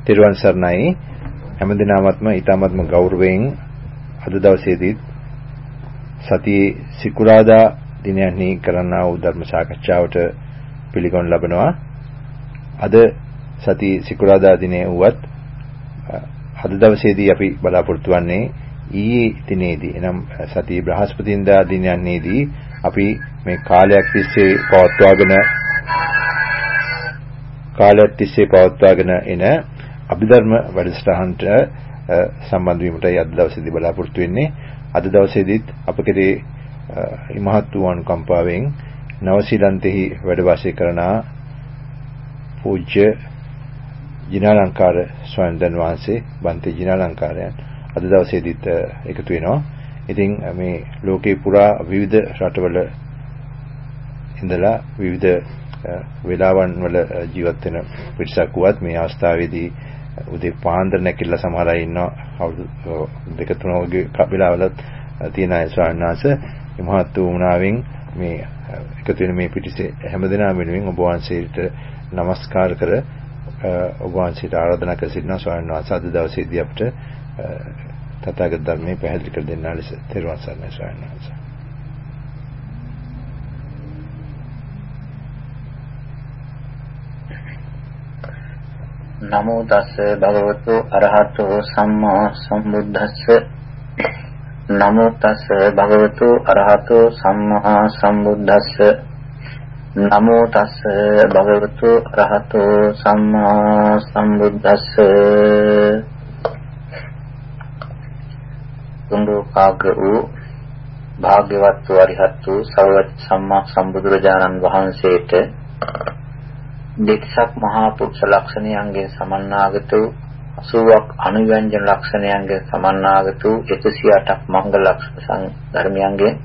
තිරුවන් සරණයි. හැමදිනමත්ම ඊ타මත්ම ගෞරවයෙන් අද දවසේදී සතියේ සිකුරාදා දිනයන්හි කරන්නා වූ ධර්ම සාකච්ඡාවට පිළිගනු ලබනවා. අද සති සිකුරාදා දිනේ වුවත් අද දවසේදී අපි බලාපොරොත්තු වෙන්නේ ඊයේ දිනේදී එනම් සති බ්‍රහස්පතින්දා දිනයන්හිදී අපි මේ කාලයක් තිස්සේ පවත්වාගෙන කාලයක් තිස්සේ පවත්වාගෙන එන අභිධර්ම වැඩසටහනට සම්බන්ධ වීමටයි අද දවසේදී බලාපොරොත්තු වෙන්නේ. අද දවසේදීත් අප කෙරේ ඉමහත් වූ අනුකම්පාවෙන් නවසීලන්තෙහි වැඩ වාසය කරන පූජ්‍ය ජිනාලංකාර ස්වාමීන් වහන්සේ බන්ති ජිනාලංකාරයන් අද දවසේදීත් එකතු වෙනවා. ඉතින් මේ ලෝකේ පුරා විවිධ රටවල ඉඳලා විවිධ වේලාවන් වල ජීවත් වෙන පිරිසක් වුවත් මේ අවස්ථාවේදී උදේ පාන්දර නැකිලා සමහර අය ඉන්නවා. අවුරුදු දෙක තුන වගේ වෙලාවලත් තියෙන අය ස්වාමීන් වහන්සේ. මහත් වුණාවෙන් මේ එකතු වෙන මේ පිටිසේ හැමදෙනා වෙනුවෙන් ඔබ වහන්සේට নমස්කාර කර ඔබ වහන්සේට ආරාධනා කර සිටිනවා ස්වාමීන් වහන්සේ. අද දවසේදී අපිට තථාගත ධර්මයේ පැහැදිලි කර දෙන්නා ලෙස තෙරුවන් සරණයි ස්වාමීන් වහන්සේ නමෝ තස්ස භගවතු අරහතෝ සම්මා සම්බුද්දස්ස. නමෝ තස්ස භගවතු අරහතෝ සම්මා සම්බුද්දස්ස. නමෝ තස්ස භගවතු අරහතෝ සම්මා සම්බුද්දස්ස. තුන්දෝකාග්‍ර වූ භාග්‍යවත් වූ අරිහත් වූ සර්ව සම්මා සම්බුදුරජාණන් වහන්සේට දෙක්සක් මහා පුරුෂ ලක්ෂණයන්ගෙන් සමන්නාගත වූ 80ක් අනුව්‍යංජන ලක්ෂණයන්ගෙන් සමන්නාගත වූ 108ක් මංගල ලක්ෂණ ධර්මයන්ගෙන්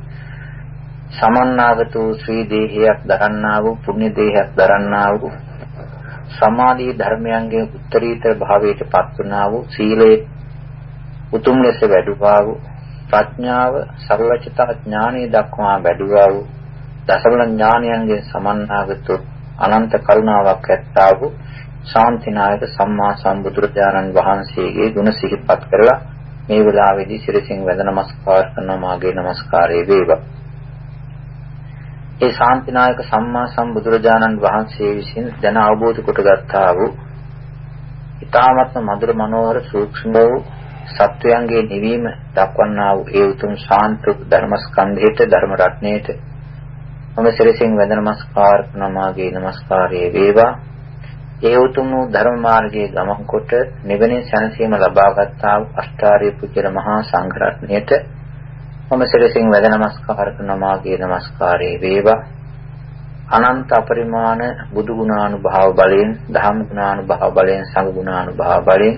සමන්නාගත වූ ශ්‍රී දේහයක් දරන්නා වූ පුණ්‍ය දේහයක් දරන්නා වූ සමාධි ධර්මයන්ගෙන් උත්තරීතර භාවයට පත් වුණා වූ සීලයේ උතුම් ලෙස වැඩුවා වූ ප්‍රඥාව සර්වචිතා ඥානෙ දක්වා වැඩුවා වූ දසබල ඥානයන්ගෙන් සමන්නාගත වූ අනන්ත කරුණාවක් ඇත්තා වූ ශාන්තිනායක සම්මා සම්බුදුරජාණන් වහන්සේගේ ගුණ සිහිපත් කරලා මේ වෙලාවේදී සිරසින් වැඳ නමස්කාර කරන මාගේ নমස්කාරය වේවා. ඒ ශාන්තිනායක සම්මා සම්බුදුරජාණන් වහන්සේ විසින් දැන අවබෝධ කොටගත්තා වූ ඊ타මත්ම මధుර මනෝහර සූක්ෂම වූ සත්වයන්ගේ නිවීම දක්වන්නා වූ ඒ උතුම් ශාන්ත ධර්මස්කන්ධයට ධර්ම රත්ණයට මම සිරසින් වැඳ නමස්කාර නමාගේ නමස්කාරයේ වේවා. ඒ උතුම් වූ ධර්ම මාර්ගයේ ගමන් කොට නිවනින් සැනසීම ලබාගත්තා වූ අෂ්ටාර්ය පුජ්‍යල මහා සංඝරත්නයට මම සිරසින් වැඳ නමස්කාර නමාගේ නමස්කාරයේ වේවා. අනන්ත අපරිමාණ බුදු ගුණානුභාව බලයෙන් ධම්ම ගුණානුභාව බලයෙන් සංඝ ගුණානුභාව බලයෙන්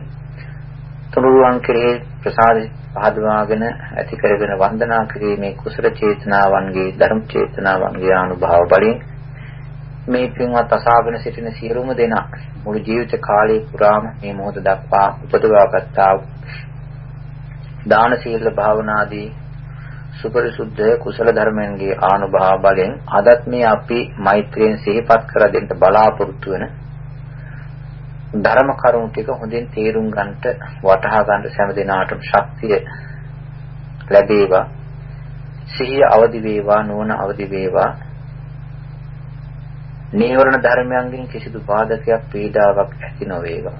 තුනුරුවන් කෙරෙහි ප්‍රසාද පහදවාගෙන ඇති කරගෙන වන්දනා කිරීමේ කුසල චේතනාවන්ගේ ධර්ම චේතනාවන්ගේ අනුභව බලයෙන් මේ පින්වත් අසාගෙන සිටින සියලුම දෙනා මුළු ජීවිත කාලය පුරාම මේ මොහොත දක්වා උපදවාගත්තා දාන සීල භාවනාදී සුපරිසුද්ධ කුසල ධර්මයන්ගේ ආනුභාව බලයෙන් අදත් මේ අපි මෛත්‍රියෙන් සිහිපත් කර දෙන්න බලාපොරොත්තු වෙන ධර්ම කරුණු ටික හොඳින් තේරුම් ගන්නට වටහා ගන්න සෑම දිනාටම ශක්තිය ලැබේවා. සිහිය අවදි වේවා නුවණ අවදි වේවා. නීවරණ ධර්මයන්ගෙන් කිසිදු බාධකයක් පීඩාවක් ඇති නොවේවා.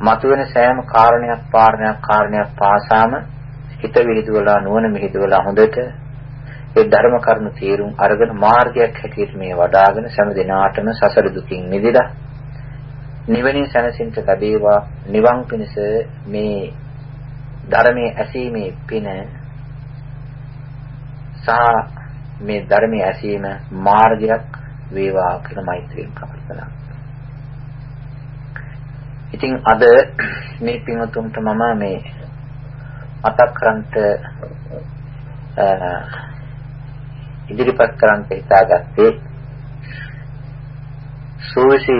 මතුවෙන සෑම කාරණයක් පාරණයක් කාරණයක් පාසාම හිත විහිදුවලා නුවණ මිහිදුවලා හොඳට ඒ ධර්ම කරුණු තේරුම් අරගෙන මාර්ගයක් හැටියට මේ වඩාගෙන සෑම දිනාටම සසර දුකින් මිදෙලා නිවනින් සැනසෙන්න ලැබේවා. නිවන් පිණිස මේ ධර්මයේ ඇසීමේ පින සහ මේ ධර්මයේ ඇසීම මාර්ගයක් වේවා කියලා මෛත්‍රියෙන් ප්‍රාර්ථනා ඉතින් අද මේ පින්වතුන්ට මම මේ මතක් කරන්ට ඉදිරිපත් කරන්න හිතාගත්තේ සූවිසි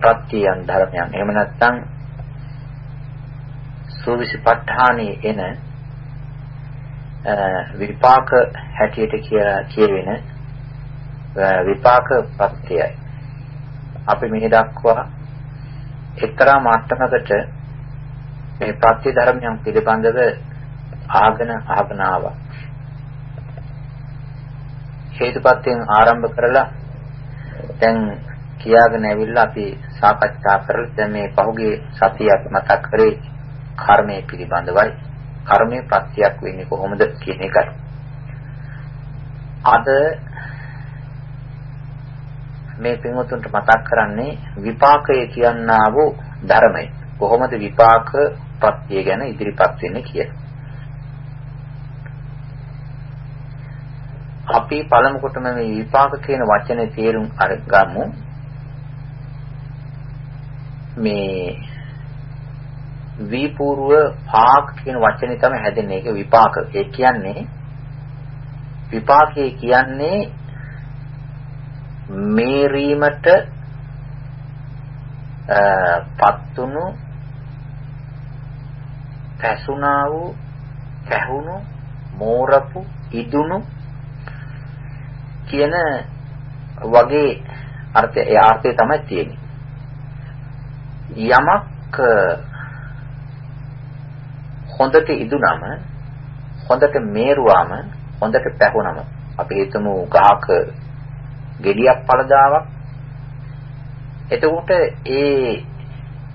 ප්‍රත්‍යයන් ධර්මයන් එහෙම නැත්නම් සූවිසි ප ဋ ාණේ එන විපාක හැටියට කියලා කියවෙන විපාක ප්‍රත්‍යයයි අපි මේ දක්වා එක්තරා මට්ටමකට මේ ප්‍රත්‍ය ධර්මයන් පිළිබඳව ආගෙන ආගෙන ආවා. හේතුපත්යෙන් ආරම්භ කරලා දැන් කියාගෙන ඇවිල්ලා අපි සාකච්ඡා කරලා දැන් මේ පහුගිය සතිය අපි මතක් කරේ කර්මය පිළිබඳවයි. කර්මයේ ප්‍රත්‍යක් වෙන්නේ කොහොමද කියන එකයි. අද මේ පින්වතුන්ට මතක් කරන්නේ විපාකය කියනා වූ ධර්මය. කොහොමද විපාක ප්‍රත්‍ය ගැන ඉදිරිපත් වෙන්නේ කියලා. අපි පළමු කොටම මේ විපාක කියන වචනේ තේරුම් අරගමු. මේ විපූර්ව පාක් කියන වචනේ තමයි හැදෙන්නේ. ඒක විපාක. ඒ කියන්නේ විපාකයේ කියන්නේ මේරීමට පත්තුණු පැසුණා වූ පැහුණු මෝරපු ඉදුණු කියන වගේ අර්ථය ඒ අර්ථය තමයි තියෙන්නේ. යමක් හොඳට ඉදුණම හොඳට මේරුවාම හොඳට පැහුණම අපි හිතමු ගහක ගෙඩියක් පළදාවක් එතකොට ඒ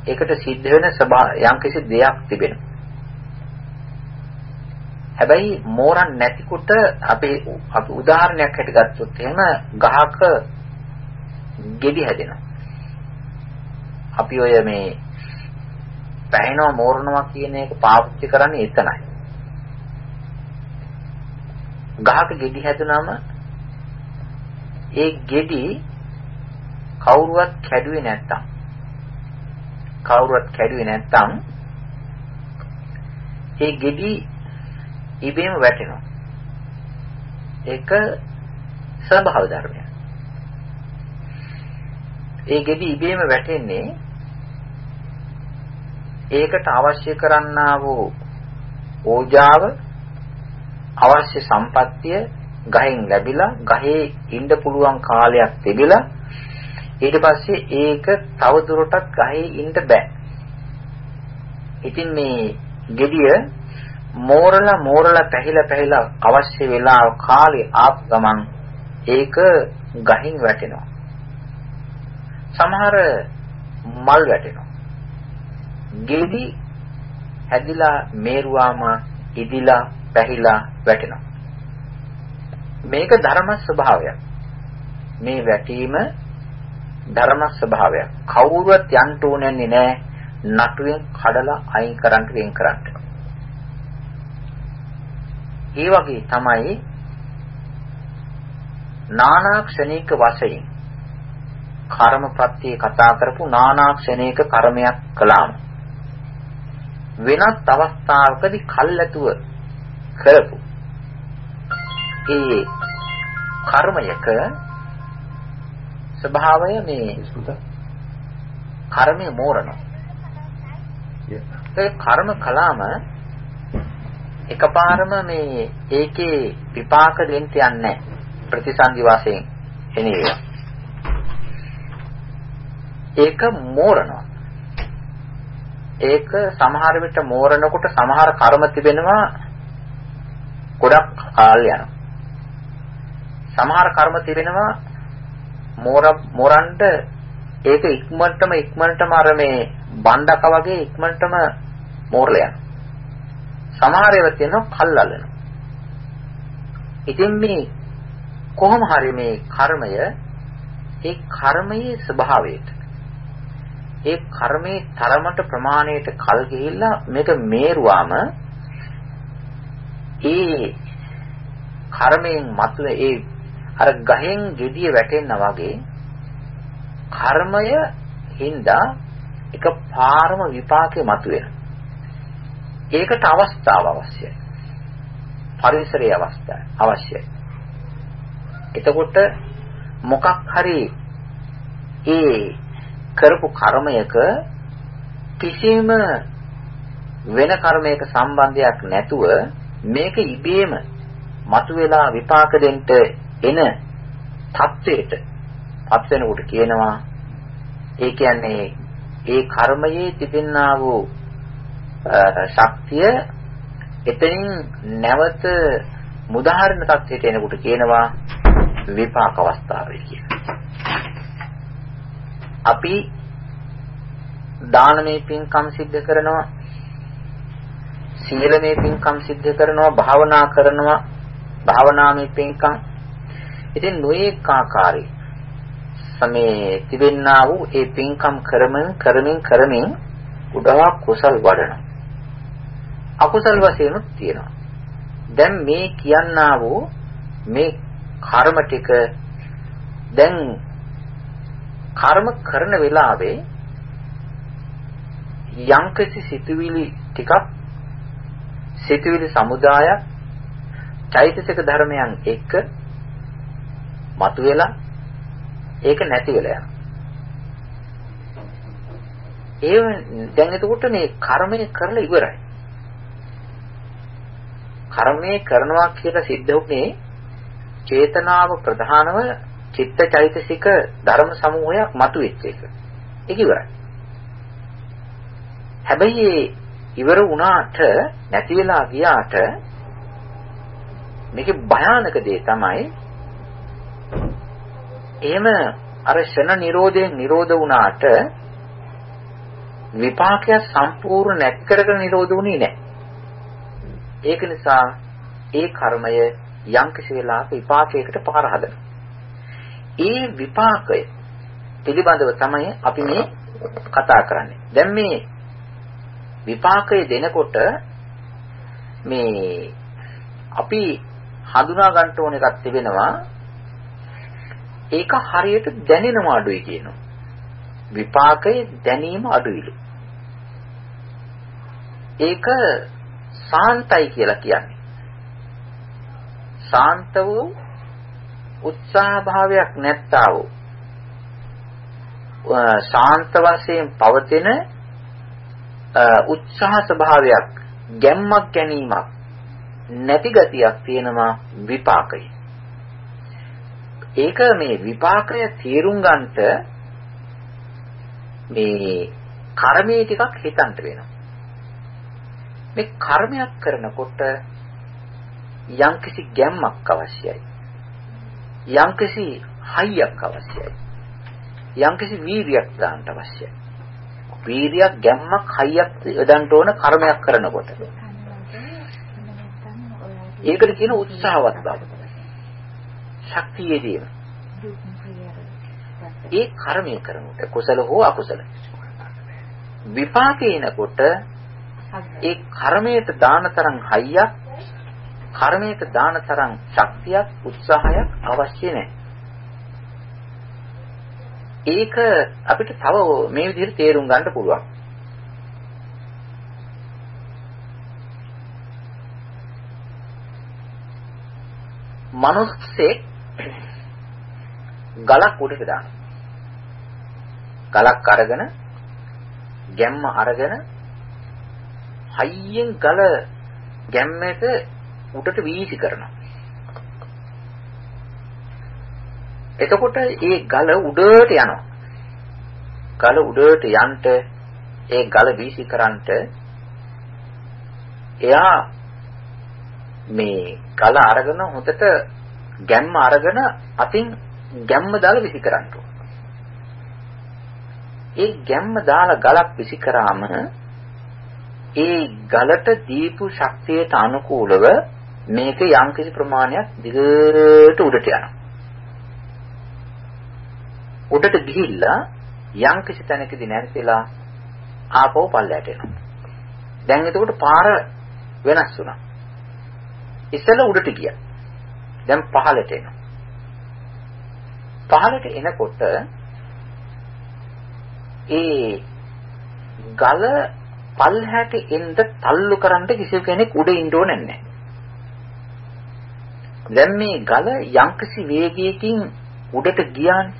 ඒකට සිද්ධ වෙන යම්කිසි දෙයක් තිබෙනවා. හැබැයි මෝරන් නැතිකොට අපි අපි උදාහරණයක් හැට ගත්තොත් එහෙම ගහක ගෙඩි හැදෙනවා. අපි ඔය මේ පැහැෙනවා මෝරනවා කියන එක පාවිච්චි කරන්නේ එතනයි. ගහක ගෙඩි හැදුනම ඒ ගෙඩි කවුරුවත් කැඩුවේ නැත්තම් කවුරුවත් කැඩුවේ නැත්තම් ඒ ගෙඩි ඉබේම වැටෙනවා. ඒක ස්වභාව ධර්මයක්. ඒ ගෙඩි ඉබේම වැටෙන්නේ ඒකට අවශ්‍ය කරන්නා වූ ඕජාව අවශ්‍ය සම්පත්තිය ගහෙන් ලැබිලා ගහේ ඉන්න පුළුවන් කාලයක් තිබිලා ඊට පස්සේ ඒක තව දුරටත් ගහේ ඉන්න බෑ. ඉතින් මේ gediya මෝරලා මෝරලා පැහිලා පැහිලා අවශ්‍ය වෙලාව කාලේ ආපු ගමන් ඒක ගහින් වැටෙනවා. සමහර මල් වැටෙනවා. ගෙඩි හැදිලා මේරුවාම ඉදිලා පැහිලා වැටෙනවා. මේක ධර්ම ස්වභාවයක්. මේ වැටීම ධර්ම ස්වභාවයක්. කවුරුවත් යන්න ඕනන්නේ නැහැ නටුවෙන් කඩලා අයින් කරන්න වෙන් කරන්න. ඒ වගේ තමයි නානාක්ෂණික වශයෙන් කර්ම ප්‍රත්‍ය කතා කරපු නානාක්ෂණික කර්මයක් කළාම වෙනත් අවස්ථාවකදී කල්ැතුව කරපු ඒ කර්මයක ස්වභාවය මේ කර්මය මෝරනවා. ඒ කර්ම කළාම එකපාරම මේ ඒකේ විපාක දෙන්න යන්නේ ප්‍රතිසන්දි වශයෙන් එන ඒවා. ඒක මෝරනවා. ඒක සමහර විට මෝරනකොට සමහර කර්ම තිබෙනවා ගොඩක් කාල යනවා. සමහර කර්ම තිබෙනවා මෝර මෝරන්ට ඒක ඉක්මනටම ඉක්මනටම අර මේ බණ්ඩක වගේ ඉක්මනටම මෝරලා යනවා. සමහර ඒවා තියෙනවා කල්ලලන. ඉතින් මේ කොහොම හරි මේ කර්මය ඒ කර්මයේ ස්වභාවයට ඒ කර්මයේ තරමට ප්‍රමාණයට කල් ගිහිල්ලා මේක මේරුවාම ඒ කර්මයෙන් මතුවේ ඒ අර ගහෙන් gediya වැටෙනා වගේ කර්මය හින්දා එක පාරම විපාකේ මතුවෙනවා ඒකට අවස්ථාව අවශ්‍යයි. පරිසරයේ අවස්ථාව අවශ්‍යයි. එතකොට මොකක් හරි ඒ කරපු කර්මයක කිසිම වෙන කර්මයක සම්බන්ධයක් නැතුව මේක ඉබේම මතුවලා විපාක දෙන්න එන தത്വයට පත් වෙනකොට කියනවා ඒ කියන්නේ ඒ කර්මයේ තිබෙනා වූ ශක්තිය එතනින් නැවත මුදාහරණ තත්ත්වයට එනකොට කියනවා විපාක අවස්ථාවේ කියලා. අපි දානමය පින්කම් සිද්ධ කරනවා සීලමය පින්කම් සිද්ධ කරනවා භාවනා කරනවා භාවනාමය පින්කම් ඉතින් නොඒක ආකාරයේ සමේ තිබෙන්නා වූ ඒ පින්කම් කරමින් කරමින් කරමින් උඩා කුසල් වඩනවා අකුසල් වශයෙන්ුත් තියෙනවා දැන් මේ කියන්නා වූ මේ කර්ම ටික දැන් කර්ම කරන වෙලාවේ යම්කිසි සිතුවිලි ටිකක් සිතුවිලි සමුදායක් චෛතසික ධර්මයන් එක්ක මතුවෙලා ඒක නැති වෙලා යනවා. ඒ දැන් එතකොට මේ කර්මය කරලා ඉවරයි. කර්මය කරනවා කියලා සිද්ධ වුනේ චේතනාව ප්‍රධානව චිත්තචෛතසික ධර්ම සමූහයක් මතුවෙච්ච එක. ඒක ඉවරයි. හැබැයි ඉවර වුණාට නැති වෙලා ගියාට මේකේ භයානක දේ තමයි එහෙම අර ෂණ නිරෝධයෙන් නිරෝධ වුණාට විපාකය සම්පූර්ණ නැති කරගෙන නිරෝධ වුණේ නැහැ. ඒක නිසා ඒ කර්මය යම් කිසි වෙලාවක විපාකයකට පාර හදනවා. ඒ විපාකය පිළිබඳව තමයි අපි මේ කතා කරන්නේ. දැන් මේ විපාකය දෙනකොට මේ අපි හඳුනා ගන්න ඕන එකක් තිබෙනවා ඒක හරියට දැනෙනවා අඩුයි කියනවා විපාකයේ දැනීම අඩුයිලු ඒක සාන්තයි කියලා කියන්නේ ශාන්ත වූ උත්සාහ භාවයක් නැත්තා වූ ශාන්ත වශයෙන් පවතින උත්සාහ ස්වභාවයක් ගැම්මක් ගැනීමක් නැති ගතියක් තියෙනවා විපාකය. ඒක මේ විපාකය තේරුම් ගන්නට මේ කර්මයේ ටිකක් හිතන්න වෙනවා. මේ කර්මයක් කරනකොට යම්කිසි ගැම්මක් අවශ්‍යයි. යම්කිසි හයියක් අවශ්‍යයි. යම්කිසි වීරියක් දාන්න අවශ්‍යයි. වීරියක් ගැම්මක් හයියක් යොදන්න ඕන කර්මයක් කරනකොට. ඒකට කියන උත්සාහවත් බව. ශක්තියේ තියෙන. ඒ කර්මය කරනකොට කුසල හෝ අකුසල. විපාකේනකොට ඒ කර්මයට දාන තරම් හයියක් කර්මයට දාන තරම් ශක්තියක් උත්සාහයක් අවශ්‍ය නැහැ. ඒක අපිට තව මේ විදිහට තේරුම් ගන්න පුළුවන්. මිනිස්සෙක් ගලක් උඩට දානවා. ගලක් අරගෙන ගැම්ම අරගෙන හයියෙන් ගල ගැම්මට උඩට වීසි කරනවා. එතකොට ඒ ගල උඩට යනවා. ගල උඩට යන්න ඒ ගල වීසි කරන්ට එයා මේ ගල අරගෙන හොතට ගැම්ම අරගෙන අතින් ගැම්ම දාලා විසි කරන්න ඒ ගැම්ම දාලා ගලක් විසි කරාම ඒ ගලට දීපු ශක්තියට අනුකූලව මේක යම්කිසි ප්‍රමාණයක් දිගට උඩට යනවා. උඩට ගිහිල්ලා යම්කිසි තැනකදී නැතිලා ආපහු පල්ලයට එනවා. දැන් එතකොට පාර වෙනස් වුණා. ඉස්සෙල්ලා උඩට ගියා. දැන් පහළට එනවා. පහළට එනකොට ඒ ගල පල්හැට එන්න තල්ලු කරන්න කිසි කෙනෙක් උඩ ඉන්න ඕනේ නැහැ. දැන් මේ ගල යම්කිසි වේගයකින් උඩට ගියානේ.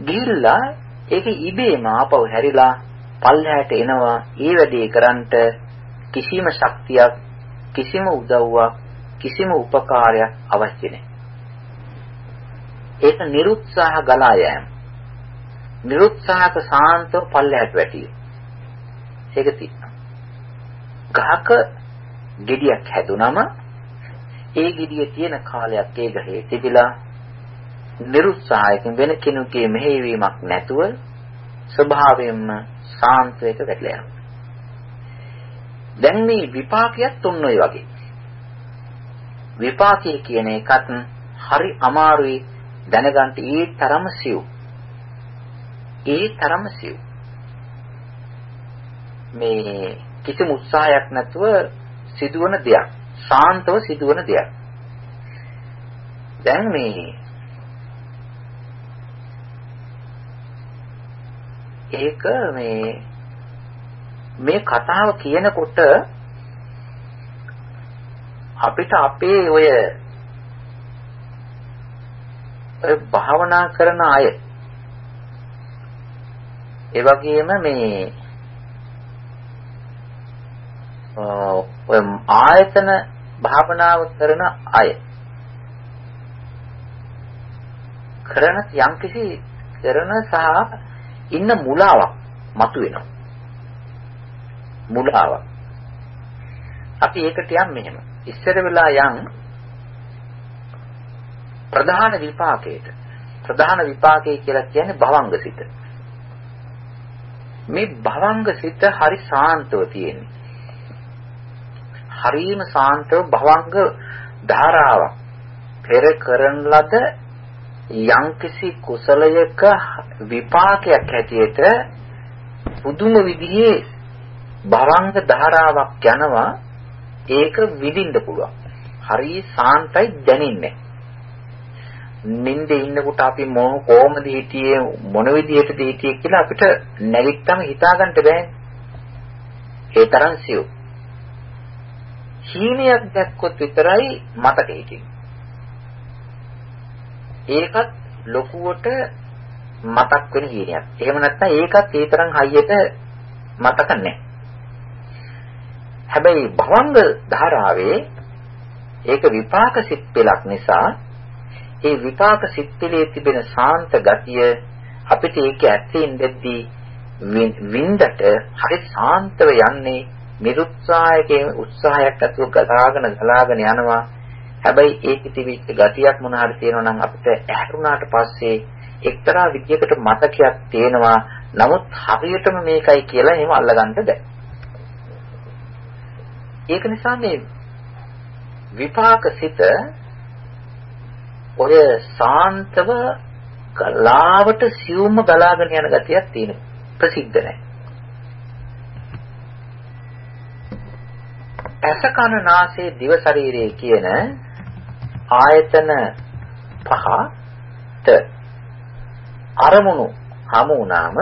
ගිහිල්ලා ඒක ඉබේම ආපහු හැරිලා පල්හැට එනවා. ඒ වැඩේ කරන්නට කිසිම ශක්තියක් කිසිම උදව්වක් කිසිම උපකාරයක් අවශ්‍ය නැහැ. ඒක නිරුත්සාහ ගලා යෑම. නිරුත්සාහක සාන්තව පල්ලෙහාට වැටිය. ඒක තියෙනවා. ගහක ගෙඩියක් හැදුනම ඒ ගෙඩිය තියෙන කාලයක් ඒ ගහේ තිබිලා නිරුත්සාහයකින් වෙන කෙනෙකුගේ මෙහෙයවීමක් නැතුව ස්වභාවයෙන්ම සාන්තයක වැටලා යනවා. දැන් මේ විපාකයක් තුන් ඔය වගේ. විපාකය කියන එකත් හරි අමාරුයි දැනගන්න ඒ තරම සිව්. ඒ තරම සිව්. මේ කිසිම උත්සාහයක් නැතුව සිදුවන දෙයක්. ශාන්තව සිදුවන දෙයක්. දැන් මේ ඒක මේ මේ කතාව කියනකොට අපිට අපේ ඔය ඔය භාවනා කරන අය ඒ වගේම මේ ඔය ආයතන භාවනාව කරන අය කරන යම්කිසි කරන සහ ඉන්න මුලාවක් මතුවෙනවා. මුලාවක්. අපි ඒකට යම් මෙහෙම. ඉස්සර වෙලා යම් ප්‍රධාන විපාකයට. ප්‍රධාන විපාකය කියලා කියන්නේ භවංග සිත. මේ භවංග සිත හරි සාන්තව තියෙන්නේ. හරීම සාන්තව භවංග ධාරාවක් පෙර කරන ලද යම්කිසි කුසලයක විපාකයක් හැටියට පුදුම විදිහේ භවංග ධාරාවක් යනවා ඒක විඳින්න පුළුවන්. හරි සාන්තයි දැනෙන්නේ. නින්දේ ඉන්නකොට අපි මොන කොහමද හිටියේ මොන විදිහටද හිටියේ කියලා අපිට නැගිට්ටම හිතාගන්න බෑ. ඒ තරම් සියු. හීනයක් දැක්කොත් විතරයි මතක හිටින්නේ. ඒකත් ලොකුවට මතක් වෙන හීනයක්. එහෙම නැත්නම් ඒකත් ඒ තරම් හයියට මතක නැහැ. හැබැයි භවංග ධාරාවේ ඒක විපාක සිත් පෙලක් නිසා ඒ විපාක සිත් පෙලේ තිබෙන ශාන්ත ගතිය අපිට ඒක ඇත්තේ ඉඳද්දී වින්දට හරි ශාන්තව යන්නේ නිරුත්සාහයේ උත්සාහයක් ඇතුව ගලාගෙන ගලාගෙන යනවා හැබැයි ඒකේ තිබිච්ච ගතියක් මොන හරි තියෙනවා නම් අපිට ඇහැරුණාට පස්සේ එක්තරා විදියකට මතකයක් තියෙනවා. නමුත් හරියටම මේකයි කියලා එහෙම අල්ලගන්න බෑ. ඒක නිසා මේ විපාක සිත ඔය සාන්තව ගලාවට සියුම්ම ගලාගෙන යන ගතියක් තියෙන ප්‍රසිද්ධ නැහැ. ඇස කන නාසය දිව ශරීරය කියන ආයතන පහට අරමුණු හමු වුණාම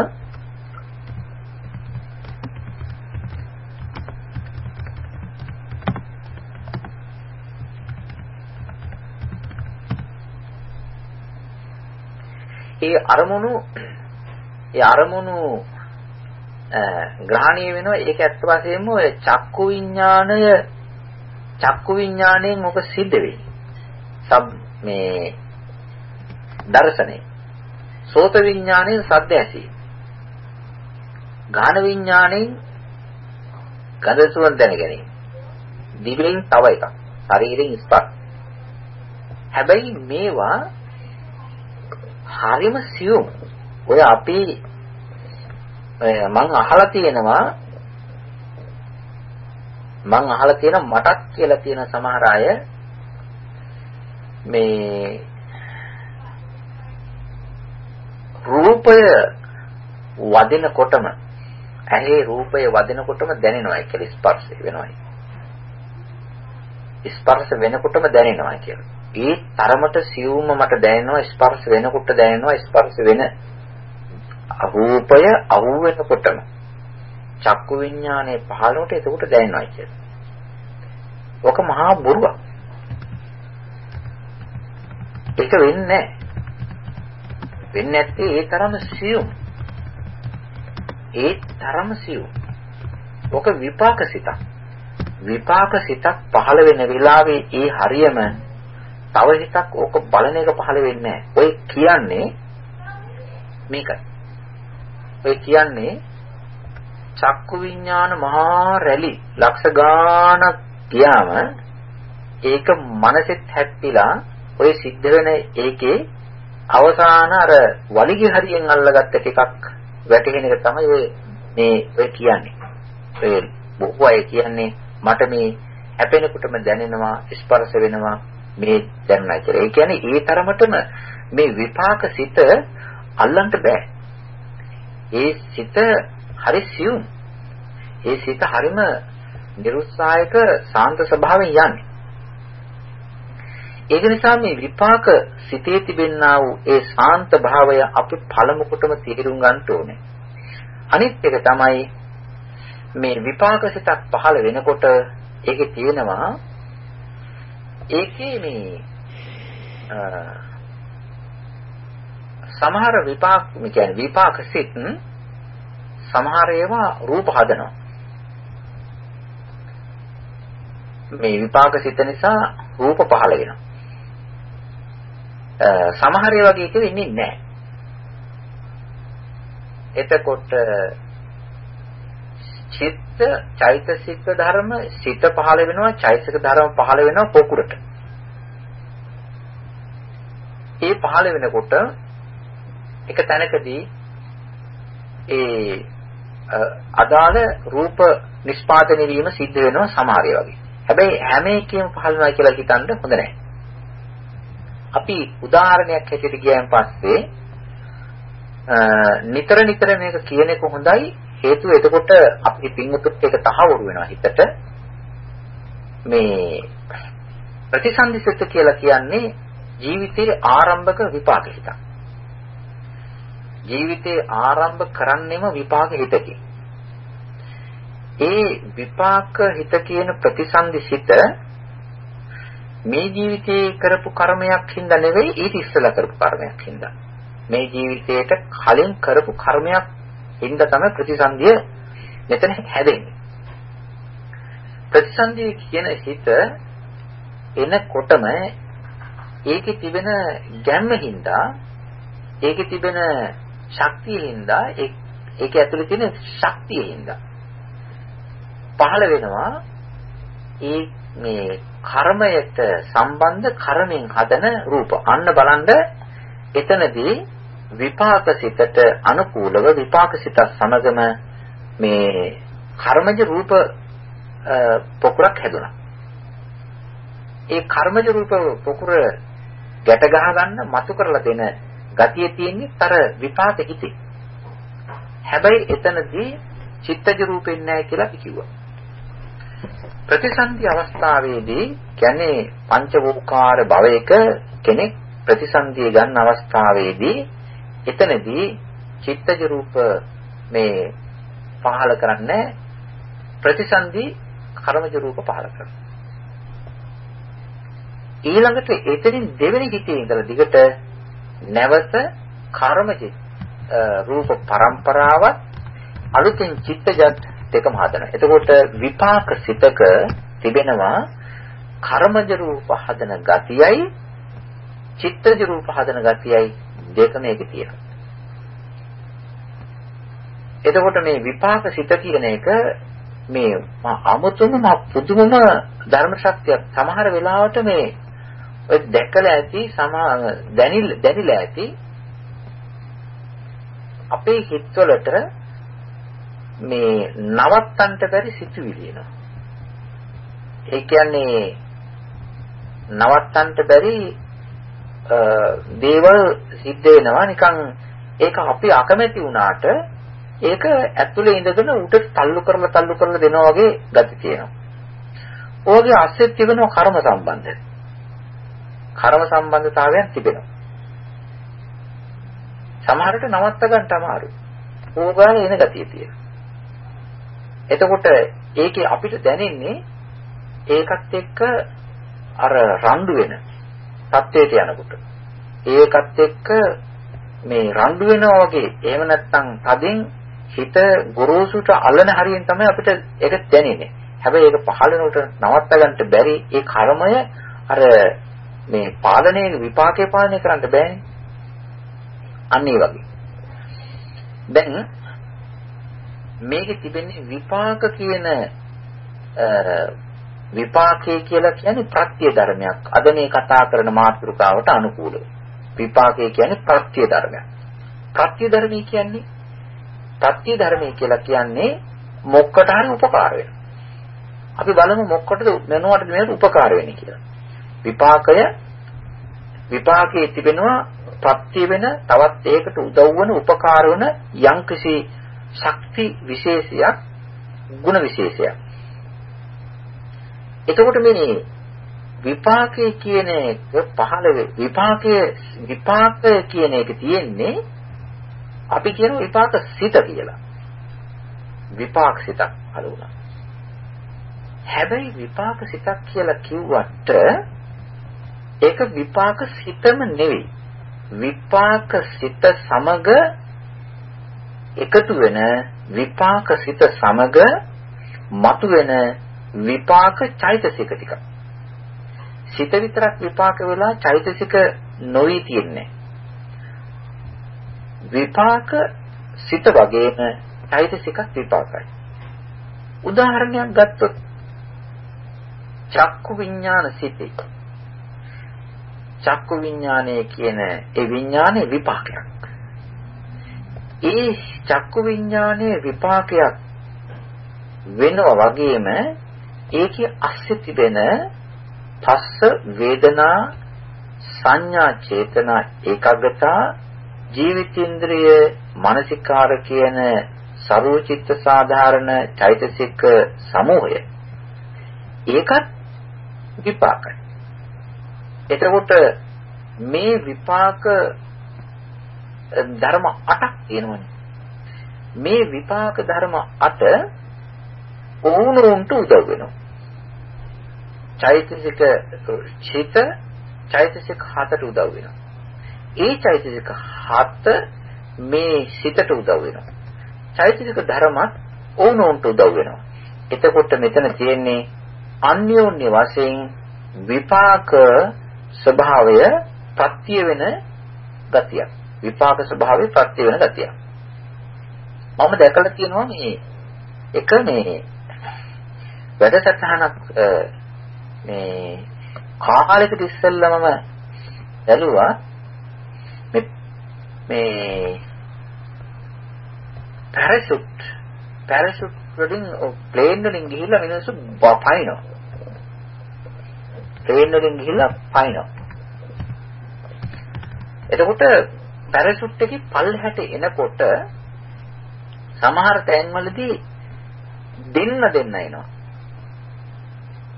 ඒ අරමුණු ඒ අරමුණු ග්‍රහණීය වෙනවා ඒක ඇත්ත වශයෙන්ම ඔය චක්කු විඥාණය චක්කු විඥාණයෙන් ඔක සිද්ධ වෙයි. සබ් මේ දර්ශනේ සෝත විඥාණයෙන් සද්ද ඇසී. ගාන විඥාණයෙන් ගඳ සුවඳ දැන ගැනීම. දිවෙන් තව එකක්. ශරීරයෙන් ස්පර්ශ. හැබැයි මේවා හරිම සියුම්. ඔය අපි මං අහලා තියෙනවා මං අහලා තියෙන මටත් කියලා තියෙන සමහර අය මේ රූපය වදිනකොටම ඇහි රූපය වදිනකොටම දැනෙනවා කියලා ස්පර්ශ වෙනවා. ස්පර්ශ වෙනකොටම දැනෙනවා කියලා. ඒ තරමට සියුම්ම මට දැනෙනවා ස්පර්ශ වෙනකොට දැනෙනවා ස්පර්ශ වෙන රූපය අහු වෙනකොටම චක්කු විඥානයේ පහළට එතකොට දැනෙනවා කියලා. ඔක මහා බොරුවක්. ඒක වෙන්නේ නැහැ. වෙන්නේ නැත්තේ ඒ තරම සියුම්. ඒ තරම සියුම්. ඔක විපාක සිතක්. විපාක සිතක් පහළ වෙන වෙලාවේ ඒ හරියම තව හිතක් ඕක බලන එක පහළ වෙන්නේ නැහැ. ඔය කියන්නේ මේකයි. ඔය කියන්නේ චක්කු විඥාන මහා රැලි ලක්ෂ ගාණක් ගියාම ඒක මනසෙත් හැප්පිලා ඔය සිද්ධ වෙන ඒකේ අවසාන අර වලිගය හරියෙන් අල්ලගත්ත එකක් වැටෙන එක තමයි ඔය මේ ඔය කියන්නේ. ඔය බොහෝ අය කියන්නේ මට මේ හැපෙනකොටම දැනෙනවා ස්පර්ශ වෙනවා මේ දැනනවා කියලා. ඒ කියන්නේ ඒ තරමටම මේ විපාක සිත අල්ලන්න බෑ. ඒ සිත හරි සියුම්. ඒ සිත හරිම නිරුත්සාහයක සාන්ත ස්වභාවයෙන් යන්නේ. ඒක නිසා මේ විපාක සිතේ තිබෙනා වූ ඒ සාන්ත භාවය අපි පළමු කොටම තේරුම් ගන්න ඕනේ. අනිත් එක තමයි මේ විපාක සිතක් පහළ වෙනකොට ඒකේ තියෙනවා ඒකේ මේ සමහර විපාක කියන්නේ විපාක සිත් සමහර ඒවා රූප හදනවා. මේ විපාක සිත නිසා රූප පහළ වෙනවා. සමහර ඒ වගේ එක වෙන්නේ නැහැ. එතකොට චිත්ත චෛතසික ධර්ම සිත පහළ වෙනවා චෛතසික ධර්ම පහළ වෙනවා පොකුරට. ඒ පහළ වෙනකොට එක තැනකදී ඒ අදාළ රූප නිෂ්පාදනය වීම සිද්ධ වෙනවා සමහර වගේ. හැබැයි හැම එකෙම පහළ වෙනවා කියලා හිතන්න හොඳ නැහැ. අපි උදාහරණයක් හැටියට ගියන් පස්සේ නිතර නිතර මේක කියන එක හොඳයි හේතුව එතකොට අපි පින්වතුත් එක තහවුරු වෙනවා හිතට මේ ප්‍රතිසන්දිසිත කියලා කියන්නේ ජීවිතයේ ආරම්භක විපාක හිතක් ජීවිතේ ආරම්භ කරන්නෙම විපාක හිතකින් ඒ විපාක හිත කියන ප්‍රතිසන්දිසිත මේ ජීවිතේ කරපු කර්මයක් හින්දා නෙවෙයි ඊට ඉස්සෙල්ලා කරපු කර්මයක් හින්දා මේ ජීවිතේට කලින් කරපු කර්මයක් හින්දා තමයි ප්‍රතිසන්දිය මෙතන හැදෙන්නේ. ප්‍රතිසන්දිය කියන හිත එනකොටම ඒකේ තිබෙන ගැම්ම හින්දා ඒකේ තිබෙන ශක්තිය හින්දා ඒකේ ඇතුලේ තියෙන ශක්තිය හින්දා පහළ වෙනවා ඒ මේ කර්මයට සම්බන්ධ කර්මෙන් හදන රූප. අන්න බලන්න එතනදී විපාක සිතට අනුකූලව විපාක සිතත් සමගම මේ කර්මජ රූප පොකුරක් හැදුනා. ඒ කර්මජ රූප පොකුර ගැට ගහ ගන්න මතු කරලා දෙන ගතිය තියෙන්නේ තර විපාක හිතේ. හැබැයි එතනදී චිත්තජ රූපෙන්නේ නැහැ කියලා අපි කිව්වා. ප්‍රතිසන්දි අවස්ථාවේදී කියන්නේ පංචවෝකාර භවයක කෙනෙක් ප්‍රතිසන්දිය ගන්න අවස්ථාවේදී එතනදී චිත්තජ රූප මේ පහල කරන්නේ ප්‍රතිසන්දි කර්මජ රූප පහල කරනවා. ඊළඟට එතනින් දෙවෙනි හිතේ ඉඳලා දිගට නැවත කර්මජ රූප પરම්පරාවත් අලුතෙන් චිත්තජ දෙකම හදනවා. එතකොට විපාක සිතක තිබෙනවා කර්මජ රූප හදන ගතියයි චිත්තජ රූප හදන ගතියයි දෙකම ඒකේ තියෙනවා. එතකොට මේ විපාක සිත කියන එක මේ අමුතුම පුදුමම ධර්ම ශක්තියක් සමහර වෙලාවට මේ ඔය දැකලා ඇති සමා දැනිල දැනිලා ඇති අපේ හිතවලට මේ නවත්තන්ට බැරි සිතුවිලි එනවා. ඒ කියන්නේ නවත්තන්ට බැරි දේවල් සිද්ධ වෙනවා නිකන් ඒක අපි අකමැති වුණාට ඒක ඇතුලේ ඉඳගෙන උට තල්ලු කරලා තල්ලු කරලා දෙනවා වගේ ගති තියෙනවා. ඕගේ අස්සෙත් තිබෙනවා කර්ම සම්බන්ධ. කර්ම සම්බන්ධතාවයන් තිබෙනවා. සමහරට නවත්ත ගන්න අමාරු. ඕගාල එන ගතිය තියෙනවා. එතකොට ඒකේ අපිට දැනෙන්නේ ඒකත් එක්ක අර රණ්ඩු වෙන තත්ත්වයට යනකොට ඒකත් එක්ක මේ රණ්ඩු වෙනවා වගේ එහෙම නැත්නම් තදින් හිත ගොරෝසුට අල්ලන හරියෙන් තමයි අපිට ඒක දැනෙන්නේ. හැබැයි ඒක පහළ වෙනකොට නවත්ත ගන්නට බැරි ඒ කර්මය අර මේ පාලනයේ විපාකේ පාලනය කරන්න බෑනේ. අන්න ඒ වගේ. දැන් මේකේ තිබෙන්නේ විපාක කියන විපාකයේ කියලා කියන්නේ ප්‍රත්‍ය ධර්මයක්. අද මේ කතා කරන මාතෘකාවට අනුකූලව. විපාකයේ කියන්නේ ප්‍රත්‍ය ධර්මයක්. ප්‍රත්‍ය ධර්මී කියන්නේ ප්‍රත්‍ය ධර්මී කියලා කියන්නේ මොක්කට හරි උපකාර වෙන. අපි බලමු මොකටද මෙනවට මේකට උපකාර වෙන්නේ කියලා. විපාකය විපාකයේ තිබෙනවා ප්‍රත්‍ය වෙන තවත් ඒකට උදව් වෙන උපකාර වෙන යම්කිසි ශක්ති විශේෂයක් ಗುಣ විශේෂයක්. එතකොට මේ විපාකයේ කියන එක පහළ විපාකයේ විපාකය කියන එක තියෙන්නේ අපි කියන විපාක සිත කියලා. විපාක සිතක් පහළ වුණා. හැබැයි විපාක සිතක් කියලා කිව්වට ඒක විපාක සිතම නෙවෙයි. විපාක සිත සමග එකතු වෙන විපාක සිත සමග මතුවෙන විපාක චෛතසික ටික. සිත විතරක් විපාක වෙලා චෛතසික නොවි තියන්නේ. විපාක සිත වගේම චෛතසිකත් විපාකයි. උදාහරණයක් ගත්තොත් චක්කු විඥාන සිතේ චක්කු විඥානය කියන ඒ විඥානේ විපාකයක්. ඒ චක්කු විඥානයේ විපාකයක් වෙනවා වගේම ඒකේ අස්සේ තිබෙන පස්ස වේදනා සංඥා චේතනා ඒකාග්‍රතා ජීවිතේන්ද්‍රය මානසිකාර කියන සරෝචිත්ත සාධාරණ චෛතසික සමූහය ඒකත් විපාකයි එතකොට මේ විපාක ධර්ම 8ක් තියෙනවනේ මේ විපාක ධර්ම 8 ඕනෝන්ට උදව් වෙනවා. චෛතසික චිත චෛතසික හතට උදව් වෙනවා. ඒ චෛතසික හත මේ සිතට උදව් වෙනවා. චෛතසික ධර්මත් ඕනෝන්ට උදව් වෙනවා. එතකොට මෙතන තියෙන්නේ අන්‍යෝන්‍ය වශයෙන් විපාක ස්වභාවය ප්‍රත්‍ය වෙන ගතියක්. විපාක ස්වභාවය ප්‍රත්‍ය වෙන ගතියක්. මම දැකලා තියෙනවා මේ එක මේ වැඩසටහනක් මේ කාලයකට ඉස්සෙල්ලා මම බැලුවා මේ මේ පැරෂුට් පැරෂුට් වලින් ප්ලේන් වලින් ගිහිල්ලා මිනිස්සු පයින්නවා ප්ලේන් වලින් ගිහිල්ලා පයින්නවා. එතකොට පැරෂුට් එකේ පල්හැට එනකොට සමහර තැන්වලදී දෙන්න දෙන්න එනවා.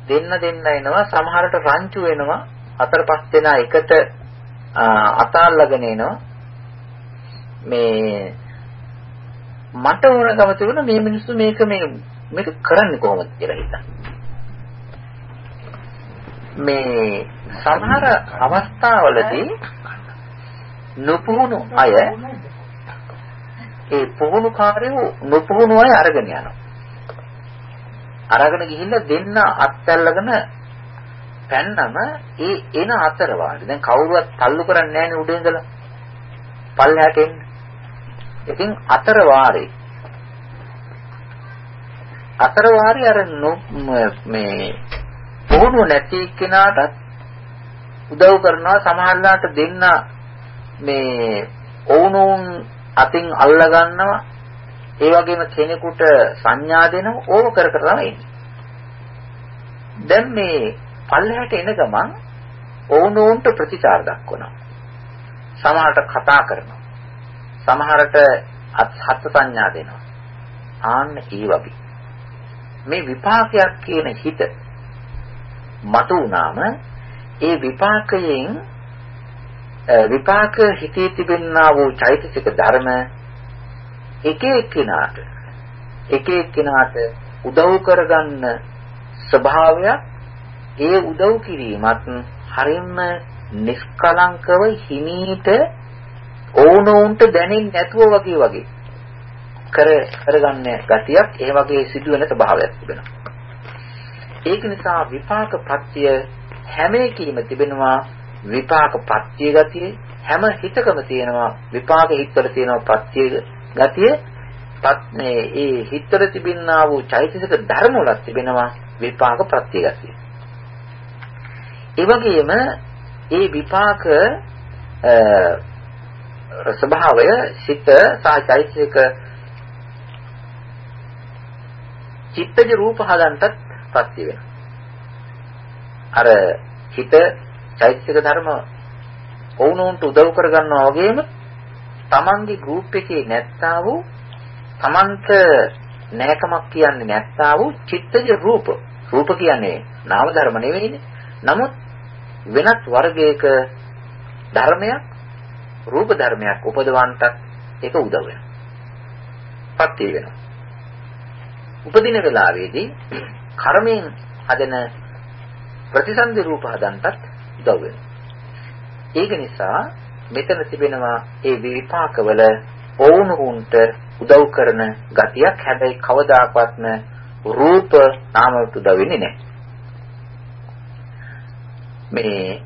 දෙන්න දෙන්න එනවා සමහරට රංචු වෙනවා හතර පහ දෙනා එකට අතාල්ලාගෙන එනවා. මේ මට ඕනකම තිබුණා මේ මිනිස්සු මේක මේ මේක කරන්නේ කොහොමද කියලා හිතා මේ සමහර අවස්ථාවලදී නුපුහුණු අය ඒ පුහුණු කාර්යෝ නුපුහුණු අය අරගෙන යනවා අරගෙන ගිහිල්ලා දෙන්න අත්ැල්ලගෙන පැන්නම ඒ එන අතර වාඩි. දැන් කවුරුවත් තල්ලු කරන්නේ නැහැනේ උඩ ඉඳලා. පල්ලෙහාට එන්න. ඉතින් අතර වාරේ අතර වාරේ අර මේ පුහුණුව නැති කෙනාටත් උදව් කරනවා සමහරලාට දෙන්න මේ ඔවුනොවුන් අතින් අල්ල ගන්නවා ඒ වගේම කෙනෙකුට සංඥා දෙනව ඕව කර කර තමයි ඉන්නේ. දැන් මේ පල්ලෙහාට එන ගමන් ඕනෝන්ට ප්‍රතිචාර දක්වනවා. සමහරට කතා කරනවා. සමහරට හත් සංඥා දෙනවා. ආන්න ඒ වගේ. මේ විපාකයක් කියන හිත මතු වුණාම ඒ විපාකයෙන් විපාක හිතේ තිබෙනා වූ චෛතසික ධර්ම එක එක්කිනාට එක එක්කිනාට උදව් කරගන්න ස්වභාවයක් ඒ උදව් කිරීමත් හරින්ම නිෂ්කලංකව හිමීට ඕනෝන්ට දැනෙන්නේ නැතුව වගේ වගේ කර කරගන්න ගතියක් ඒ වගේ සිදුවෙන ස්වභාවයක් තිබෙනවා. ඒක නිසා විපාක ප්‍රත්‍ය හැම එකීම තිබෙනවා විපාක ප්‍රත්‍ය ගතිය හැම හිතකම තියෙනවා විපාක හිතවල තියෙනවා ප්‍රත්‍ය ගතිය මේ ඒ හිතර තිබෙනා වූ චෛතසික ධර්ම වල තිබෙනවා විපාක ප්‍රත්‍යගතිය. ඒ වගේම ඒ විපාක ස්වභාවය සිත සහ චෛතසික චිත්තජ රූප හදන්නත් ප්‍රත්‍ය වෙනවා. අර හිත චෛතසික ධර්ම වුණුන්ට උදව් කරගන්නවා වගේම තමන්ගේ ගෲප් එකේ නැත්තා වූ තමන්ට නැකමක් කියන්නේ නැත්තා වූ චිත්තජ රූප රූප කියන්නේ නාම ධර්ම නෙවෙයිනේ නමුත් වෙනත් වර්ගයක ධර්මයක් රූප ධර්මයක් උපදවන්නට ඒක උදව් වෙනවා. පත්‍ය වෙනවා. උපදින වෙලාවේදී කර්මයෙන් හදන ප්‍රතිසන්දි රූප හදන්නටත් උදව් වෙනවා. ඒක නිසා මෙතන තිබෙනවා ඒ විපාකවල ඕනුන්ට උදව් කරන ගතියක් හැබැයි කවදාකවත්ම රූප නාමයට උදව් වෙන්නේ නැහැ. මේ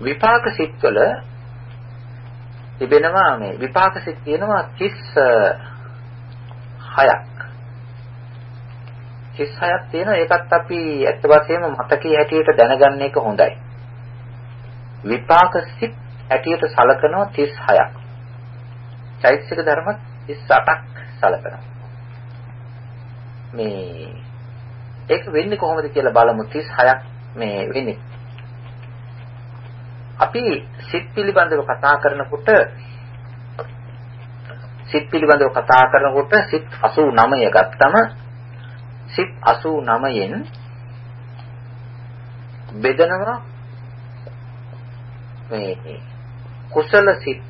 විපාක සිත්වල තිබෙනවා මේ විපාක සිත් තියෙනවා 36ක් 36ක් තියෙනවා. ඒකත් අපි ඇත්ත වශයෙන්ම මතකයේ හැටියට දැනගන්න එක හොඳයි. විපාක සිත් හැටියට සලකනවා 36ක් චෛතසික ධර්ම 38ක් සලකනවා. මේ ඒක වෙන්නේ කොහොමද කියලා බලමු. 36ක් මේ වෙන්නේ. අපි සිත් පිළිබඳව කතා කරනකොට සිත් පිළිබඳව කතා කරනකොට සිත් 89 ගත්තම සිත් 89න් බෙදනවා මේ කුසල සිත්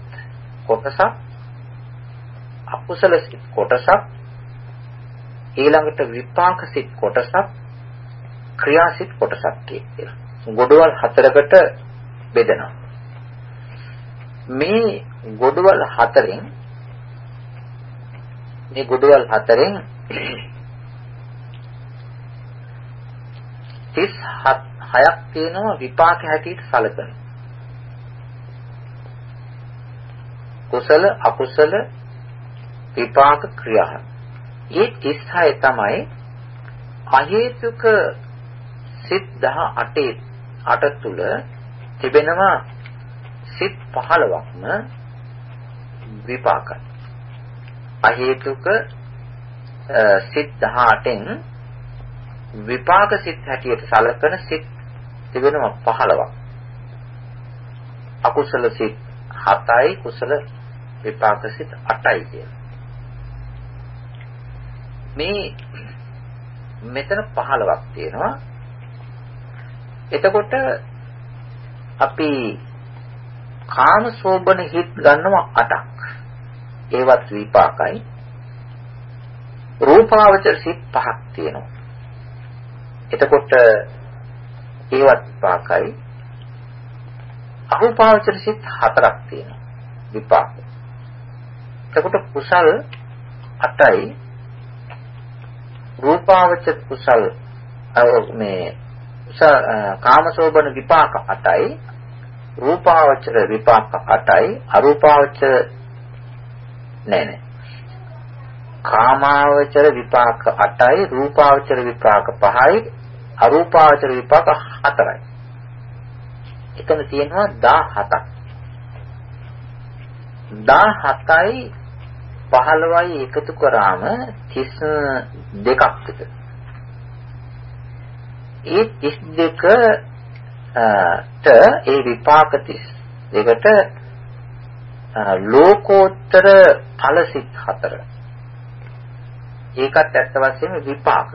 කොටසක් අකුසල සිත් කොටසක් ඊළඟට විපාක සිත් කොටසක් ක්‍රියා සිත් කොටසක් කියලා. ගොඩවල් හතරකට බෙදෙනවා. මේ ගොඩවල් හතරෙන් මේ ගොඩවල් හතරෙන් 36ක් තියෙනවා විපාක හැටියට සැලකන. කුසල අකුසල විපාක ක්‍රියා. මේ 36 තමයි අහේතුක සිත් 18 8 තුල තිබෙනවා සිත් 15ක්ම විපාකයි. අහේතුක සිත් 18න් විපාක සිත් හැටියට සලකන සිත් තිබෙනවා 15ක්. අකුසල සිත් 7යි කුසල විපාක සිත් 8යි කියන. මේ මෙතන 15ක් තියෙනවා. එතකොට අපි කාම සෝබන හිත් ගන්නවා 8ක්. ඒවත් විපාකයි. රූපාවචර සිත් පහක් තියෙනවා. එතකොට ඒවත් විපාකයි. අරූපාවචර සිත් හතරක් තියෙනවා. විපාක. එතකොට කුසල් 8යි රූපාවචර කුසල් මේ කාමසෝබන විපාක 8යි රූපාවචර විපාක 8යි අරූපාවචර නෑ නෑ. කාමාවචර විපාක 8යි රූපාවචර විපාක 5යි අරූපාවචර විපාක 4යි එතන තියෙනවා 17ක් 17යි 15යි එකතු කරාම 32ක් විතර. ඒ 32 ට ඒ විපාක 32ට ලෝකෝත්තර ඵලසිත හතර. ඒකත් ඇත්ත වශයෙන්ම විපාක.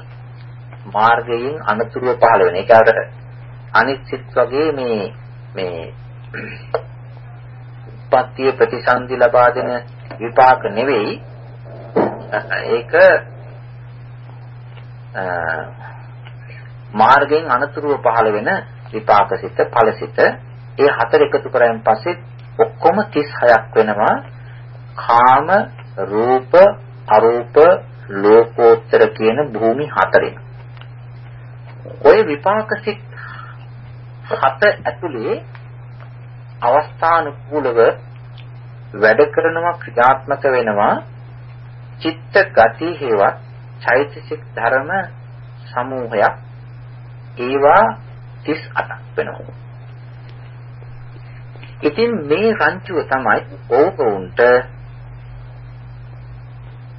මාර්ගයෙන් අනතුරුව පහළ වෙන ඒක අර අනිත් සිත් වගේ මේ මේ උපත්ති ප්‍රතිසන්දි ලබා දෙන විපාක නෙවෙයි. ඒක මාර්ගයෙන් අනතුරුව පහළ වෙන විපාකසිත ඵලසිත ඒ හතර එකතු කරායින් පස්සේ ඔක්කොම 36ක් වෙනවා. කාම රූප අරූප ලෝකෝත්තර කියන භූමි හතරෙන්. ඔය විපාකසිත හත ඇතුලේ අවස්ථානුකූලව වැඩ කරනවා ක්‍රියාත්මක වෙනවා. චිත්ත ගති හේවත් චෛතසික ධර්ම සමූහයක්. ඒවා 38ක් වෙනවා. ඉතින් මේ රංචුව තමයි ඕකවුන්ට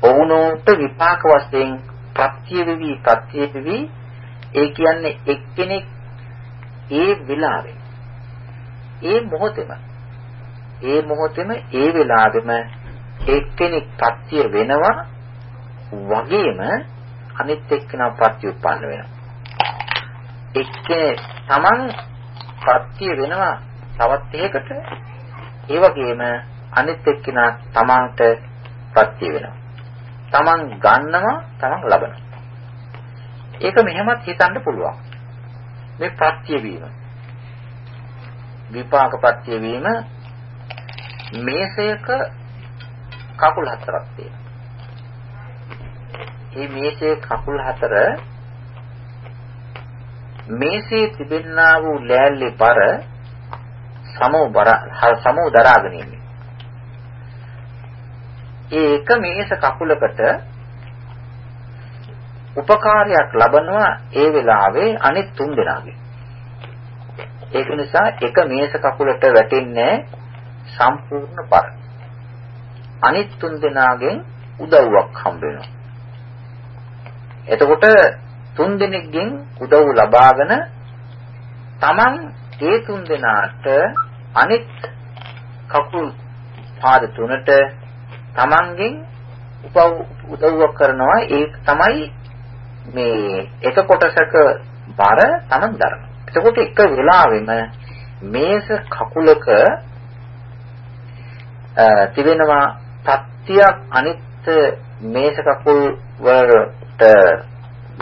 ඔවුනොන්ට විපාක වශයෙන් ප්‍රත්‍ය වෙවි ප්‍රත්‍ය වෙවි ඒ කියන්නේ එක්කෙනෙක් ඒ වෙලාවේ ඒ මොහොතේම ඒ මොහොතේම ඒ වෙලාවෙම එක්කෙනෙක් ප්‍රත්‍ය වෙනවා වගේම අනිත් එක්කෙනා ප්‍රත්‍යඋප්පන්න වෙනවා. එක්කේ Taman ප්‍රත්‍ය වෙනවා තවත් එකකට ඒ වගේම අනිත් එක්කෙනා Tamanට ප්‍රත්‍ය වෙනවා. Taman ගන්නවා Taman ලබනවා. ඒක මෙහෙමත් හිතන්න පුළුවන්. මේ ප්‍රත්‍ය වීම විපාක ප්‍රත්‍ය වීම මේසයක කකුල් හතරක් තියෙනවා. මේ මේසේ කකුල් හතර මේසේ තිබෙන්නා වූ ලෑල්ලේ බර සමෝ බර සමෝ දරාගෙන ඉන්නේ. ඒ එක මේස කකුලකට උපකාරයක් ලබනවා ඒ වෙලාවේ අනිත් තුන් දෙනාගේ. ඒක නිසා එක මේස කකුලට වැටෙන්නේ සම්පූර්ණ බර. අනිත් තුන් දෙනාගෙන් උදව්වක් හම්බ වෙනවා. එතකොට තුන් දෙනෙක්ගෙන් උදව් ලබාගෙන Taman ඒ තුන් දෙනාට අනිත් කකුල් පාද තුනට Tamanගෙන් උදව්වක් කරනවා ඒක තමයි මේ එක කොටසක බර Taman දරන. එතකොට එක වෙලාවෙම මේස කකුලක තිබෙනවා ප්‍රත්‍යක් අනිත් මේස කකුල් වලට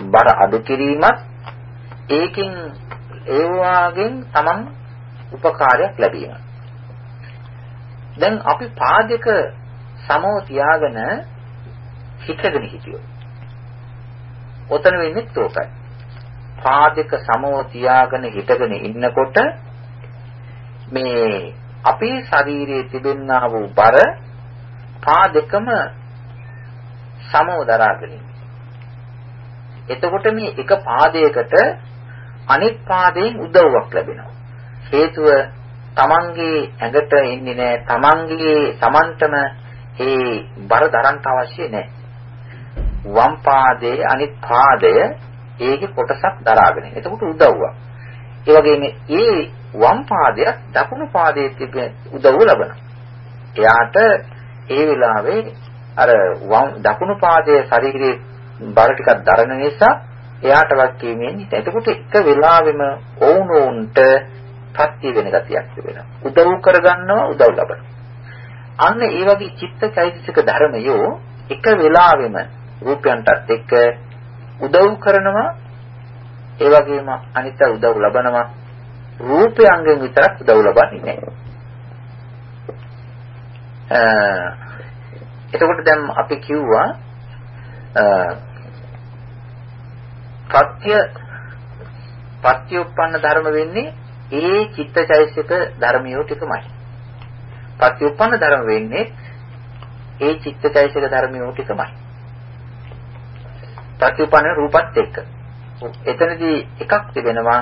බර අඩු කිරීමත් ඒකින් ඒ වාගෙන් Taman උපකාරයක් ලැබීම. දැන් අපි පාදක සමෝ තියාගෙන හිතගෙන හිටියොත්. ඔතන වෙන්නේ තෝකයි. පාදක සමෝ තියාගෙන හිතගෙන ඉන්නකොට මේ අපේ ශරීරයේ තිබෙනා වූ බර පා දෙකම සමව දරාගෙන එතකොට මේ එක පාදයකට අනෙක් පාදයෙන් උදව්වක් ලැබෙනවා. හේතුව තමන්ගේ ඇඟට එන්නේ නැහැ. තමන්ගේ සමන්තම ඒ බර දරන්න අවශ්‍ය නැහැ. වම් පාදයේ අනිත් පාදය ඒකේ කොටසක් දරාගෙන. එතකොට උදව්වක්. ඒ වගේම ඒ වම් පාදයට දකුණු පාදයේ තිබෙන උදව්ව ලබනවා. එයාට ඒ වෙලාවේ අර දකුණු පාදයේ ශරීරයේ බර ටිකක් දරන නිසා එයාට වක්කීමේ නිත. එතකොට එක වෙලාවෙම ඕනෝන්ට ප්‍රත්‍ය වෙන ගතියක් තිබෙනවා. උදව් කරගන්නවා උදව් ලබනවා. අන්න ඒ වගේ චිත්තචෛතසික ධර්මයෝ එක වෙලාවෙම රූපයන්ටත් එක්ක උදව් කරනවා ඒ වගේම අනිත් උදව් ලබනවා රූපයන්ගෙන් විතරක් උදව් ලබන්නේ නැහැ. එතකොට දැන් අපි කිව්වා පත්‍ය පත්‍යඋප්පන්න ධර්ම වෙන්නේ ඒ චිත්තචෛසික ධර්මියෝ ටිකමයි. පත්‍යඋප්පන්න ධර්ම වෙන්නේ ඒ චිත්තචෛසික ධර්මියෝ ටිකමයි. පත්‍යඋප්පන්න රූපත් එක්ක. එතනදී එකක් තිබෙනවා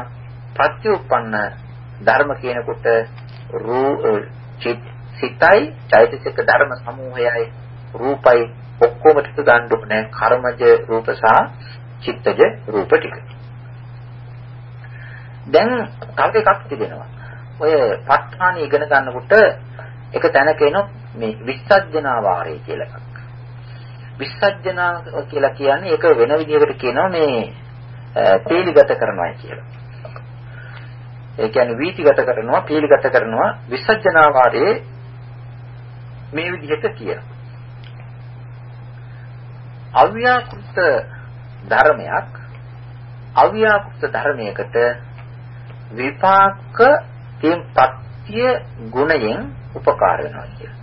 පත්‍යඋප්පන්න ධර්ම කියනකොට රූ සිතයි චෛතසික ධර්ම සමූහයයි රූපයි ඔක්කොම ටික ගන්න ඕනේ කර්මජ රූප සහ චිත්තජ රූප ටික. දැන් තව එකක් තිබෙනවා. ඔය ප ဋ ාණි ඉගෙන ගන්නකොට එක තැනක එන මේ විස්සජ්ජනා වාරය කියලා එකක්. විස්සජ්ජනා කියලා කියන්නේ ඒක වෙන විදිහකට කියනවා මේ තේලිගත කරනවා කියලා. ඒ කියන්නේ වීතිගත කරනවා, පීලිගත කරනවා විසර්ජනා වාරයේ මේ විදිහට කියනවා. අව්‍යාකෘත ධර්මයක් අව්‍යාකෘත ධර්මයකට විපාක තින් පත්‍ය ගුණයෙන් උපකාර වෙනවා කියලා.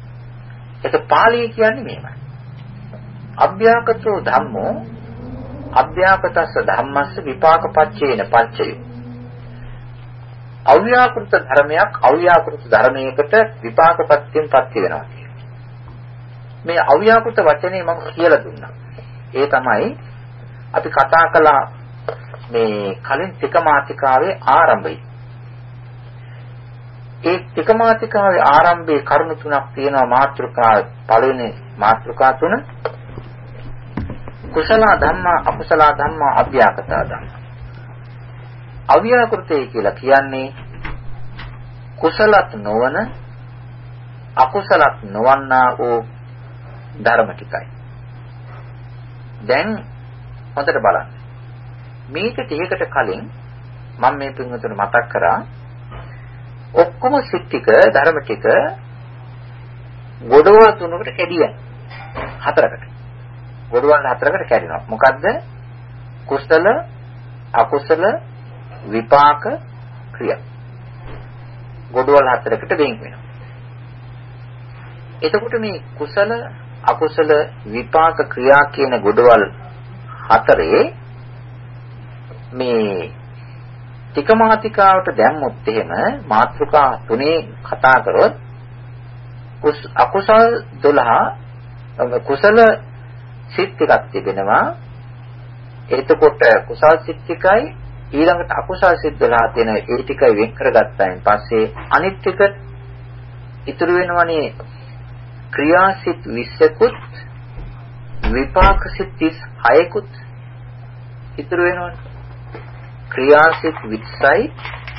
ඒක පාළිය කියන්නේ මෙහෙමයි. අභ්‍යාකතෝ ධම්මෝ අභ්‍යාකතස්ස ධම්මස්ස විපාක පච්චේන පච්චයෝ අව්‍යාකෘත ධර්මයක් අව්‍යාකෘත ධර්මයකට විපාක ප්‍රත්‍යයෙන් පත්‍ය වෙනවා කියන්නේ. මේ අව්‍යාකෘත වචනේ මම කියලා දුන්නා. ඒ තමයි අපි කතා කළා මේ කලින් තිකමාතිකාවේ ආරම්භය. ඒ තිකමාතිකාවේ ආරම්භයේ කරුණු තුනක් තියෙනවා මාත්‍රිකා පළවෙනි මාත්‍රිකා තුන කුසල ධම්මා අකුසල ධම්මා අභ්‍යාකතා ධම්මා අව්‍යාකෘතය කියලා කියන්නේ කුසලත් නොවන අකුසලත් නොවන්නා වූ ධර්ම ටිකයි. දැන් හොඳට බලන්න. මේක ටිකකට කලින් මම මේ පින්වතුන් මතක් කරා ඔක්කොම සිත් ටික ධර්ම ටික ගොඩවල් තුනකට කැඩියන් හතරකට. ගොඩවල් හතරකට කැඩෙනවා. මොකද්ද? කුසල, අකුසල, විපාක, ක්‍රියා. ගොඩවල් හතරකට වෙන් වෙනවා. එතකොට මේ කුසල අකුසල විපාක ක්‍රියා කියන ගොඩවල් හතරේ මේ ටිකමාතිකාවට දැම්මොත් එහෙම මාත්‍රිකා තුනේ කතා කරොත් අකුසල් 12 කුසල සිත් ටිකක් තිබෙනවා. එතකොට කුසල් සිත් ටිකයි ඊළඟට අකුසල් සිත් 12 තියෙන ඒ ටිකයි වෙන් කරගත්තායින් පස්සේ අනිත් ටික ඉතුරු වෙනවනේ ක්‍රියාසිත 20කුත් විපාකසිත 36කුත් ඉතුරු වෙනවනේ. ක්‍රියාසිත 20යි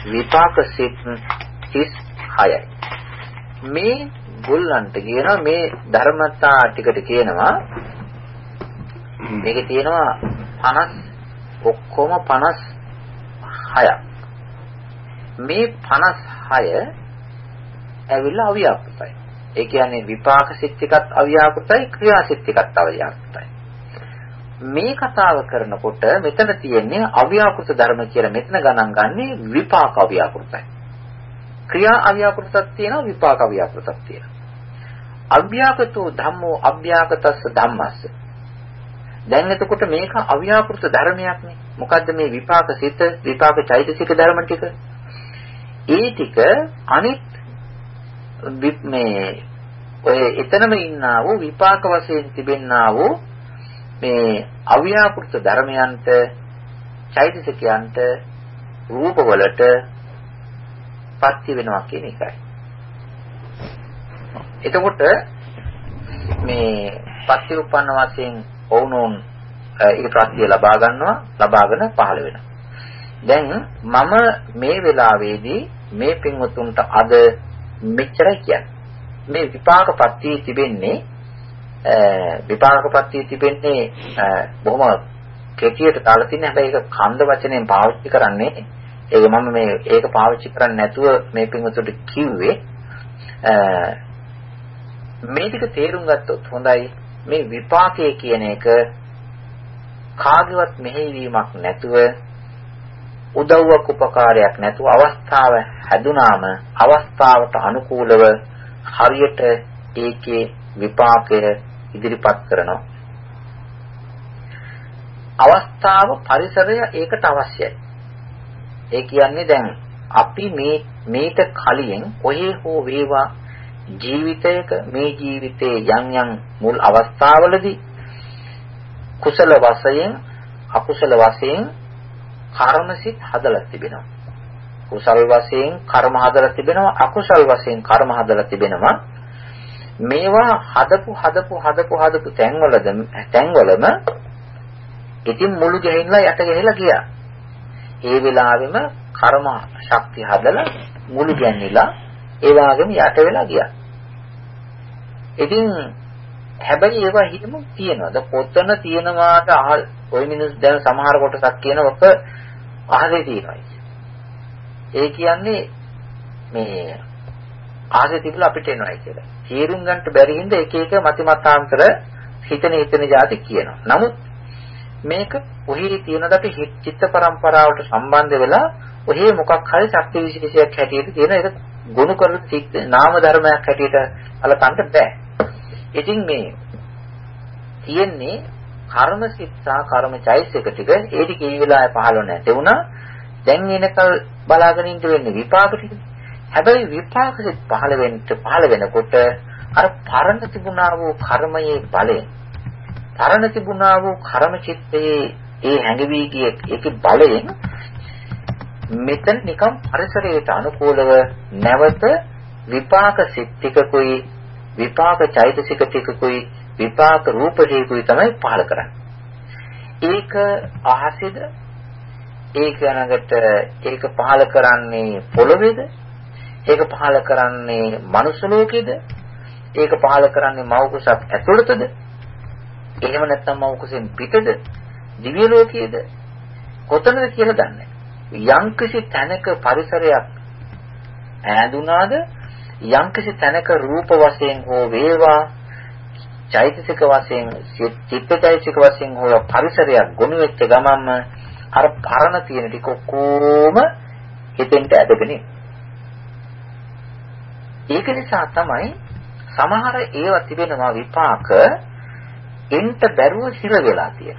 විපාකසිත 36යි මේ ගොල්ලන්ට කියනවා මේ ධර්මතා ටිකට කියනවා. මේකේ තියෙනවා 50 ඔක්කොම 56ක් මේ 56 ඇවිල්ලා අව්‍යාකෘතයි ඒ කියන්නේ විපාක සිත් එකත් අව්‍යාකෘතයි ක්‍රියා සිත් එකත් අව්‍යාකෘතයි. මේ කතාව කරනකොට මෙතන තියෙන්නේ අව්‍යාකෘත ධර්ම කියලා මෙතන ගණන් ගන්නේ විපාක අව්‍යාකෘතයි. ක්‍රියා අව්‍යාකෘතක් තියෙනවා විපාක අව්‍යාකෘතක් තියෙනවා. අව්‍යාකෘතෝ ධම්මෝ අභ්‍යාකතස්ස ධම්මස්ස. දැන් එතකොට මේක අව්‍යාකෘත ධර්මයක්නේ. මොකද්ද මේ විපාක සිත විපාක චෛතසික ධර්ම ටික? ඒ ටික අනිත් මේ ඔය එතනම ඉන්නා වූ විපාක වශයෙන් තිබෙන්නා වූ මේ අව්‍යාකෘත ධර්මයන්ට චෛතසිකයන්ට රූපවලට පත්‍ය වෙනවා කියන එකයි. එතකොට මේ පත්‍ය උපන්න වශයෙන් වුණොන් ඒ ප්‍රත්‍ය ලබා ගන්නවා ලබාගෙන පහළ වෙනවා. දැන් මම මේ වෙලාවේදී මේ පින්වතුන්ට අද මෙච්චරයි කියන්නේ. මේ විපාකපත්තිය තිබෙන්නේ විපාකපත්තිය තිබෙන්නේ බොහොම කෙටියට දාලා තියෙන හැබැයි ඒක කන්ද වචනයෙන් පාවිච්චි කරන්නේ. ඒක මම මේ ඒක පාවිච්චි කරන්නේ නැතුව මේ පින්වතුන්ට කිව්වේ මේ ටික තේරුම් ගත්තොත් හොඳයි. මේ විපාකය කියන එක කාගේවත් මෙහෙයවීමක් නැතුව උදව්වක් උපකාරයක් නැතුව අවස්ථාව හැදුනාම අවස්ථාවට අනුකූලව හරියට ඒකේ විපාකය ඉදිරිපත් කරනවා. අවස්ථාව පරිසරය ඒකට අවශ්‍යයි. ඒ කියන්නේ දැන් අපි මේ මේට කලින් කොහේ හෝ වේවා ජීවිතයක මේ ජීවිතයේ යම් යම් මුල් අවස්ථාවලදී කුසල වශයෙන් අකුසල වශයෙන් කර්මසිත හදලා තිබෙනවා. කුසල් වශයෙන් කර්ම හදලා තිබෙනවා අකුසල් වශයෙන් කර්ම හදලා තිබෙනවා. මේවා හදපු හදපු හදපු හදපු තැන්වලද තැන්වලම ඉතින් මුළු ගෙහින්ලා යට ගෙහිලා ගියා. ඒ වෙලාවෙම කර්ම ශක්තිය හදලා මුළු ගැන්නිලා ඒ වගේම යට වෙලා ගියා. ඉතින් හැබැයි ඒවා හිතමු තියෙනවද? පොතන තියෙනවාට අහල් ওই මිනිස් දැන් සමහර කොටසක් කියනවක අහසේ තියෙනවා. ඒ කියන්නේ මේ ආසේ තිබුණා අපිට එනවායි කියලා. තේරුම් ගන්නට බැරි හින්දා එක එක මතිමතාන්තර හිතන හිතන જાති කියනවා. නමුත් මේක ඔහි තියෙනද අපි චිත්ත පරම්පරාවට සම්බන්ධ වෙලා ඔහි මොකක් හරි ශක්ති විශේෂයක් හැටියට තියෙන ඒක ගොනු කරලා නාම ධර්මයක් හැටියට අලකන්න බෑ. ඉතින් මේ තියෙන්නේ කර්ම සිත්සා කර්ම චෛසික ටික ඒ ටික ඒ වෙලාවේ පහළ නැති වුණා. දැන් එනකල් බලාගෙන ඉන්න වෙන්නේ විපාක ටික. හැබැයි විපාක සිත් පහළ වෙන්න පහළ වෙනකොට අර පරණ තිබුණා වූ කර්මයේ බලයෙන් පරණ තිබුණා වූ කර්ම චිත්තයේ ඒ හැඟවි ගිය ඒකේ බලයෙන් මෙතන නිකම් පරිසරයට අනුකූලව නැවත විපාක සිත්තිකකුයි විපාක චෛතසික ටිකකුයි විපාක රූප ටිකකුයි තමයි පහල කරන්නේ. ඒක අහසෙද ඒක ළඟට ඒක පහල කරන්නේ පොළොවේද ඒක පහල කරන්නේ මනුස්ස ලෝකේද? ඒක පහල කරන්නේ මව කුසක් ඇතුළතද? එහෙම නැත්නම් මව කුසෙන් පිටද? දිව්‍ය ලෝකයේද? කොතනද කියලා දන්නේ? යම්කිසි තැනක පරිසරයක් ඈඳුනාද යම්කිසි තැනක රූප වශයෙන් හෝ වේවා චෛතසික වශයෙන් චිත්තචෛතසික වශයෙන් හෝ පරිසරයක් ගොනු වෙච්ච ගමන්ම අර පරණ තියෙන ටික ඔක්කොම හිතෙන්ට ඇදගෙන ඒක නිසා තමයි සමහර ඒවා තිබෙනවා විපාක එන්ට බැරුව හිර වෙලා තියෙන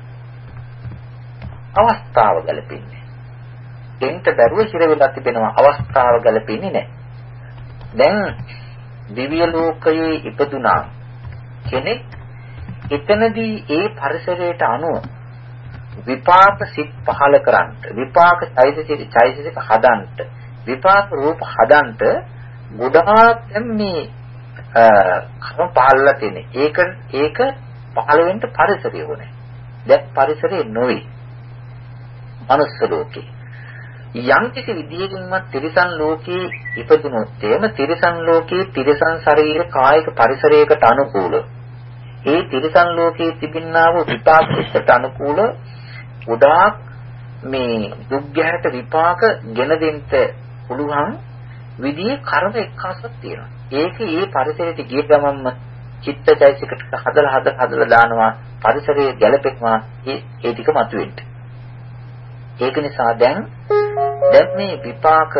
අවස්ථාව ගැලපෙන්නේ එන්ට බැරුව හිර වෙලා තිබෙනවා අවස්ථාව ගැලපෙන්නේ නැහැ. දැන් දිව්‍ය ලෝකයේ ඉපදුනා කෙනෙක් එතනදී ඒ පරිසරයට අනුව විපාක සිත් පහල කරන්නට විපාක චෛතසික චෛතසික හදන්නට විපාක රූප හදන්නට ගොඩාක් මේ කර්ම පහළලා තියෙන. ඒක ඒක පහළ වෙන්න පරිසරය ඕනේ. දැන් පරිසරේ නොවේ. මනුස්ස ලෝකේ. යම් කිසි විදියකින්වත් තිරිසන් ලෝකේ ඉපදුනොත් එම තිරිසන් ලෝකේ තිරිසන් ශරීර කායික පරිසරයකට අනුකූල ඒ තිරිසන් ලෝකයේ තිබෙනා වූ විපාකයට අනුකූල ගොඩාක් මේ දුක් ගැහැට විපාක ගෙන දෙන්න පුළුවන් විදිහේ කර්ම එක්කාසක් තියෙනවා. ඒක ඒ පරිසරයට ගිය ගමන්ම චිත්තචෛසිකට හදලා හදලා හදලා දානවා පරිසරයේ ගැළපෙනවා ඒ ඒ ටික මතුවෙන්න. ඒක නිසා දැන් දැන් මේ විපාක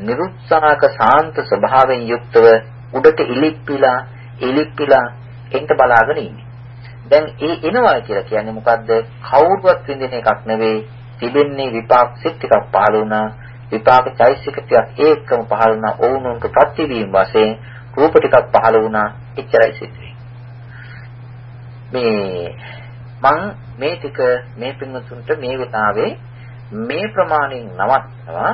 නිරුත්සාහක සාන්ත ස්වභාවයෙන් යුක්තව උඩට ඉලිප්පිලා ඉලිප්පිලා එන්ට බලාගෙන ඉන්නේ. දැන් ඒ එනවා කියලා කියන්නේ මොකද්ද? කවුරුවත් විඳින එකක් නෙවෙයි. තිබෙන්නේ විපාක සිත් ටිකක් පහළ වුණා. විපාක චෛසික ටිකක් ඒකම පහළ වුණා. ඕනොන්ට ප්‍රතිවීම වශයෙන් රූප ටිකක් පහළ වුණා. එච්චරයි සිද්ධ මේ මං මේ ටික මේ පින්වතුන්ට මේ වෙලාවේ මේ ප්‍රමාණයෙන් නවත්නවා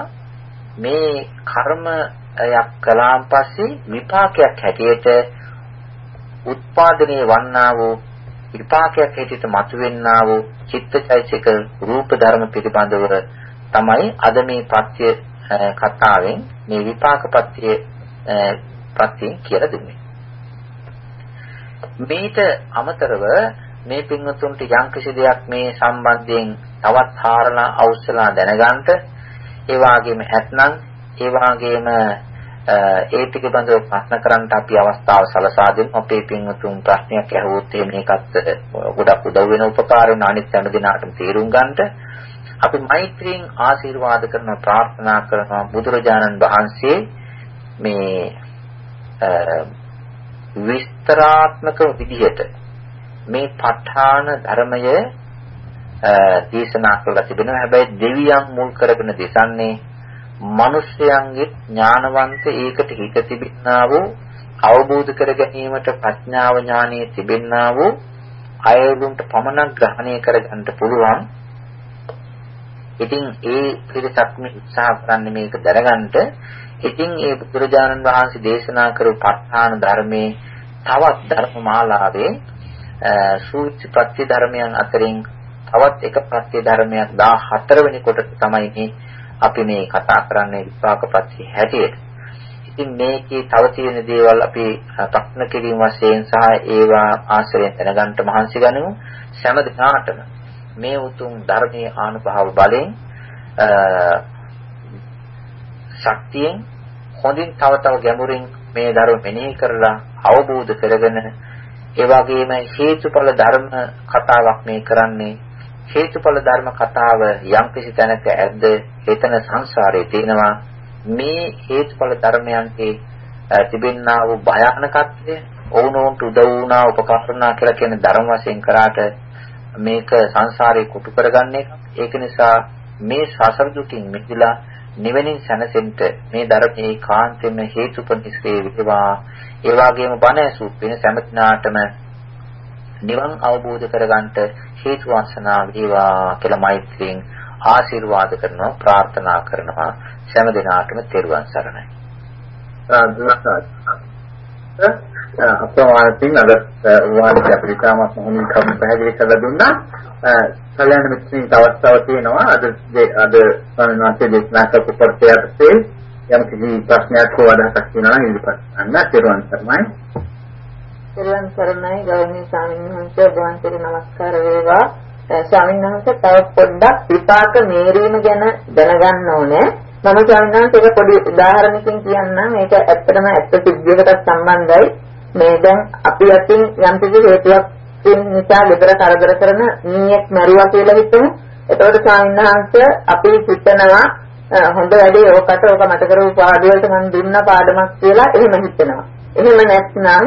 මේ කර්මයක් කළාන් පස්සේ විපාකයක් හැටියට උත්පාදනයේ වන්නා වූ විපාකයක් හැටියට මතුවෙන්නා වූ චිත්තචෛතසික රූප ධර්ම පිළිබඳව තමයි අද මේ පත්‍ය කතාවෙන් මේ විපාක පත්‍ය පත්‍යෙන් කියලා දුන්නේ. මේට අමතරව මේ පින්වතුන්ට යම්කිසි දෙයක් මේ සම්බන්ධයෙන් තවත් හාරලා අවශ්‍යලා දැනගන්න ඒ වගේම ඇත්නම් ඒ වගේම ඒ පිළිබඳව ප්‍රශ්න කරන්න අපි අවස්ථාව සලසා දෙමු. අපේ පින්වතුන් ප්‍රශ්නයක් ඇහුවොත් මේකත් ගොඩක් උදව් වෙන උපකාර වෙන අනිත් හැම දිනාටම තේරුම් ගන්නට අපි මෛත්‍රියෙන් ආශිර්වාද කරන ප්‍රාර්ථනා කරනවා බුදුරජාණන් වහන්සේ මේ විස්තරාත්මක විදිහට මේ ප ဋ ාණ ධර්මය දේශනා කරලා තිබෙනවා. හැබැයි දෙවියන් මුල් කරගෙන දෙසන්නේ මිනිස්යන්ගේ ඥානවන්ත ඒකට හිත තිබෙනා වූ අවබෝධ කර ගැනීමට ප්‍රඥාව ඥානයේ තිබෙනා වූ අයලුන්ට පමණක් ග්‍රහණය කරගන්න පුළුවන්. ඉතින් ඒ පිරිසක් මේ උත්සාහ කරන්නේ මේක දරගන්නට. ඉතින් ඒ බුදුරජාණන් වහන්සේ දේශනා කරපු ප ဋ ාණ ධර්මයේ තවත් ධර්ම මාලාවේ සූත්‍ර ප්‍රත්‍ය ධර්මයන් අතරින් තවත් එක ප්‍රත්‍ය ධර්මයක් 14 වෙනි කොට තමයි මේ අපි මේ කතා කරන්නේ විපාකපත්ති හැටියට. ඉතින් මේකේ තව තියෙන දේවල් අපි ප්‍රශ්න කිරීම වශයෙන් සහ ඒවා ආශ්‍රයෙන් දැනගන්න මහන්සි ගනිමු. සෑම දිනාටම මේ උතුම් ධර්මයේ ආනුභාව බලෙන් ශක්තියෙන් හොඳින් තව තව ගැඹුරින් මේ ධර්ම මෙනෙහි කරලා අවබෝධ කරගෙන ඒ වගේම හේතුඵල ධර්ම කතාවක් මේ කරන්නේ. හේතුඵල ධර්ම කතාව යම්කිසි තැනක ඇද්ද එතන සංසාරේ තියෙනවා. මේ හේතුඵල ධර්මයන්ගේ තිබෙන්නා වූ භයානකත්වය ඔවුනොන්ට උදව් වුණා උපකාර වුණා කියලා කියන ධර්ම වශයෙන් කරාට මේක සංසාරේ කුටු කරගන්න. එක ඒක නිසා මේ සසර දුකින් මිදලා නිවෙනින් සැනසෙන්න මේ ධර්මයේ කාන්තෙම හේතුපනිස්සේ වේවා. ඒ වගේම බණ ඇසු වෙන සෑමතිනාටම නිවන් අවබෝධ කරගන්නට හේතු වාසනා වේවා කියලා මෛත්‍රියෙන් ආශිර්වාද කරනවා ප්‍රාර්ථනා කරනවා. සෑම දිනාටම තෙරුවන් සරණයි. අප්‍රමාණකින් අද වාණිජ අපිට තාමත් මොහොමින් කම් පැහැදිලි කරලා දුන්නා. කල්‍යාණ මිත්‍රින් අවස්ථාව තියෙනවා අද අද ස්වාමීන් වහන්සේ දේශනා කරපු පරිත්‍යාගයේ යම් කිසි ප්‍රශ්නයක් හෝ අදහසක් තියෙනවා නම් ඉදිරිපත් කරන්න. තෙරුවන් සරණයි. තෙරුවන් සරණයි ගෞරවනීය ස්වාමීන් වහන්සේ ඔබ වහන්සේට නමස්කාර වේවා. ස්වාමීන් වහන්සේ තව පොඩ්ඩක් විපාක මේරීම ගැන දැනගන්න ඕනේ. මම ස්වාමීන් වහන්සේ ඒක පොඩි උදාහරණකින් කියන්නම්. මේක ඇත්තටම ඇත්ත සිද්ධියකට සම්බන්ධයි. මේ දැන් අපි අතින් යම් කිසි හේතුවක් නිසා ගෙදර කරදර කරන මීයක් මරුවා කියලා හිතමු. එතකොට ස්වාමීන් වහන්සේ අපි හිතනවා හොඳ වැඩේ ඔකට ඔක මට කරපු පාඩුවලට මම දුන්න පාඩමක් කියලා එහෙම හිතනවා. එහෙම නැත්නම්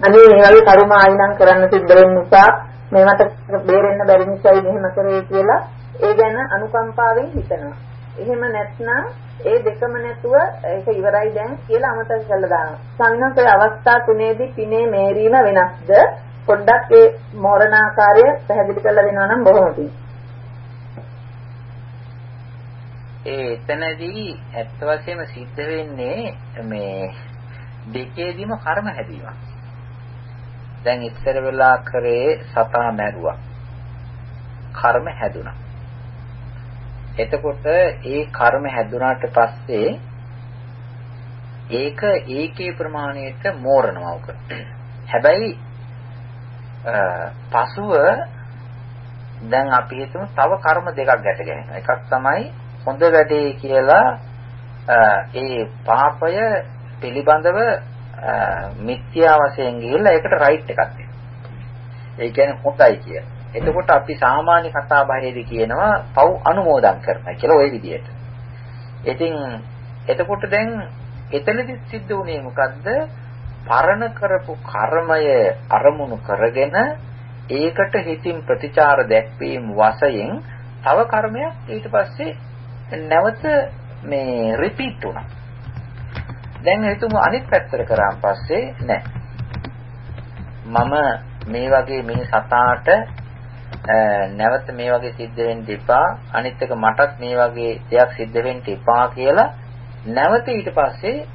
අනේ මේ වගේ කර්ම ආයිනම් කරන්න සිද්ධ වෙන නිසා මේවට බේරෙන්න බැරි නිසායි මෙහෙම කරේ කියලා ඒ ගැන අනුකම්පාවෙන් හිතනවා. එහෙම නැත්නම් ඒ දෙකම නැතුව ඒක ඉවරයි දැන් කියලා අමතක කරලා දානවා. සංඝසේ අවස්ථා තුනේදී පිනේ මේරීම වෙනස්ද? පොඩ්ඩක් ඒ මෝරණාකාරය පැහැදිලි කරලා දෙනවා නම් බොහොම පිං. ඒ එතනදී ඇත්ත වශයෙන්ම සිද්ධ වෙන්නේ මේ දෙකේදීම කර්ම හැදීමක්. දැන් ඉස්සර වෙලා කරේ සතා මැරුවා. කර්ම හැදුනා. එතකොට ඒ කර්ම හැදුනාට පස්සේ ඒක ඒකේ ප්‍රමාණයට මෝරනවා උක. හැබැයි පසුව දැන් අපි හිතමු තව කර්ම දෙකක් ගැට ගැහෙනවා. එකක් තමයි හොඳ වැඩේ කියලා ඒ පාපය පිළිබඳව මිත්‍යා වශයෙන් ගිහිල්ලා ඒකට රයිට් එකක් දෙනවා. ඒ කියන්නේ හොඳයි කිය. එතකොට අපි සාමාන්‍ය කතා බහේදී කියනවා පව් අනුමෝදන් කරනවා කියලා ওই විදිහට. ඉතින් එතකොට දැන් එතනදි සිද්ධ වුණේ මොකද්ද? පරණ කරපු කර්මය අරමුණු කරගෙන ඒකට හිතින් ප්‍රතිචාර දැක්වීම වශයෙන් තව කර්මයක් ඊට පස්සේ නැවත මේ රිපීට් වුණා. දැන් හිතමු අනිත් පැත්තට කරාන් පස්සේ නෑ. මම මේ වගේ මේ සතාට නැවත මේ වගේ සිද්ධ වෙන්න එපා. අනිත් එක මටත් මේ වගේ දෙයක් සිද්ධ වෙන්න එපා කියලා නැවත ඊට පස්සේ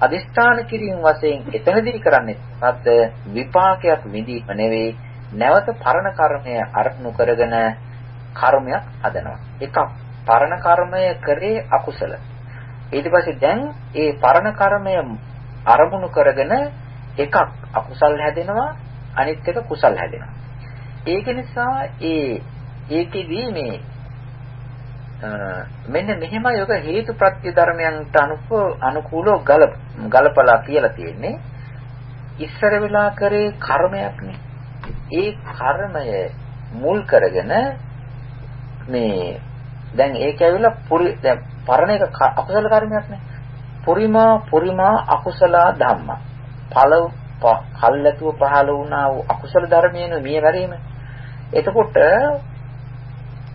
අදිෂ්ඨාන කිරීම වශයෙන් එතනදී කරන්නේ මොකද්ද? විපාකයක් විඳීම නෙවෙයි නැවත පරණ කර්මය අරමුණු කරගෙන කර්මයක් හදනවා. එකක් පරණ කර්මය කරේ අකුසල. ඊට පස්සේ දැන් ඒ පරණ කර්මය අරමුණු කරගෙන එකක් අකුසල් හැදෙනවා අනිත් එක කුසල් හැදෙනවා. ඒක නිසා ඒ ඒකෙදී මේ මෙන්න මෙහෙමයි ඔක හේතු ප්‍රත්‍ය ධර්මයන්ට අනුකූලව ගලපලා කියලා තියෙන්නේ. ඉස්සර වෙලා කරේ කර්මයක්නේ. ඒ කර්මය මුල් කරගෙන මේ දැන් ඒක ඇවිල්ලා පුරි දැන් පරණ එක අකුසල කර්මයක් නේ. පුරිමා පුරිමා අකුසල ධම්ම. ඵල කල්ැතුව පහළ වුණා වූ අකුසල ධර්මයන මිය වැරීම. එතකොට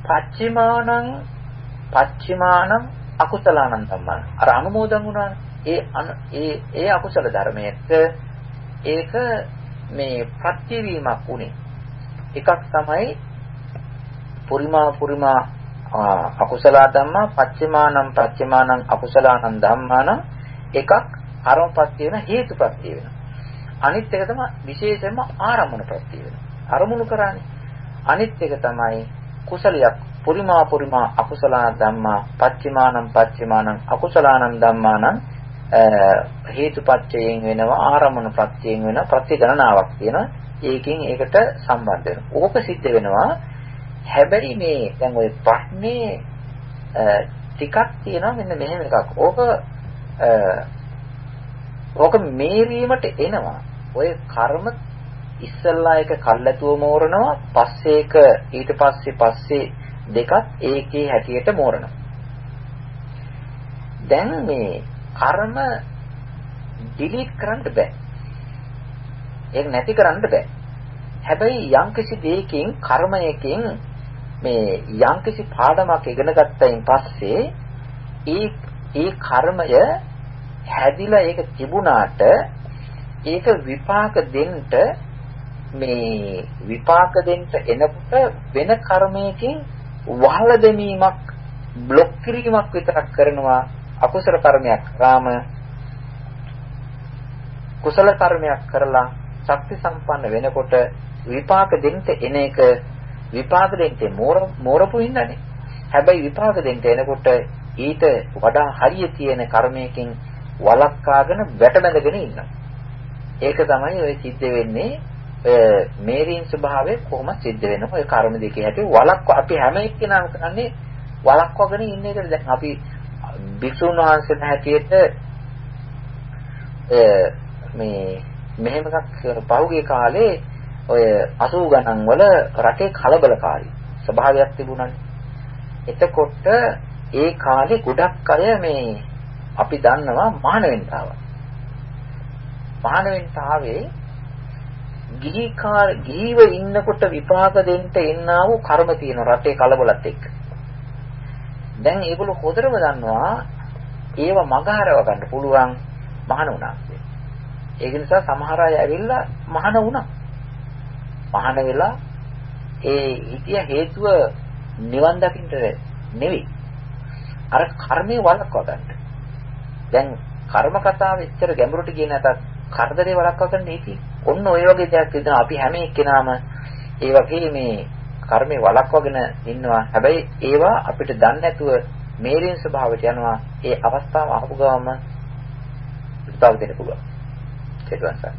පච්චිමානං පච්චිමානං අකුසලානං ධම්මං. අර අනුමෝදන් වුණානේ. ඒ ඒ ඒ අකුසල ධර්මයක ඒක මේ ප්‍රතිවීමක් උනේ. එකක් තමයි පුරිමා පුරිමා අකුසල ධම්මා පච්චමානං පච්චමානං අකුසලානං ධම්මානං එකක් කර්මපත්‍ය වෙන හේතුපත්‍ය වෙන. අනිත් එක තමයි විශේෂයෙන්ම ආරම්භන ප්‍රත්‍ය වෙන. අරමුණු කරන්නේ. අනිත් එක තමයි කුසලයක් පුරිමා පුරිමා අකුසල ධම්මා පච්චමානං පච්චමානං අකුසලානං ධම්මානං හේතුපත්‍යයෙන් වෙනවා ආරම්භන ප්‍රත්‍යයෙන් වෙන ප්‍රත්‍ය ගණනාවක් තියෙනවා. ඒකෙන් ඒකට සම්බන්ධ වෙනවා. ඕක සිද්ධ වෙනවා හැබැයි මේ දැන් ওই ප්‍රශ්නේ ටිකක් තියෙනවා මෙන්න මෙහෙම එකක්. ඕක ඕක මේරීමට එනවා. ඔය කර්ම ඉස්සල්ලා එක කල්ැතුව මෝරනවා පස්සේ එක ඊට පස්සේ පස්සේ දෙකත් ඒකේ හැටියට මෝරනවා. දැන් මේ කර්ම ඩිලීට් කරන්න බෑ. ඒක නැති කරන්න බෑ. හැබැයි යම්කිසි දෙයකින් කර්මයකින් මේ යම්කිසි පාඩමක් ඉගෙන ගත්තයින් පස්සේ ඒ ඒ කර්මය හැදිලා ඒක තිබුණාට ඒක විපාක දෙන්න මේ විපාක දෙන්න එනකොට වෙන කර්මයකින් වහල දෙමීමක් બ્લોක් කිරීමක් විතරක් කරනවා අකුසල කර්මයක්. රාම කුසල කර්මයක් කරලා ශක්ති සම්පන්න වෙනකොට විපාක දෙන්න එන එක විපාක දෙන්න මෝර මෝරපු ඉන්නනේ හැබැයි විපාක දෙන්න එනකොට ඊට වඩා හරිය තියෙන කර්මයකින් වළක්කාගෙන වැටබැඳගෙන ඉන්නවා. ඒක තමයි ඔය සිද්ධ වෙන්නේ මේරීන් ස්වභාවය කොහොම සිද්ධ වෙනව ඔය කර්ම දෙකේ හැටි වලක්ව අපි හැම එක්කෙනාම කරන්නේ වලක්වගෙන ඉන්න එකද? දැන් අපි භික්ෂුන් වහන්සේලා හැටියට මේ මෙහෙම එකක් පහුගිය කාලේ ඔය 80 ගණන් වල රටේ කලබලකාරී ස්වභාවයක් තිබුණානේ. එතකොට ඒ කාලේ ගොඩක් අය මේ අපි දන්නවා මහාන වෙන්න ආවා මහාන වෙන්න ආවේ ගිහි කාල ගිහිව ඉන්නකොට විපාක දෙන්න එන්නා වූ කර්ම තියෙන රටේ කලබලත් එක්ක. දැන් ඒගොල්ලෝ හොදටම දන්නවා ඒව මගහරව ගන්න පුළුවන් මහාන වුණා. ඒක නිසා සමහර අය ඇවිල්ලා මහාන වුණා. මහාන වෙලා ඒ හිතිය හේතුව නිවන් දකින්න නෙවෙයි. අර කර්මයේ වළක්වා ගන්න. දැන් කර්ම කතාව එච්චර ගැඹුරට ගියේ නැතත් කරදරේ වළක්වා ගන්න ඒකයි. ඔන්න ඔය වගේ දෙයක් විදිහට අපි හැම එක්කෙනාම ඒ වගේ මේ කර්මේ වළක්වාගෙන ඉන්නවා. හැබැයි ඒවා අපිට දන්නේ නැතුව මේරින් ස්වභාවයට යනවා. ඒ අවස්ථාව ආපු ගමම විපාක දෙන්න පුළුවන්. ඒක තමයි.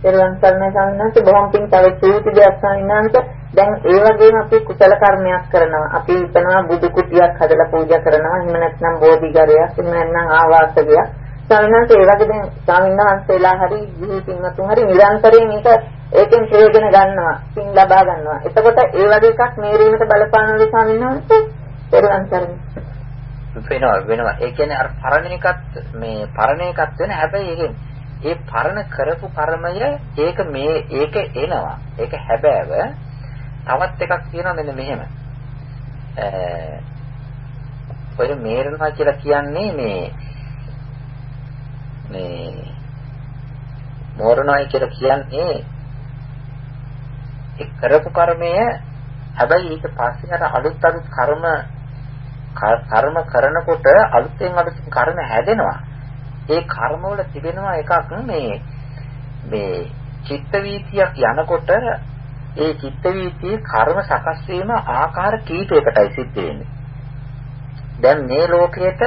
එරුවන් සරණයි සම්මානස බොහොම පිං තව චූටි දෙයක් සම්මානස දැන් ඒ වගේම අපි කුසල කර්මයක් කරනවා අපි හිතනවා බුදු කුටියක් හදලා පූජා කරනවා එහෙම නැත්නම් බෝධිගරයක් එහෙම නැත්නම් ආවාසයක් ස්වාමීන් වහන්සේ ඒ වගේ දැන් ස්වාමීන් වහන්සේලා හරි ගිහි පින්වතුන් හරි නිරන්තරයෙන් ඒක ඒකෙන් ප්‍රයෝජන ගන්නවා පින් ලබා ගන්නවා. එතකොට ඒ වගේ එකක් මේරීමට බලපානවද ස්වාමීන් වහන්සේ? පෙරවන් කරන්නේ වෙනවා වෙනවා. ඒ කියන්නේ අර පරණ එකත් මේ පරණ එකත් වෙන හැබැයි ඒකෙන් ඒ පරණ කරපු කර්මය ඒක මේ ඒක එනවා. ඒක හැබෑව තවත් එකක් තියෙනවා මෙන්න මෙහෙම. ඔය මේරනවා කියලා කියන්නේ මේ මේ මෝරණයි කියලා කියන්නේ ඒ කරපු කර්මය හැබැයි ඊට පස්සේ අර අලුත් අලුත් කර්ම කර්ම කරනකොට අලුතෙන් අලුතෙන් කර්ම හැදෙනවා. ඒ කර්ම වල තිබෙනවා එකක් මේ මේ චිත්ත වීතියක් යනකොට ඒ චිත්ත වීතියේ කර්ම සකස් වීම ආකාර කීපයකටයි සිද්ධ වෙන්නේ. දැන් මේ ලෝකයට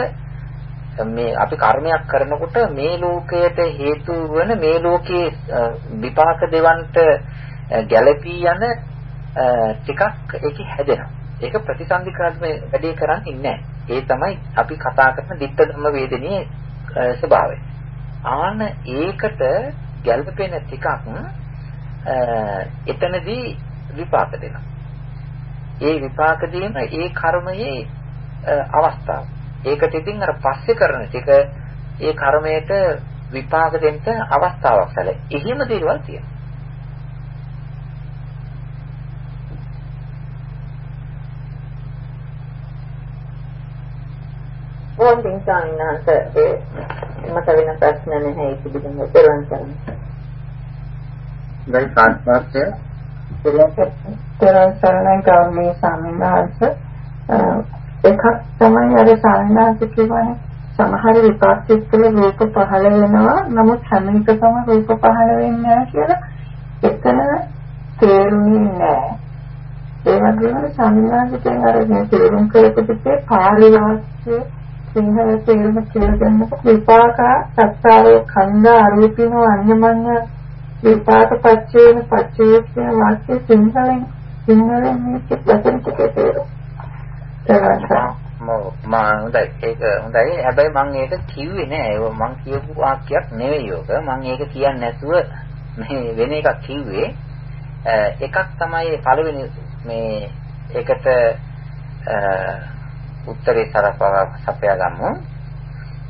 මේ අපි කර්මයක් කරනකොට මේ ලෝකයට හේතු වන මේ ලෝකයේ විපාක දෙවන්ට ගැළපී යන ටිකක් ඒකේ හැදෙනවා. ඒක ප්‍රතිසන්දි ක්‍රමයේ වැඩේ කරන්නේ නැහැ. ඒ තමයි අපි කතා කරන ditta ධම්ම වේදනයේ ස්වභාවය. ආන ඒකට ගැළපෙන ටිකක් එතනදී විපාක දෙනවා. ඒ විපාක දීම ඒ කර්මයේ අවස්ථාව. ඒකට ඉතින් අර පස්සේ කරන ටික ඒ කර්මයට විපාක දෙන්න අවස්ථාවක් සැලේ. එහෙම දේවල් තියෙනවා. ඕන්දින් සාමිනාස ඒ මත වෙන ප්‍රශ්න නැහැ ඒක පිළිබඳව පෙරවන් කරන්න. ගයි කාර්යය පෙරවන් සරණයි ගෞරවනීය සාමිනාස එකක් තමයි අර සාන්නාස කියවනේ සමහර විපාකෙකල රූප පහළ වෙනවා. නමුත් හැම එකකම රූප පහළ වෙන්නේ නැහැ කියලා එතන තේරුන්නේ නැහැ. ඒ වගේම සාන්නාසිකෙන් අර මේ තේරුම් කරපිටේ පාලි වාක්‍ය සිංහල තේරුම කියලා ගන්නකොට විපාක සත්‍යාරෝ ඛණ්ඩ අරූපිනෝ අඤ්ඤමඤ්ඤ විපාක පච්චේන පච්චේ කියන වාක්‍ය සිංහලෙන් සිංහලෙන් මේක වචන ටිකේ තේරුම් මම හොඳයි. ඒක හොඳයි. හැබැයි මම ඒක කිව්වේ නෑ. ඒක මම කියපු වාක්‍යයක් නෙවෙයි ඔක මම ඒක කියන්නේ නැතුව මේ වෙන එකක් කිව්වේ. එකක් තමයි පළවෙනි මේ ඒකට උත්තරේ සරපවා සපයා ගමු.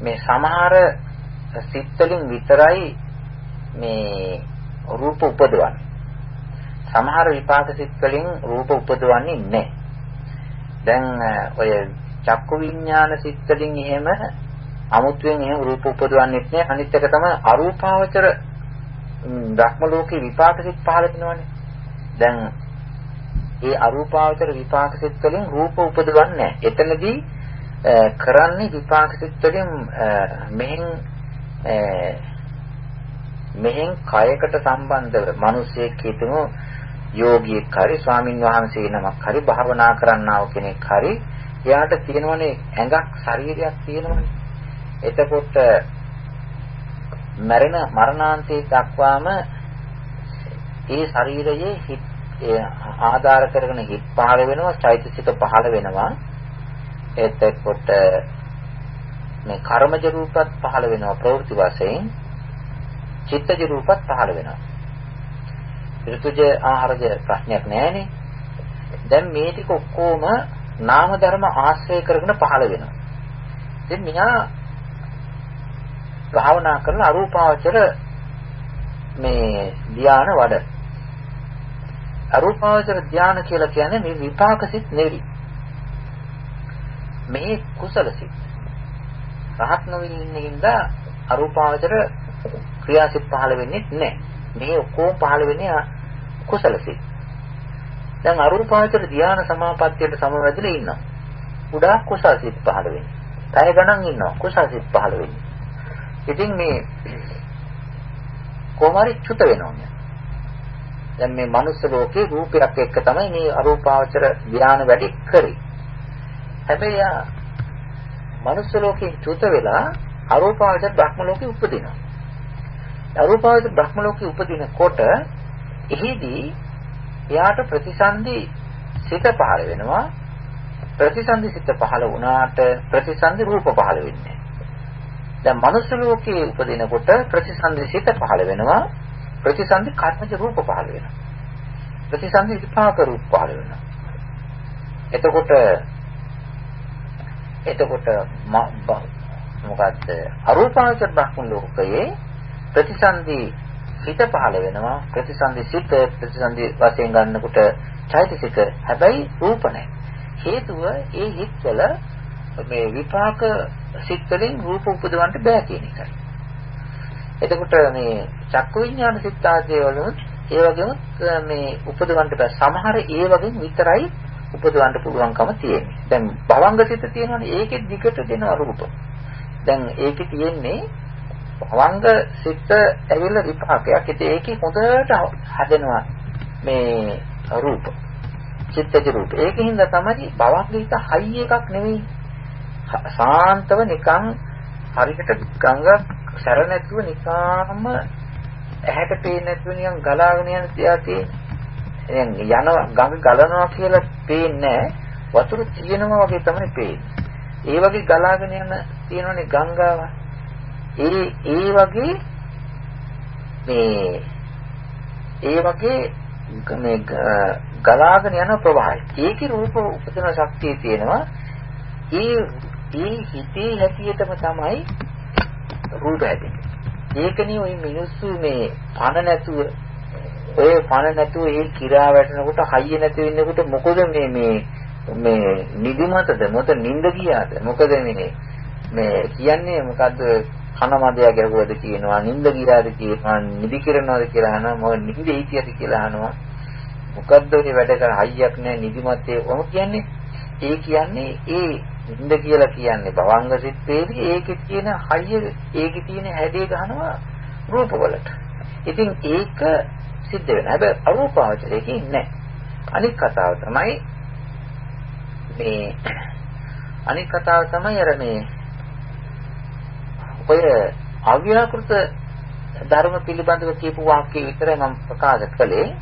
මේ සමහර සිත් වලින් විතරයි මේ රූප උපදවන්නේ. සමහර විපාක සිත් වලින් රූප උපදවන්නේ නැහැ දැන් ඔය චක්කු විඥාන සිත් වලින් එහෙම අමුතුවෙන් එහෙම රූප උපදවන්නෙත් නෑ. අනිත් එක තමයි අරූපාවචර ධර්ම ලෝකේ විපාක සිත් පහළ වෙනවනේ. දැන් ඒ අරූපාවචර විපාක සිත් වලින් රූප උපදවන්නේ නෑ. එතනදී කරන්නේ විපාක සිත් වලින් මෙහෙන් මෙහෙන් කයකට සම්බන්ධව මිනිසෙක් හිතමු යෝගියෙක් හරි ස්වාමින් වහන්සේ නමක් හරි භාවනා කරන්නව කෙනෙක් හරි එයාට තියෙනවනේ ඇඟක් ශරීරයක් තියෙනවනේ. එතකොට මරණ මරණාන්තයේ දක්වාම ඒ ශරීරයේ හිත් ආධාර කරගෙන හිත් පහළ වෙනවා චෛතසික පහළ වෙනවා. එතකොට මේ කර්මජ රූපත් පහළ වෙනවා ප්‍රවෘත්ති වශයෙන් චිත්තජ රූපත් පහළ වෙනවා. ඍතුජ ආහාරජ ප්‍රශ්නයක් නැහැනේ. දැන් මේ ටික ඔක්කොම නාම ධර්ම ආශ්‍රය කරගෙන පහළ වෙනවා. ඉතින් මෙහා භාවනා කරන අරූපාවචර මේ ධාන වඩ. අරූපාවචර ධාන කියලා කියන්නේ මේ විපාක සිත් නෙවෙයි මේ කුසල සිත්. රහත් නොවින් ඉන්න හින්දා අරූපාවචර ක්‍රියාසිත පහළ වෙන්නේ නැහැ. මේ ඔක්කොම පහළ වෙන්නේ කුසල සිත් දැන් අරූපාවචර ධාන සමාපත්තියට සමවැදලා ඉන්නවා. උඩා කුසල සිත් පහළ වෙන්නේ. පැය ගණන් ඉන්නවා. කුසල සිත් පහළ වෙන්නේ. ඉතින් මේ කොහොමරි චුත වෙනවා දැන් මේ මනුස්ස ලෝකේ රූපයක් එක්ක තමයි මේ අරූපාවචර ධානය වැඩි කරේ. හැබැයි මනුස්ස ලෝකේ චුත වෙලා අරූපාවචර බ්‍රහ්ම ලෝකේ උපදිනවා. අරූපාවචර බ්‍රහ්ම ලෝකේ උපදිනකොට එහිදී එයාට ප්‍රතිසන්දි සිත පහළ වෙනවා. ප්‍රතිසන්දි සිත පහළ වුණාට ප්‍රතිසන්දි රූප පහළ වෙන්නේ. දැන් මනුස්ස ලෝකයේ උපදිනකොට ප්‍රතිසන්දි සිත පහළ වෙනවා. ප්‍රතිසන්දි කර්මජ රූප පහළ වෙනවා. ප්‍රතිසන්දි විපාක රූප පහළ වෙනවා. එතකොට එතකොට මොකද්ද? අරූපාවචර බ්‍රහ්ම ලෝකයේ ප්‍රතිසන්දි සිත පහළ වෙනවා ප්‍රතිසන්දි සිත ප්‍රතිසන්දි වශයෙන් ගන්නකොට චෛතසික හැබැයි රූප නැහැ හේතුව ඒ හිත්වල මේ විපාක සිත් වලින් රූප උපදවන්න බෑ කියන එකයි. එතකොට මේ චක්කු විඥාන සිත් ආදී වලුත් ඒ වගේම මේ උපදවන්න බෑ. සමහර ඒ වගේ විතරයි උපදවන්න පුළුවන්කම තියෙන්නේ. දැන් භවංග සිත් තියෙනවනේ ඒකෙ දිගට දෙන රූප. දැන් ඒකේ තියෙන්නේ භවංග සිත් ඇවිල්ලා විපාකයක්. ඉතින් ඒකේ හොඳට හදනවා මේ රූප. චිත්තජ රූප. ඒකින්ද තමයි භවංග හිත හයි එකක් නෙවෙයි. සාන්තව නිකන් හරියට ගංගක් සැර නැතුව නිකාම ඇහැට පේන්නේ නැතුව නිකන් ගලාගෙන යන තියාතේ දැන් යන ගඟ ගලනවා කියලා පේන්නේ වතුර තියෙනවා වගේ තමයි පේන්නේ. ඒ වගේ ගලාගෙන යන තියෙනනේ ගංගාව. ඒ ඒ වගේ මේ ඒ වගේ මේ ගලාගෙන යන ප්‍රවාහය. ඒකේ රූප උපදින ශක්තිය තියෙනවා. ඒ ඒ හිතේ හැටියටම තමයි රූප හැදෙන්නේ. ඒකනේ ওই මිනිස්සු මේ පණ නැතුව ඔය පණ නැතුව ඒ කිරා වැටෙනකොට හයිය නැති වෙනකොට මොකද මේ මේ මේ නිදිමතද මොකද නිින්ද ගියාද මොකද මේ මේ කියන්නේ මොකද්ද කන මදයා ගැහුවද කියනවා නිින්ද ගියාද කියනවා නිදි කිරනවාද කියලා අහනවා මොකද නිින්ද හිටියද කියලා අහනවා මොකද්ද මේ වැඩ කර හයියක් නැහැ නිදිමතේ ඔහොම කියන්නේ ඒ කියන්නේ ඒ නිින්ද කියලා කියන්නේ භවංග සිත්තේදී ඒකේ තියෙන හයිය ඒකේ තියෙන හැඩේ ගන්නවා රූපවලට. ඉතින් ඒක සිද්ධ වෙනවා. හැබැයි අරූපාවචරයේ නැහැ. අනිත් කතාව තමයි මේ අනිත් කතාව තමයි අර මේ ඔය අව්‍යාකෘත ධර්ම පිළිබඳව කියපු වාක්‍ය විතරයි මම ප්‍රකාශ කළේ.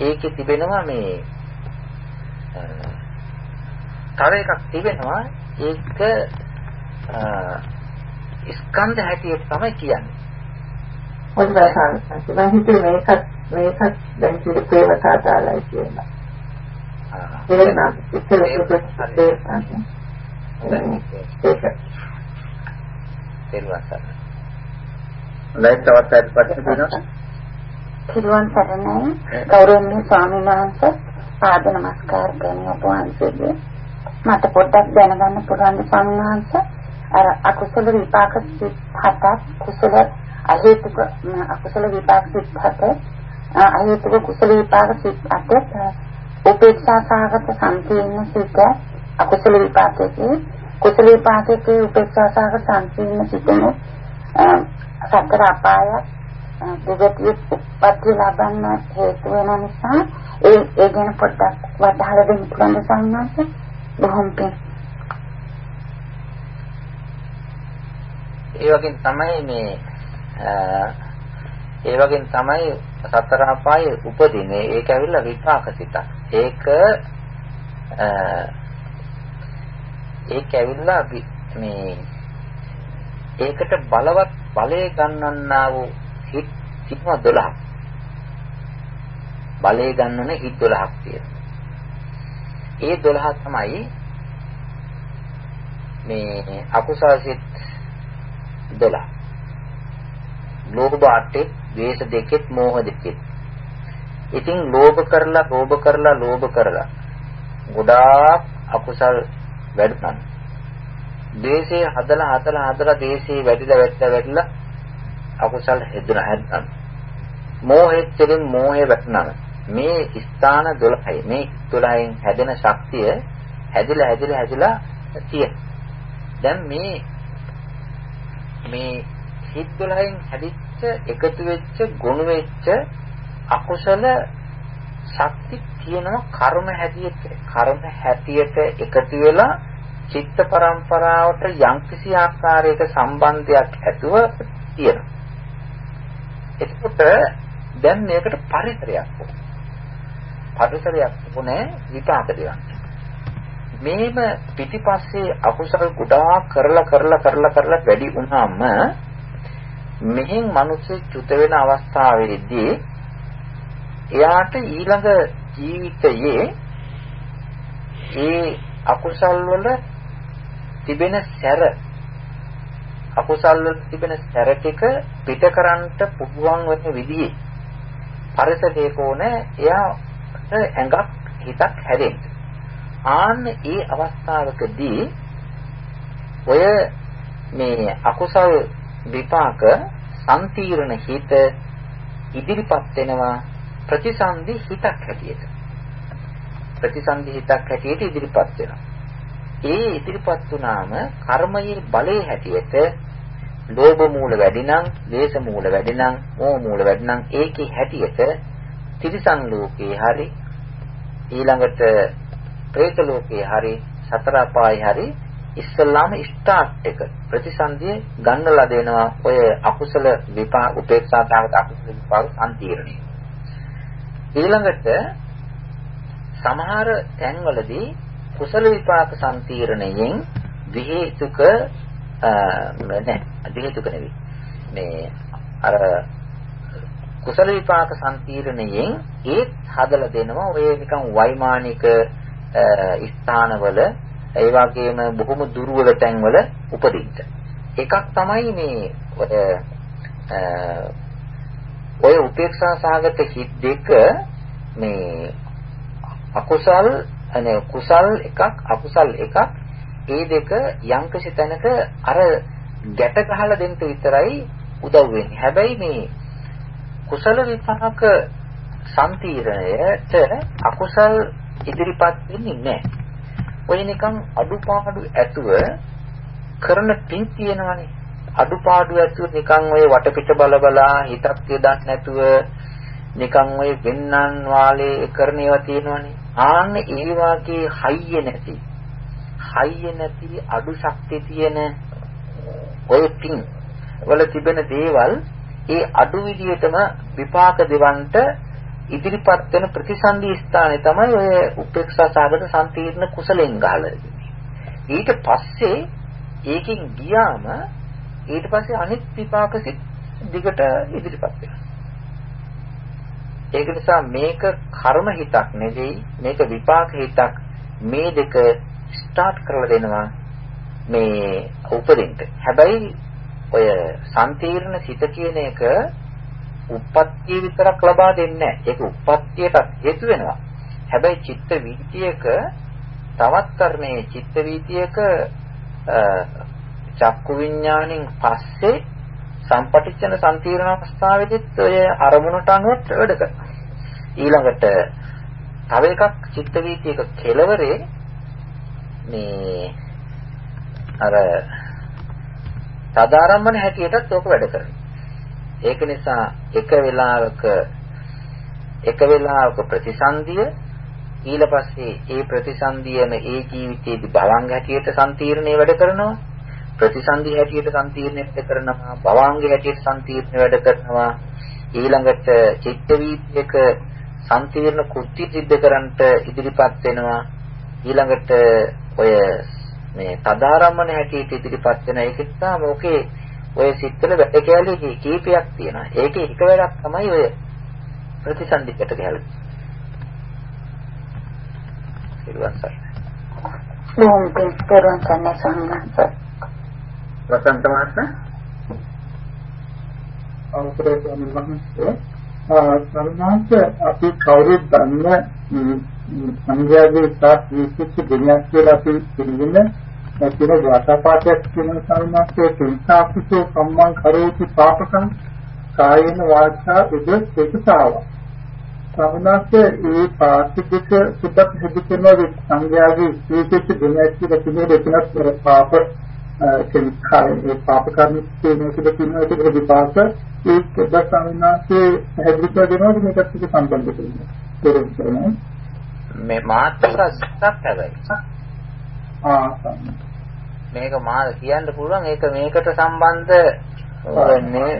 ඒකේ තිබෙනවා මේ තව එකක් තිබෙනවා ඒක ස්කන්ධ හැටියට තමයි කියන්නේ. හොඳයි සාරාංශ. මම හිතුවේ මේකත් මේකත් දැන් කිව්වේ කතාවයි කියලා. ආ. ඒක නම් ඉතින් ඒක තේරුවන් ලයිට් තවත් පැත්තට තියෙනවා. තිරුවන් සරණයි. ගෞරවනීය ස්වාමීන් වහන්සේ පාද නමස්කාර කරන ඔබ වහන්සේගේ. මට පොඩ්ඩක් දැනගන්න පුළුවන් සම්මාංශ අර අකුසල විපාක සිත් හතක් කුසල අහේතුක අකුසල විපාක සිත් හත අහේතුක කුසල විපාක සිත් අට උපේක්ෂා සහගත සම්පූර්ණ සිත අකුසල විපාකයේ කුසල විපාකයේ උපේක්ෂා සහගත සම්පූර්ණ සිතන සතර අපාය දුගතිය උප්පත්ති ලබන්න හේතු වෙන නිසා ඒ ඒ ගැන පොඩ්ඩක් වටහලා දෙන්න පුළුවන් සම්මාස බොහොම පිං. ඒ වගේ තමයි මේ ඒ වගේ තමයි සතර අපායේ උපදිනේ ඒක ඇවිල්ලා විපාක සිතක්. ඒක ඒක ඇවිල්ලා මේ ඒකට බලවත් බලය ගන්නන්නා වූ හිත් සිත්ම 12ක් බලය ගන්නන හිත් 12ක් තියෙනවා ඒ 12 තමයි මේ අකුසල සිත් 12 ලෝභ අටේ ද්වේෂ දෙකෙත් මෝහ දෙකෙත්. ඉතින් ලෝභ කරලා ලෝභ කරලා ලෝභ කරලා ගොඩාක් අකුසල් වැඩුණා ද්වේෂය හදලා හදලා හදලා ද්වේෂය වැඩිලා වැඩිලා වැඩිලා අකුසල් හෙදුණා හැදුණා මෝහෙත් දෙලින් මෝහේ වැටුණා. මේ ස්ථාන 12යි මේ 12න් හැදෙන ශක්තිය හැදිලා හැදිලා හැදිලා තියෙන. දැන් මේ මේ හිත් 12න් හැදිච්ච එකතු වෙච්ච ගුණ වෙච්ච අකුසල ශක්ති තියෙනවා කර්ම හැටියට කර්ම හැටියට එකතු වෙලා චිත්ත පරම්පරාවට යම්කිසි ආකාරයක සම්බන්ධයක් ඇතුව තියෙනවා. එතකොට දැන් මේකට පරිසරයක් ඕන. පරිසරයක් ඕනේ විපාක දෙන්න. මේම පිටිපස්සේ අකුසල ගොඩාක් කරලා කරලා කරලා කරලා වැඩි වුණාම මෙහෙන් මිනිස්සු චුත වෙන අවස්ථාවේදී එයාට ඊළඟ ජීවිතයේ ඒ අකුසල් වල තිබෙන සැර අකුසල් වල තිබෙන සැර ටික පිටකරන්නට පුළුවන් වෙන විදිහේ පරිසරයක ඕනේ එයාට ඇඟක් හිතක් හැදෙන්න. ආන්න ඒ අවස්ථාවකදී ඔය මේ අකුසල් විපාක සම්තිරණ හිත ඉදිරිපත් වෙනවා ප්‍රතිසන්දි හිතක් හැටියට. ප්‍රතිසන්දි හිතක් හැටියට ඉදිරිපත් වෙනවා. ඒ ඉදිරිපත් වුණාම කර්මයේ බලයේ හැටියට ලෝභ මූල වැඩි නම්, ද්වේෂ මූල වැඩි නම්, මෝහ මූල වැඩි නම් ඒකේ හැටියට තිරිසන් ලෝකේ හරි ඊළඟට പ്രേත ලෝකේ හරි සතර අපායේ හරි ඉස්සල්ලාම ස්ටාර්ට් එක ප්‍රතිසන්දිය ගන්නලා දෙනවා ඔය අකුසල විපාක උපේක්ෂාතාවක අකුසල විපාක සම්තිරණය. ඊළඟට සමහර තැන්වලදී කුසල විපාක සම්තිරණයෙන් විහෙතුක නැහැ විහෙතුක නෙවෙයි. මේ අර කුසල විපාක සම්තිරණයෙන් ඒත් හදලා දෙනවා ඔය නිකන් වෛමානික ස්ථානවල ඒ වගේම බොහොම දුර්වල තැන්වල උපදින්න. එකක් තමයි මේ ඔය උපේක්ෂා සාගත හිත් දෙක මේ අකුසල් අනේ කුසල් එකක් අකුසල් එකක් ඒ දෙක යම්කිසි තැනක අර ගැට ගහලා දෙන්න විතරයි උදව් වෙන්නේ. හැබැයි මේ කුසල විපාක සම්තිරණයට අකුසල් ඉදිරිපත් වෙන්නේ නැහැ. ඔය නිකන් අඩුපාඩු ඇතුව කරන පින් තියෙනවනේ. අඩුපාඩු ඇතුව නිකන් ඔය වටපිට බල බලා හිතක් යොදන්න නැතුව නිකන් ඔය වෙන්නන් වාලේ කරන ඒවා තියෙනවනේ. ආන්න ඒ වාගේ හයිය නැති. හයිය නැති අඩු ශක්තිය තියෙන ඔය පින් වල තිබෙන දේවල් ඒ අඩු විදියටම විපාක දෙවන්ට ඉදිරිපත් වෙන ප්‍රතිසන්දි ස්ථානේ තමයි ඔය උපේක්ෂා සාගත සම්පීර්ණ කුසලෙන් ගහලා ඊට පස්සේ ඒකෙන් ගියාම ඊට පස්සේ අනිත් විපාකසිට දිගට ඉදිරිපත් වෙනවා. ඒක නිසා මේක කර්ම හිතක් නෙවෙයි මේක විපාක හිතක් මේ දෙක ස්ටාර්ට් කරලා දෙනවා මේ උපදින්න. හැබැයි ඔය සම්පීර්ණ සිත කියන එක උප්පත්තිය විතරක් ලබා දෙන්නේ නැහැ. ඒක උප්පත්තියට හේතු වෙනවා. හැබැයි චිත්ත වීතියක තවත් කර්මයේ චිත්ත වීතියක චක්කු විඥාණයෙන් පස්සේ සම්පටිච්ඡන සම්තිරණ අවස්ථාවේදීත් ඔය අරමුණට අනුව වැඩ කරනවා. ඊළඟට තව එකක් චිත්ත වීතියක කෙලවරේ මේ අර සාධාරම්මන හැටියටත් ඕක වැඩ කරනවා. ඒක නිසා එක වෙලාවක එක වෙලාවක ප්‍රතිසන්දිය ඊළ පස්සේ ඒ ප්‍රතිසන්දියම ඒ ජීවිතයේදී භවංග හැටියට සම්තිර්ණේ වැඩ කරනවා ප්‍රතිසන්දි හැටියට සම්තිර්ණේ වැඩ කරනවා භවංග හැටියට සම්තිර්ණේ වැඩ කරනවා ඊළඟට චිත්ත වීතියක සම්තිර්ණ කෘත්‍ය සිද්ධ කරන්නට ඉදිරිපත් වෙනවා ඊළඟට ඔය මේ සාධාරම්මන හැටියට ඉදිරිපත් වෙන එක නිසා මොකේ ඔය සිත්වල වැඩ කැලේ කීපයක් තියෙනවා. ඒකේ එක වැඩක් තමයි ඔය ප්‍රතිසන්දිකට කැලේ. සිරුවන් සර්. බොහොම පිටරන් කන්න සම්මත. වසන්ත මහත්මයා අවසරයි ස්වාමීන් වහන්සේ. සම්මාස අපි කවුරුත් දන්න සංඝයාගේ තාත් විශේෂ දෙයක් කියලා අපි පිළිගන්න කියන වාසපාතයක් කියන සම්මාසයේ තින්සාපිසෝ සම්මන් කරෝති පාපකම් කායේන වාචා උද ඒකතාව. සම්මාසයේ ඒ පාටික සුද්ධ සිදු කරන සංඝයාගේ විශේෂ දෙයක් කියලා කියන දෙකක් පාප කෙනිකායේ පාප කර්ම කියන එක කියන එක විපාක ඒක දසමිනාසේ පැහැදිලි කර දෙනවද මේකත් එක්ක සම්බන්ධ කරන්නේ. තේරුම් මේ මාත්‍රක සත්‍යක් හැබැයි. ආ මේක මා කියන්න පුළුවන් ඒක මේකට සම්බන්ධ මේ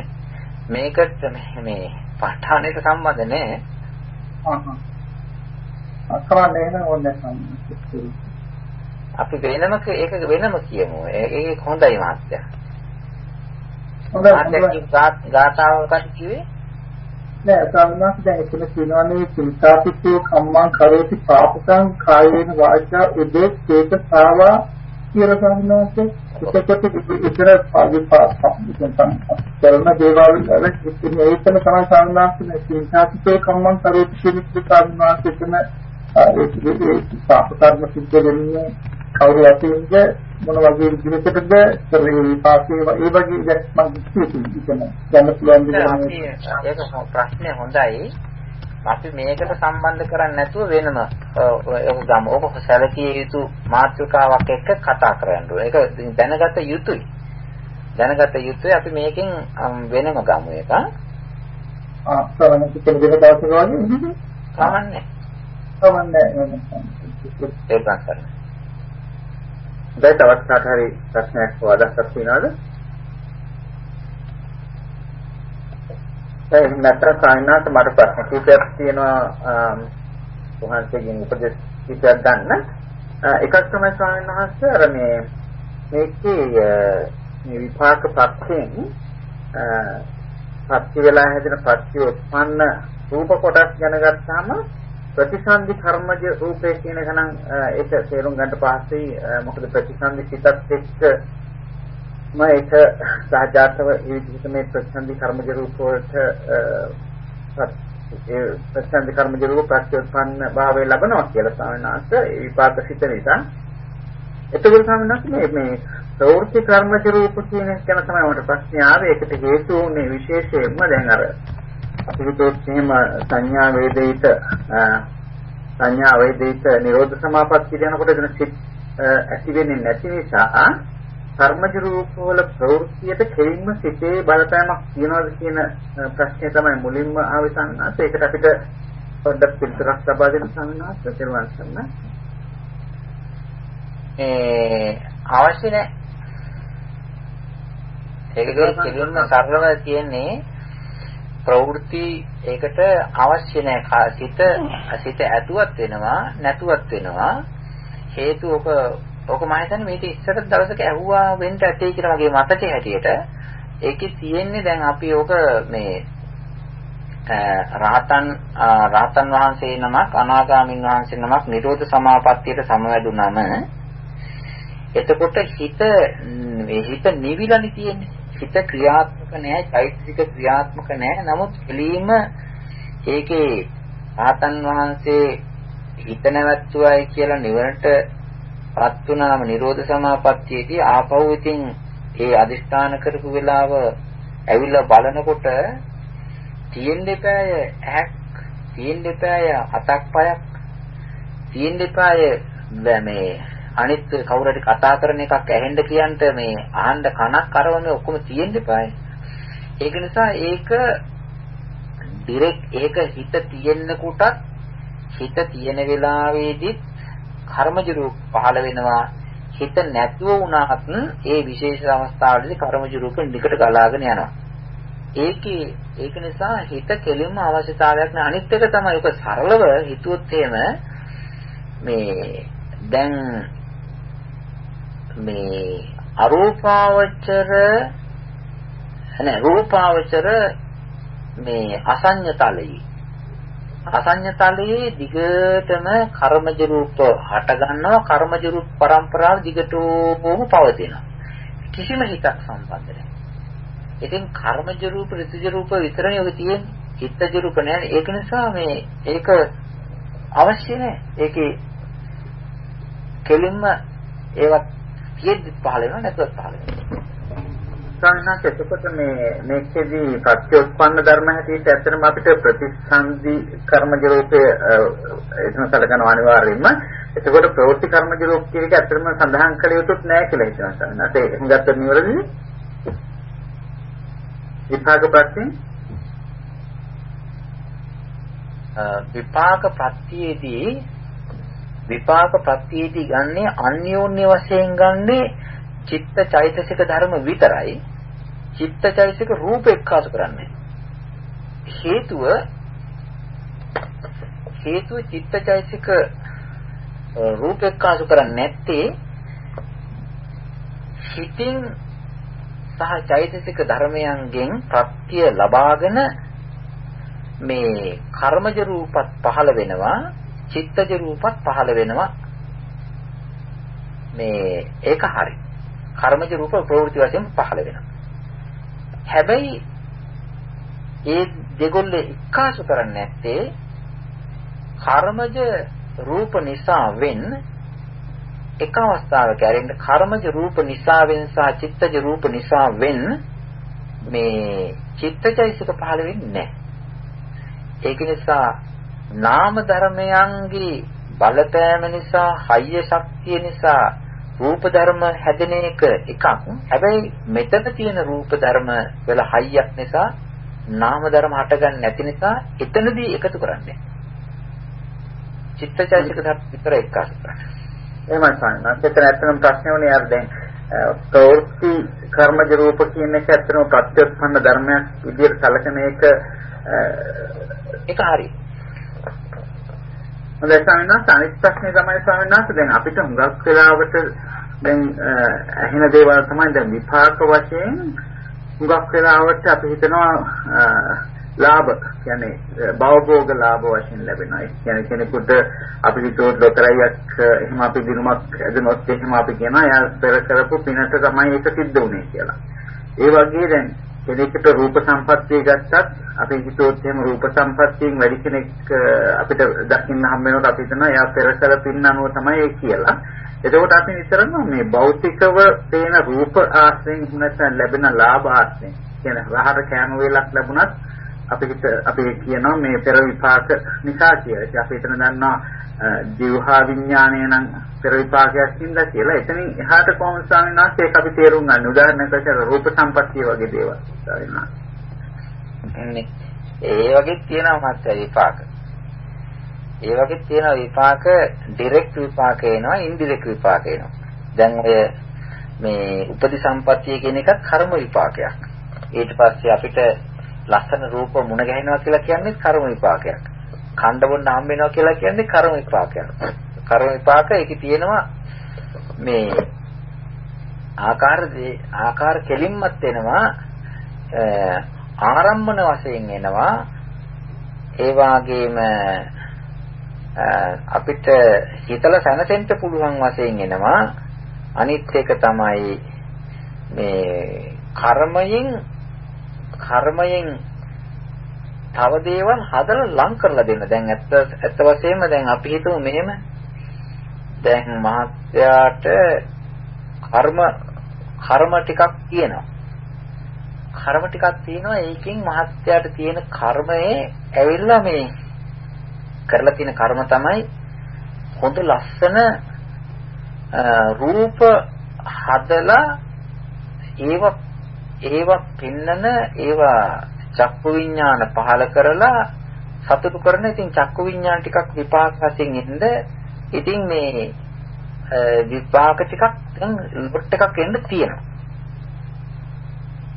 මේකට මේ ප ဋ ාණයට සම්බන්ධ නෑ. ආහ්. අකරන්නේ නෑ ඕනේ සම්බන්ධ. අපි වෙනම ඒක වෙනම කියමු. ඒක හොඳයි මහත්තයා. හොඳයි. ගාතාවකට කිව්වේ නෑ සම්මාස දැන් එතන කියනවානේ චින්තාපිතෝ කම්මං කරෝති පාපකං කායේන වාචා උදේ චේතසාවා කියලා සම්මාස එතකොට ඉතර පාවිපාප කරන දේවල් වල ඉතින් ඒකම තමයි සම්මාස චින්තාපිතෝ කම්මං කරෝති කියන සම්මාස එතන ඒ පාප කර්ම සිද්ධ වෙන්නේ කවුරු ඇතින්ද මොන වගේ විදිහකටද කරේ විපාකේ ඒ වගේ දැක්මක් තියෙනවා දැන් පුළුවන් විදිහට ඒක ප්‍රශ්නේ හොඳයි අපි මේකට සම්බන්ධ කරන්නේ නැතුව වෙනම ඒක ගමු. ඔක සැලකිය යුතු මාතෘකාවක් එක්ක කතා කරන්න ඕනේ. ඒක දැනගත යුතුයි. දැනගත යුතුයි අපි මේකෙන් වෙනම ගමු එක. ආ සරණ කිසිම දෙයක් දවසක වගේ. කමන්නේ. කමන්නේ. ඒක ගන්න. දැන් තවත් කාට හරි ප්‍රශ්නයක් හෝ අදහසක් තියෙනවද? ඒ නැත්නම් සායනාත් මට ප්‍රශ්න කිහිපයක් තියෙනවා වහන්සේගෙන් උපදෙස් කිහිපයක් ගන්න. එකක් තමයි ස්වාමීන් වහන්සේ අර මේ මේකේ මේ විපාක පක්ෂයෙන් පත්‍ය වෙලා හැදෙන පත්‍ය උත්පන්න රූප කොටස් ගැන ගත්තාම ප්‍රතිසන්දි කර්මජ රූපේ කියන එක නම් ඒක තේරුම් ගන්න පහසුයි. මොකද ප්‍රතිසන්දි සිතත් එක්ක ම ඒක සාජාතව ඒ විදිහට මේ ප්‍රතිසන්දි කර්මජ රූප වලට ප්‍රතිසන්දි කර්මජ රූප ප්‍රත්‍යඋත්පන්න භාවය ලබනවා කියලා සාමනාස ඒ විපාක සිත නිසා. එතකොට සාමනාස මේ මේ ප්‍රවෘත්ති කර්මජ රූප කියන එක ගැන තමයි මට ප්‍රශ්නේ ආවේ. ඒකට හේතු වුණේ විශේෂයෙන්ම දැන් අර එහෙම සංඥා වේදිත සංඥා වේදිත නිරෝධ සමාපatti කියනකොට එතන සිත් ඇති වෙන්නේ නැති නිසා කර්මජ රූපවල ප්‍රවෘත්තියට කෙලින්ම සිතේ බලපෑමක් තියනවාද කියන ප්‍රශ්නේ තමයි මුලින්ම ආවේ සංඝාස. ඒකට අපිට පොඩ්ඩක් පිළිතුරක් ලබා දෙන්න සංඝාස තේරුම් ගන්න. ඒ අවශ්‍ය නැහැ. ඒක කෙලින්ම සරලව තියෙන්නේ ප්‍රවෘත්ති ඒකට අවශ්‍ය නැහැ සිත සිත ඇතුවත් වෙනවා නැතුවත් වෙනවා. හේතු ඔක ඔක මම හිතන්නේ මේක ඉස්සර දවසක ඇහුවා වෙන්න ඇතේ කියලා මගේ මතකයේ හැටියට. ඒකේ තියෙන්නේ දැන් අපි ඔක මේ රහතන් රහතන් වහන්සේ නමක් අනාගාමින් වහන්සේ නමක් නිරෝධ සමාපත්තියට සමවැදුනම එතකොට හිත හිත නිවිලානි තියෙන්නේ. හිත ක්‍රියාත්මක නැහැ, චෛතසික ක්‍රියාත්මක නැහැ. නමුත් එළීම ඒකේ ආතන් වහන්සේ හිත නැවැත්තුවයි කියලා නිවනට පත් වුණාම නිරෝධ සමාපත්තියේදී ආපහු ඉතින් ඒ අදිස්ථාන කරපු වෙලාව ඇවිල්ලා බලනකොට තියෙන්න එපාය ඇහක් තියෙන්න එපාය අතක් පයක් තියෙන්න එපාය මේ අනිත් කවුරු හරි කතා කරන එකක් ඇහෙන්න කියන්ට මේ අහන්න කනක් කරවන්නේ ඔක්කොම තියෙන්න එපායි. ඒක නිසා ඒක ඩිරෙක්ට් ඒක හිත තියෙන්න කොටත් හිත තියෙන වෙලාවේදීත් කර්මජ රූප පහළ වෙනවා. හිත නැතුව වුණාත් ඒ විශේෂ අවස්ථාවලදී කර්මජ රූප නිකට ගලාගෙන යනවා. ඒකේ ඒක නිසා හිත කෙලින්ම අවශ්‍යතාවයක් නෑ අනිත් එක තමයි ඒක සරලව හිතුවොත් එහෙම මේ දැන් මේ අරූපාවචර නෑ රූපාවචර මේ අසඤ්ඤතලයේ. අසඤ්ඤතලයේ දිගටම කර්මජ රූප හට ගන්නවා. කර්මජ රූප પરම්පරාව දිගටම පවතිනවා. කිසිම හිතක් සම්බන්ධ නැහැ. ඉතින් කර්මජ රූප ඍතුජ රූප විතරනේ ඔය තියෙන්නේ. චිත්තජ රූප නැහැ ඒක නිසා මේ ඒක අවශ්‍ය නැහැ ඒකේ කෙලින්ම ඒවත් තියෙද්දි පහළ වෙනවා නැත්නම් පහළ වෙනවා. සංහස එතකොට මේ මේකෙදී ප්‍රත්‍යෝත්පන්න ධර්ම හැටියට ඇත්තටම අපිට ප්‍රතිසන්දි කර්මජ රූපයේ එතන සැලකනවා අනිවාර්යයෙන්ම. එතකොට ප්‍රවෘත්ති කර්මජ රූප කියන එක ඇත්තටම සඳහන් කළ යුතුත් නැහැ කියලා හිතනවා සංහස. ඒක හුඟක් නිවැරදිද? විපාක ප්‍රත්‍යයෙන් විපාක ප්‍රත්‍යයේදී විපාක ප්‍රත්‍යයේදී ගන්නේ අන්‍යෝන්‍ය වශයෙන් ගන්නේ චිත්ත චෛතසික ධර්ම විතරයි. චිත්ත චෛතසික රූප එක්කාසු කරන්නේ. හේතුව හේතුව චිත්ත චෛතසික රූප එක්කාසු කරන්නේ නැත්තේ හිතින් සහ චෛතසික ධර්මයන්ගෙන් ප්‍රත්‍ය ලබාගෙන මේ කර්මජ රූපත් පහළ වෙනවා. චිත්තජ රූපත් පහළ වෙනවා. මේ ඒක හරි. කර්මජ රූප ප්‍රවෘත්ති වශයෙන් පහළ වෙනවා. හැබැයි ඒ දෙගොල්ලේ එක්කාසු කරන්නේ නැත්තේ කර්මජ රූප නිසා වෙන් එක අවස්ථාවක ඇරෙන්න කර්මජ රූප නිසාවෙන් සහ චිත්තජ රූප නිසා වෙන් මේ චිත්තචෛසික පහළ වෙන්නේ නැහැ. ඒක නිසා නාම ධර්මයන්ගේ බලපෑම නිසා හයිය ශක්තිය නිසා රූප ධර්ම හැදෙන එක එකක්. හැබැයි මෙතන තියෙන රූප ධර්ම වල හයියක් නිසා නාම ධර්ම හටගන්නේ නැති නිසා එතනදී එකතු කරන්නේ. චිත්තචෛතසික ධර්ම විතර කරන්නේ. එහෙමයි සාමාන්‍යයෙන්. එතන ඇත්තටම ප්‍රශ්නේ වුණේ අර දැන් ප්‍රවෘත්ති කර්මජ රූප කියන එක ඇත්තටම ප්‍රත්‍යක්ෂ ධර්මයක් විදිහට සැලකෙන එක ඒක හරියි. හොඳයි ස්වාමීන් වහන්සේ අනිත් ප්‍රශ්නේ තමයි ස්වාමීන් වහන්සේ දැන් අපිට හුඟක් වෙලාවට දැන් ඇහෙන දේවල් තමයි දැන් විපාක වශයෙන් හුඟක් වෙලාවට අපි හිතනවා ලාභ කියන්නේ භවභෝග ලාභ වශයෙන් ලැබෙනවා. ඒ කියන්නේ කෙනෙකුට අපි හිතුවොත් ලොතරැයියක් එහෙම අපි දිනුමක් ඇදුනොත් එහෙම අපි කියනවා එයා පෙර කරපු පිනට තමයි ඒක සිද්ධ වුනේ කියලා. ඒ වගේ දැන් කෙනෙකුට රූප සම්පත්තිය ගත්තත් අපි හිතුවොත් එහෙම රූප සම්පත්තියෙන් වැඩි කෙනෙක් අපිට දකින්න හම් වෙනකොට අපි හිතනවා එයා පෙර කළ පින් අනුව තමයි ඒ කියලා. එතකොට අපි විතරම මේ භෞතිකව පේන රූප ආශ්‍රයෙන් නැත්නම් ලැබෙන ලාභ ආශ්‍රයෙන් කියන්නේ රහර කෑම වේලක් ලැබුණත් අපි අපි කියනවා මේ පෙර විපාක නිසා කියලා. ඉතින් අපි එතන දන්නවා ජීවහා විඥාණය නම් පෙර විපාකයක් හින්දා කියලා. එතනින් එහාට කොහොමද ස්වාමීන් වහන්සේ ඒක අපි තේරුම් ගන්න. උදාහරණයක් වශයෙන් රූප සම්පත්තිය වගේ දේවල්. ස්වාමීන් වහන්සේ. ඒ වගේ තියෙනවා මාත්‍ය විපාක. ඒ වගේ තියෙන විපාක ඩිරෙක්ට් විපාක එනවා, ඉන්ඩිරෙක්ට් විපාක එනවා. දැන් ඔය මේ උපදි සම්පත්තිය කියන එකත් කර්ම විපාකයක්. ඊට පස්සේ අපිට ලස්සන රූප මුණ ගැහෙනවා කියලා කියන්නේ කර්ම විපාකයක්. කණ්ඩ බොන්න හම්බ වෙනවා කියලා කියන්නේ කර්ම විපාකයක්. කර්ම විපාක ඒකේ තියෙනවා මේ ආකාර ආකාර කෙලින්මත් වෙනවා ආරම්භන වශයෙන් එනවා ඒ වාගේම අපිට හිතලා සැනසෙන්න පුළුවන් වශයෙන් එනවා අනිත් එක තමයි මේ කර්මයෙන් කර්මයෙන් තව දේවල් හදලා ලං කරලා දෙන්න. දැන් ඇත්ත ඇත්ත වශයෙන්ම දැන් අපි හිතමු මෙහෙම. දැන් මහත්යාට කර්ම කර්ම ටිකක් තියෙනවා. කර්ම ටිකක් තියෙනවා ඒකෙන් මහත්යාට තියෙන කර්මයේ ඇවිල්ලා මේ කරලා තියෙන කර්ම තමයි හොඳ ලස්සන රූප හදලා ඒව ඒව පින්නන ඒවා චක්කු විඥාන පහල කරලා සතුටු කරන ඉතින් චක්කු විඥාන ටිකක් විපාක වශයෙන් එන්න. ඉතින් මේ විපාක ටිකක් දැන් ලොට් එකක් එන්න තියෙනවා.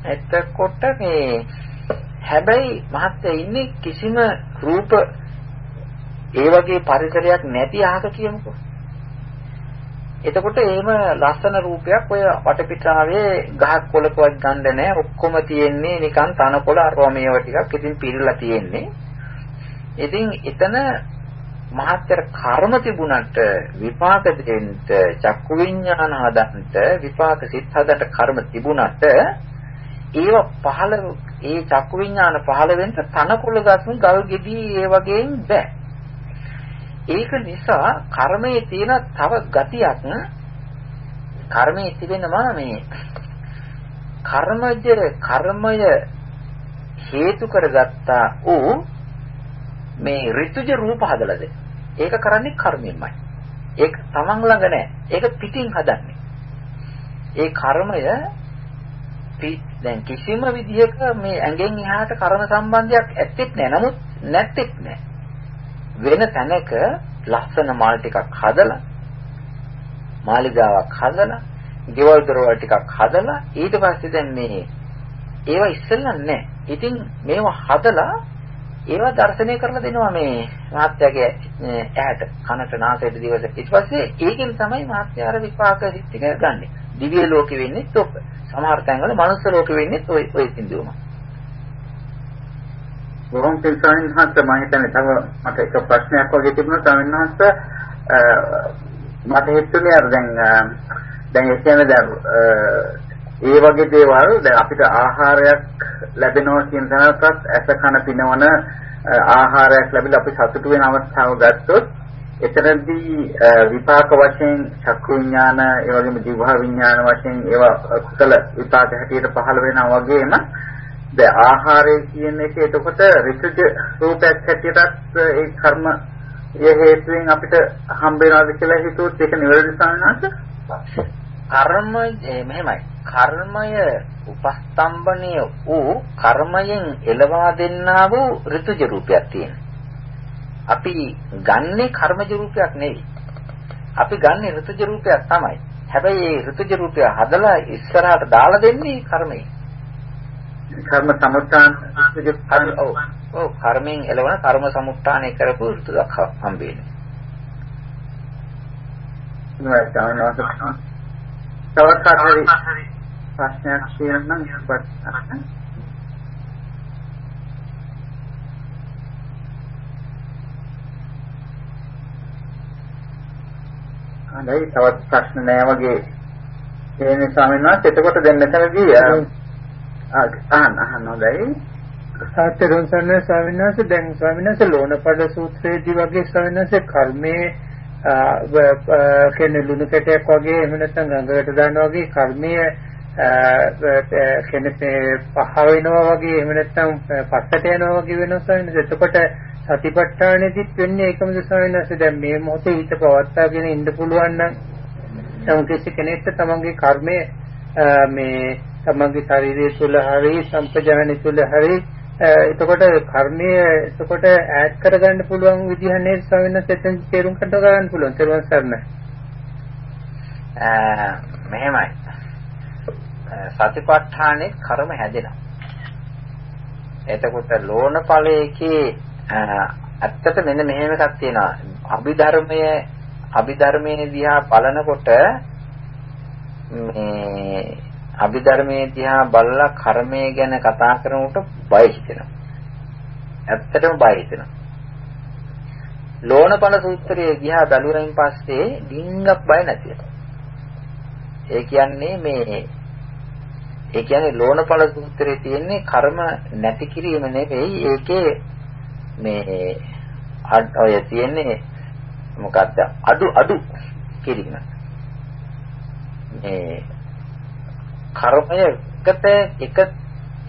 එතකොට මේ හැබැයි මහත්ය ඉන්නේ කිසිම රූප ඒ වගේ පරිසරයක් නැති අහක කියමුකෝ. එතකොට එහෙම ලස්සන රූපයක් ඔය වටපිටාවේ ගහක් කොලකවත් ගන්න නැහැ. ඔක්කොම තියෙන්නේ නිකන් තනකොළ අරවා මේවා ටිකක් ඉතින් පිරලා තියෙන්නේ. ඉතින් එතන මහත්තර කර්ම තිබුණට විපාක දෙන්න චක්කු විඤ්ඤාණ හදන්නට විපාක සිත් හදන්නට කර්ම තිබුණට ඒව පහළ ඒ චක්කු විඤ්ඤාණ පහළ වෙන්න තනකොළ ගස්ම ගල් ගෙඩි ඒ වගේම බෑ. ඒක නිසා කර්මයේ තියෙන තව ගතියක් කර්මයේ තිබෙනවා මේ කර්මජ කර්මය හේතු කරගත්තා ඌ මේ ඍතුජ රූප හදලාද? ඒක කරන්නේ කර්මයෙන්මයි ඒක තමන් ළඟ නැහැ ඒක පිටින් හදන්නේ. ඒ කර්මය දැන් කිසිම විදිහක මේ ඇඟෙන් එහාට කර්ම සම්බන්ධයක් ඇත්තෙත් නැහැ නමුත් නැත්තෙත් නැහැ වෙන තැනක ලස්සන මාල් ටිකක් හදලා මාලිගාවක් හදලා ගෙවල් දොරවල් ටිකක් හදලා ඊට පස්සේ දැන් මේ ඒවා ඉස්සෙල්ලා නැහැ. ඉතින් මේවා හදලා ඒවා දර්ශනය කරලා දෙනවා මේ මහත්යාගේ ඇහැට කනට නාසයට දිවට ඊට පස්සේ ඒකෙන් තමයි මහත්යාර විපාක සිත් ටික ගන්නෙ. දිව්‍ය ලෝකෙ වෙන්නේ ඔක. සමහර තැන්වල මනුස්ස ලෝකෙ වෙන්නේ ඔය ඔය සින්දුවම. බොහොම පින් ස්වාමීන් වහන්සේ මම හිතන්නේ තව මට එක ප්‍රශ්නයක් වගේ තිබුණා. ස්වාමීන් වහන්සේ මට හිතුනේ අර දැන් දැන් ඒ කියන්නේ දැන් ඒ වගේ දේවල් දැන් අපිට ආහාරයක් ලැබෙනවා කියන තැනකත් ඇස කන පිනවන ආහාරයක් ලැබිලා අපි සතුටු වෙන අවස්ථාව ගත්තොත් එතරම්දී විපාක වශයෙන් චක්කු විඥාන ඒ වගේම ජීව විඥාන වශයෙන් ඒවා කුසල විපාක හැටියට පහළ වෙනවා වගේම දැන් ආහාරය කියන එක එතකොට ඍතුජ රූපයක් හැටියටත් ඒ කර්ම ඒ හේතුවෙන් අපිට හම්බ වෙනවාද කියලා හිතුවොත් ඒක නිවැරදි සාහනස කර්ම මෙහෙමයි. කර්මය උපස්තම්භණය වූ කර්මයෙන් එළවා දෙන්නා වූ ඍතුජ රූපයක් තියෙනවා. අපි ගන්නේ කර්මජ රූපයක් නෙවෙයි. අපි ගන්නේ ඍතුජ රූපයක් තමයි. හැබැයි ඒ ඍතුජ රූපය හදලා ඉස්සරහට දාලා දෙන්නේ කර්මයෙන්. කර්ම සමුත්ථාන ඔව්. ඔව් කර්මයෙන් එළවන කර්ම සමුත්ථානය කරපු ඍතුක් හම්බෙන්නේ. නෑ සාමාන්‍යව තවත් කාටරි ප්‍රශ්නයක් කියන්නම් ඉස්සපත් හරි තවත් ප්‍රශ්න නෑ වගේ. ඒ නිසා වහන්සේ එතකොට දැන් මෙතනදී අහන්න අහන්න හොඳයි. සාත්‍යරුන් සන්න ස්වාමීන් වහන්සේ දැන් ස්වාමීන් වහන්සේ ලෝණපඩ සූත්‍රයේදී වගේ ස්වාමීන් වහන්සේ කර්මයේ කියන්නේ ලුණු කැටයක් වගේ එහෙම නැත්නම් ගඟකට දානවා වගේ කර්මයේ කියන්නේ පහ වෙනවා වගේ එහෙම නැත්නම් පස්සට යනවා වගේ වෙනවා ස්වාමීන් වහන්සේ. එතකොට සතිපට්ඨානෙදිත් වෙන්නේ ඒකමද ස්වාමීන් වහන්සේ දැන් මේ මොහොතේ හිත පවත්වාගෙන ඉන්න පුළුවන් නම් සමකෙච්ච කෙනෙක්ට තමන්ගේ කර්මය මේ තමන්ගේ ශරීරය තුළ හරි සම්පජාන තුළ හරි එතකොට කර්මය එතකොට ඈඩ් කරගන්න පුළුවන් විදිහ නේද ස්වාමීන් වහන්සේ? තේරුම් ගන්න පුළුවන්. තේරුම් ගන්න මෙහෙමයි. සතිපට්ඨානේ කර්ම හැදෙනවා. එතකොට ලෝණ ඵලයේකේ ඇත්තට මෙන්න මෙහෙම එකක් තියෙනවා. අභිධර්මයේ අභිධර්මයේ දිහා බලනකොට මේ අභිධර්මයේ දිහා බලලා කර්මය ගැන කතා කරනකොට බය හිතෙනවා. ඇත්තටම බය හිතෙනවා. ලෝණපල සූත්‍රයේ දිහා බැලුවයින් පස්සේ ඩිංගක් බය නැති ඒ කියන්නේ මේ ඒ කියන්නේ ලෝණපල සූත්‍රයේ තියෙන්නේ කර්ම නැති කිරීම නෙවෙයි ඒකේ මේ ඔය තියෙන්නේ මොකද්ද අඩු අඩු කිරීම මේ කර්මයකට එක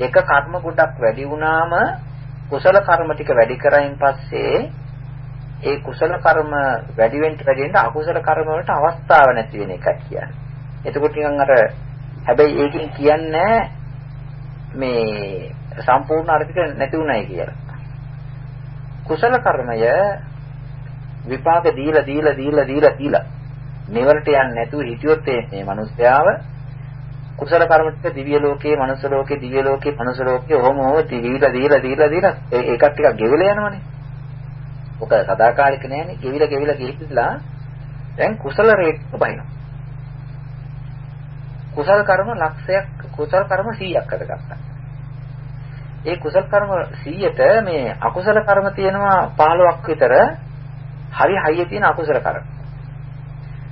එක කර්ම ගොඩක් වැඩි වුණාම කුසල කර්ම ටික වැඩි කරයින් පස්සේ ඒ කුසල කර්ම වැඩි වෙන්න වැඩි වෙන්න අකුසල කර්ම වලට අවස්ථාව නැති වෙන එකයි කියන්නේ. එතකොට නිකන් අර හැබැයි ඒකෙන් කියන්නේ මේ සම්පූර්ණ අර්ථික නැති උනායි කියලා. කුසල කර්මය විපාක දීලා දීලා දීලා දීලා දීලා නිවරට යන්නේ නැතුව හිටියොත් මේ මිනිස්යාව කුසල කර්ම ටික දිව්‍ය ලෝකේ, මනුස්ස ලෝකේ, දිව්‍ය ලෝකේ, මනුස්ස ලෝකේ ඔහොම ඔහොම දීලා දීලා දීලා දීලා ඒකත් ටිකක් ගෙවිලා යනවනේ. ඔක සදාකාලික නෑනේ. ගෙවිලා ගෙවිලා ගිහිල්ලා දැන් කුසල රේට් බහිනවා. කුසල කර්ම ලක්ෂයක් කුසල කර්ම 100ක් අදගත්තා. ඒ කුසල කර්ම 100ට මේ අකුසල කර්ම තියෙනවා 15ක් විතර හරි හයිය තියෙන අකුසල කර්ම.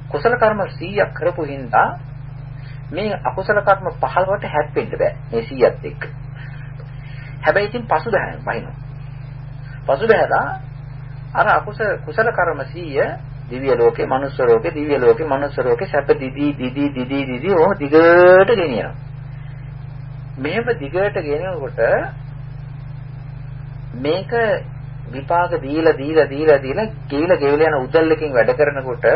කුසල කර්ම 100ක් කරපු හින්දා මේ අකුසල කර්ම 15ට හැප්පෙන්න බෑ මේ 100ත් එක්ක. හැබැයි ඉතින් පසු බහැන බහිනවා. පසු බහැලා අර අකුසල කුසල කර්ම 100 දිව්‍ය ලෝකේ, මනුස්ස ලෝකේ, දිව්‍ය ලෝකේ, මනුස්ස ලෝකේ සැප දිදී දිදී දිදී දිදී ඕම දිගට ගෙනියනවා. මෙහෙම දිගට ගෙනියනකොට මේක විපාක දීලා දීලා දීලා දීලා ගෙවිලා ගෙවිලා යන උදල්ලකින් වැඩ කරනකොට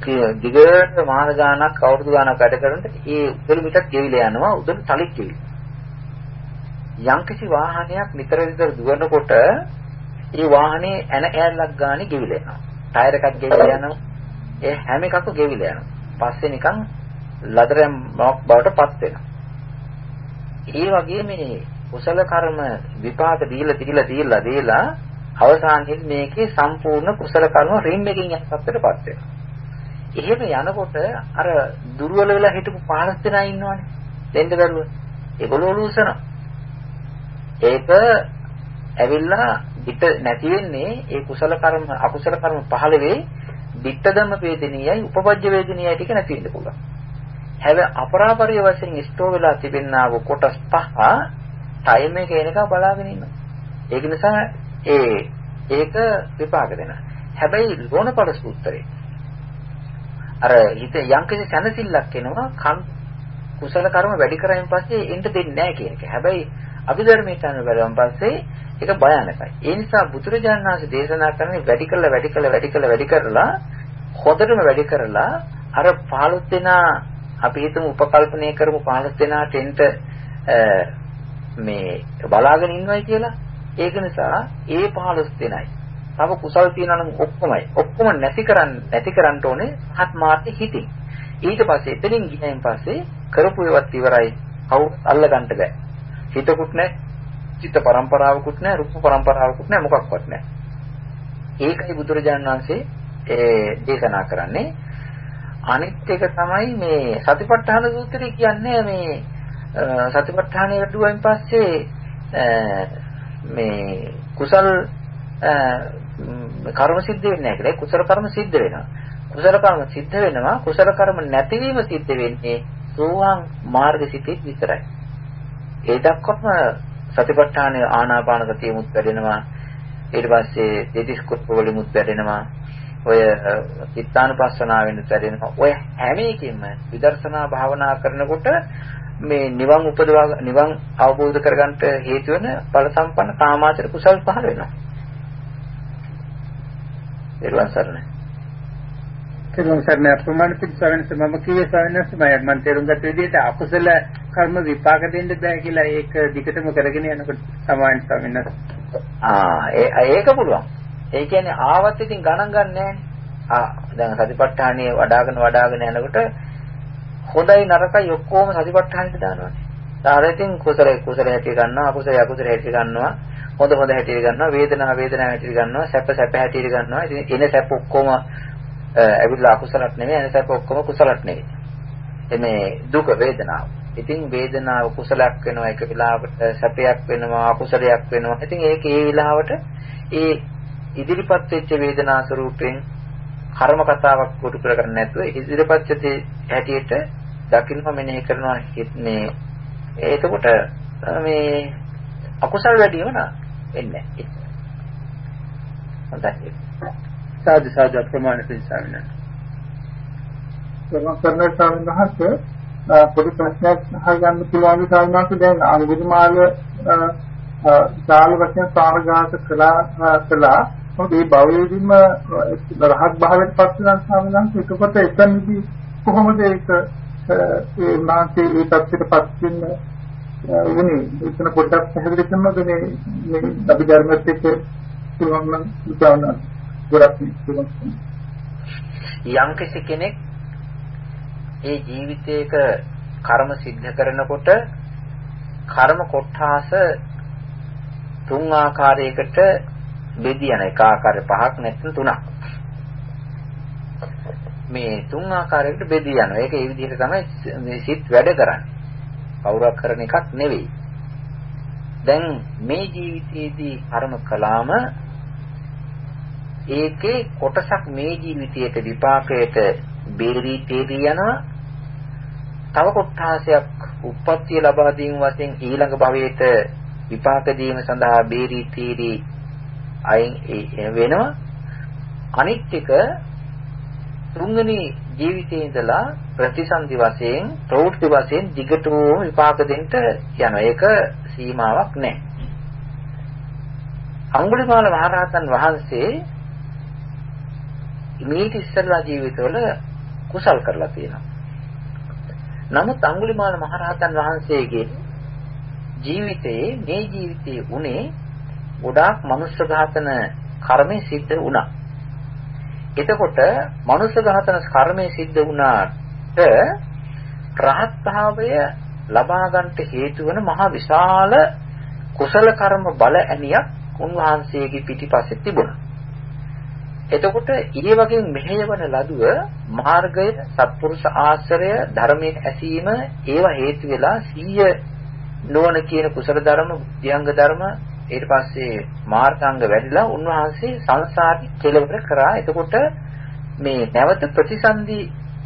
දිගට මාන ගානක් අවුරුදු ගානක් වැඩ කරනකොට ඒ උදළු මිටක් ගෙවිලා යනවා උදළු තලික් ගෙවිලා. යම්කිසි වාහනයක් නිතර නිතර දුවනකොට ඒ වාහනේ ඇන ඈල්ලක් ගානේ ගෙවිලා යනවා. ටයර් එකක් ගෙවිලා යනවා. ඒ හැම එකක්ම ගෙවිලා යනවා. පස්සේ නිකන් ලදරම් මොක් බවට පත් වෙනවා. ඒ වගේ මේ කුසල කර්ම විපාක දීලා දීලා දීලා දීලා අවසානයේ මේකේ සම්පූර්ණ කුසල කර්ම රිම් එකකින් යක්පත්තටපත් වෙනවා. එහෙම යනකොට අර දුර්වල වෙලා හිටපු 15 දෙනා ඉන්නවනේ. දෙන්න බැරුව. ඒගොල්ලෝ ලූසනවා. ඒක ඇවිල්ලා පිට නැති වෙන්නේ ඒ කුසල කර්ම අකුසල කර්ම පහළ වෙයි. dittadhamma වේදනීයයි උපපජ්ජ වේදනීයයි ටික නැති වෙන්න පුළුවන්. හැබැයි අපරාපරිය වශයෙන් ස්ටෝ වෙලා තිබෙනා වූ කොටස් පහ ටයිම් එක එනකම් බලාගෙන ඉන්නවා. ඒක නිසා ඒ ඒක විපාක දෙනවා. හැබැයි ලෝණපල සූත්‍රයේ අර හිත යම්කිසි සැනසෙල්ලක් එනවා කන් කුසල කර්ම වැඩි කරායින් පස්සේ එන්න දෙන්නේ නැහැ කියන එක. හැබැයි අභිධර්මයට අනුව බලවන් පස්සේ ඒක භයානකයි. ඒ නිසා බුදුරජාණන් වහන්සේ දේශනා කරන්නේ වැඩි කළ වැඩි කළ වැඩි කළ වැඩි කරලා හොඳටම වැඩි කරලා අර 15 දෙනා අපි හිතමු උපකල්පනය කරමු 15 දෙනාට එන්න මේ බලාගෙන ඉන්නවයි කියලා. ඒක නිසා ඒ 15 දෙනයි තව කුසල් තියනවා නම් ඔක්කොමයි. ඔක්කොම නැති කරන්න නැති කරන්න ඕනේ හත් මාර්ථ හිතින්. ඊට පස්සේ එතනින් ගියයින් පස්සේ කරපු ඒවත් ඉවරයි. කවුරු අල්ලගන්න බෑ. හිතකුත් නැහැ, චිත්ත පරම්පරාවකුත් නැහැ, රූප පරම්පරාවකුත් නැහැ, මොකක්වත් නැහැ. ඒකයි බුදුරජාණන් වහන්සේ ඒ දේශනා කරන්නේ. අනිත් එක තමයි මේ සතිපට්ඨාන සූත්‍රය කියන්නේ මේ සතිපට්ඨානය වැඩුවයින් පස්සේ මේ කුසල් කර්ම සිද්ධ වෙන්නේ නැහැ කියලා. කුසල කර්ම සිද්ධ වෙනවා. කුසල කර්ම සිද්ධ වෙනවා. කුසල කර්ම නැතිවීම සිද්ධ වෙන්නේ සෝවාන් මාර්ගසිතේ විතරයි. ඒ දක්වම සතිපට්ඨාන ආනාපාන සතියමුත් වැඩෙනවා. ඊට පස්සේ දෙතිස් කුප්ප වලිමුත් වැඩෙනවා. ඔය චිත්තානුපස්සනාවෙන් වැඩෙනවා. ඔය හැම එකකින්ම විදර්ශනා භාවනා කරනකොට මේ නිවන් උපදවා නිවන් අවබෝධ කරගන්නට හේතු වෙන ඵල සම්පන්න කාමාචර කුසල් පහළ වෙනවා. එරුවන් සරණයි. එරුවන් සරණයි අප්‍රමාණ පිටසවෙන්ස මම කියේ සවෙන්ස මම මන් තේරුම් ගත්ත විදිහට අකුසල කර්ම විපාක දෙන්න බෑ කියලා ඒක දිගටම කරගෙන යනකොට සමාන සවෙන්ස. ආ ඒක පුළුවන්. ඒ කියන්නේ ආවත් ඉතින් ගණන් ගන්නෑ. ආ දැන් සතිපට්ඨානිය වඩ아가න වඩ아가න යනකොට හොඳයි නරකයි ඔක්කොම සතිපට්ඨානෙට දානවානේ. ඊට අර ඉතින් කුසලයේ කුසලයේ හැටි ගන්නවා අකුසලයේ අකුසලයේ හැටි ගන්නවා හොඳ හොඳ හැටියට ගන්නවා වේදනාව වේදනාව හැටියට ගන්නවා සැප සැප හැටියට ගන්නවා. ඉතින් එන සැප ඔක්කොම ඇවිල්ලා අකුසලක් නෙමෙයි එන සැප ඔක්කොම කුසලක් නෙමෙයි එමේ දුක වේදනාව. ඉතින් වේදනාව කුසලයක් වෙනවා එක වෙලාවකට සැපයක් වෙනවා අකුසලයක් වෙනවා. ඉතින් ඒක ඒ වෙලාවට ඒ ඉදිරිපත් වෙච්ච වේදනා ස්වරූපයෙන් කර්ම කතාවක් කොටු කරගන්න නැතුව ඉදිරිපත් වෙච්ච හැටියට දකින්න මෙනෙහි කරනවා. මේ එතකොට මේ අකුසල් වැඩි වෙනවා වෙන්නේ නැහැ. සාදු සාදු ප්‍රමාණ පිළිසාවින. සර්වකර්ණ ස්වාමීන් වහන්සේ පොඩි ප්‍රශ්නයක් අහගන්න පුළුවන් සාමාන්‍යයෙන් දැන් අඟුලිමාල සාල වශයෙන් සාරගත කළා කළා. මොකද මේ භවයේදීම රහත් භාවයට පත් වෙන සාමාන්‍යයෙන් එතකොට එතනදී කොහොමද ඒක ඒ මාසේ ඒ තත්ත්වයට පත් වෙන්නේ උනේ එතන පොඩ්ඩක් පැහැදිලි කරනවද මේ මේ අපි ධර්මයේ එක්ක පුළුවන් නම් උදාහරණ ගොඩක් යම් කෙනෙක් ඒ ජීවිතයක කර්ම સિદ્ધ කරනකොට කර්ම කොටාස තුන් ආකාරයකට බෙදී යන එක ආකාර පහක් නැත්නම් තුනක් මේ තුන් ආකාරයකට බෙදී යනවා ඒක ඒ විදිහට තමයි මේ සිත් වැඩ කරන්නේ කවුරක් කරන එකක් නෙවෙයි. දැන් මේ ජීවිතයේදී කර්ම කළාම ඒකේ කොටසක් මේ ජීවිතයට විපාකයට බේරී තේරී යනවා. තව කොටාසයක් උප්පත්තිය ලබා දීම වශයෙන් ඊළඟ භවයට විපාක දීම සඳහා බේරී තීරි අයින් වෙනවා. අනිත් එක තුන්වෙනි ජීවිතයේ ඉඳලා ප්‍රතිසන්දි වශයෙන් ප්‍රවෘත්ති වශයෙන් දිගටම විපාක දෙන්න යනවා ඒක සීමාවක් නැහැ අඟුලිමාල මහරහතන් වහන්සේ මේ ඉස්සරලා ජීවිතවල කුසල් කරලා තියෙනවා නමුත් අඟුලිමාල මහරහතන් වහන්සේගේ ජීවිතයේ මේ ජීවිතයේ උනේ ගොඩාක් මනුෂ්‍ය ඝාතන කර්මේ සිද්ධ වුණා. එතකොට මනුෂ්‍ය ඝාතන කර්මේ සිද්ධ වුණාට රහත් භාවය ලබා ගන්නට හේතු වන මහ විශාල කුසල කර්ම බල ඇණියක් උන්වහන්සේගේ පිටිපස්සේ තිබුණා. එතකොට ඊයේ වගේ මෙහෙයවන ලදුව මාර්ගය සත්පුරුෂ ආශ්‍රය ධර්මයේ ඇසීම ඒවා හේතු වෙලා සීය නොවන කියන කුසල ධර්ම ධ්‍යංග ධර්ම ඊට පස්සේ මාර්ගාංග වැඩිලා උන්වහන්සේ සංසාරي කෙලවර කරා එතකොට මේ නැවත ප්‍රතිසන්දි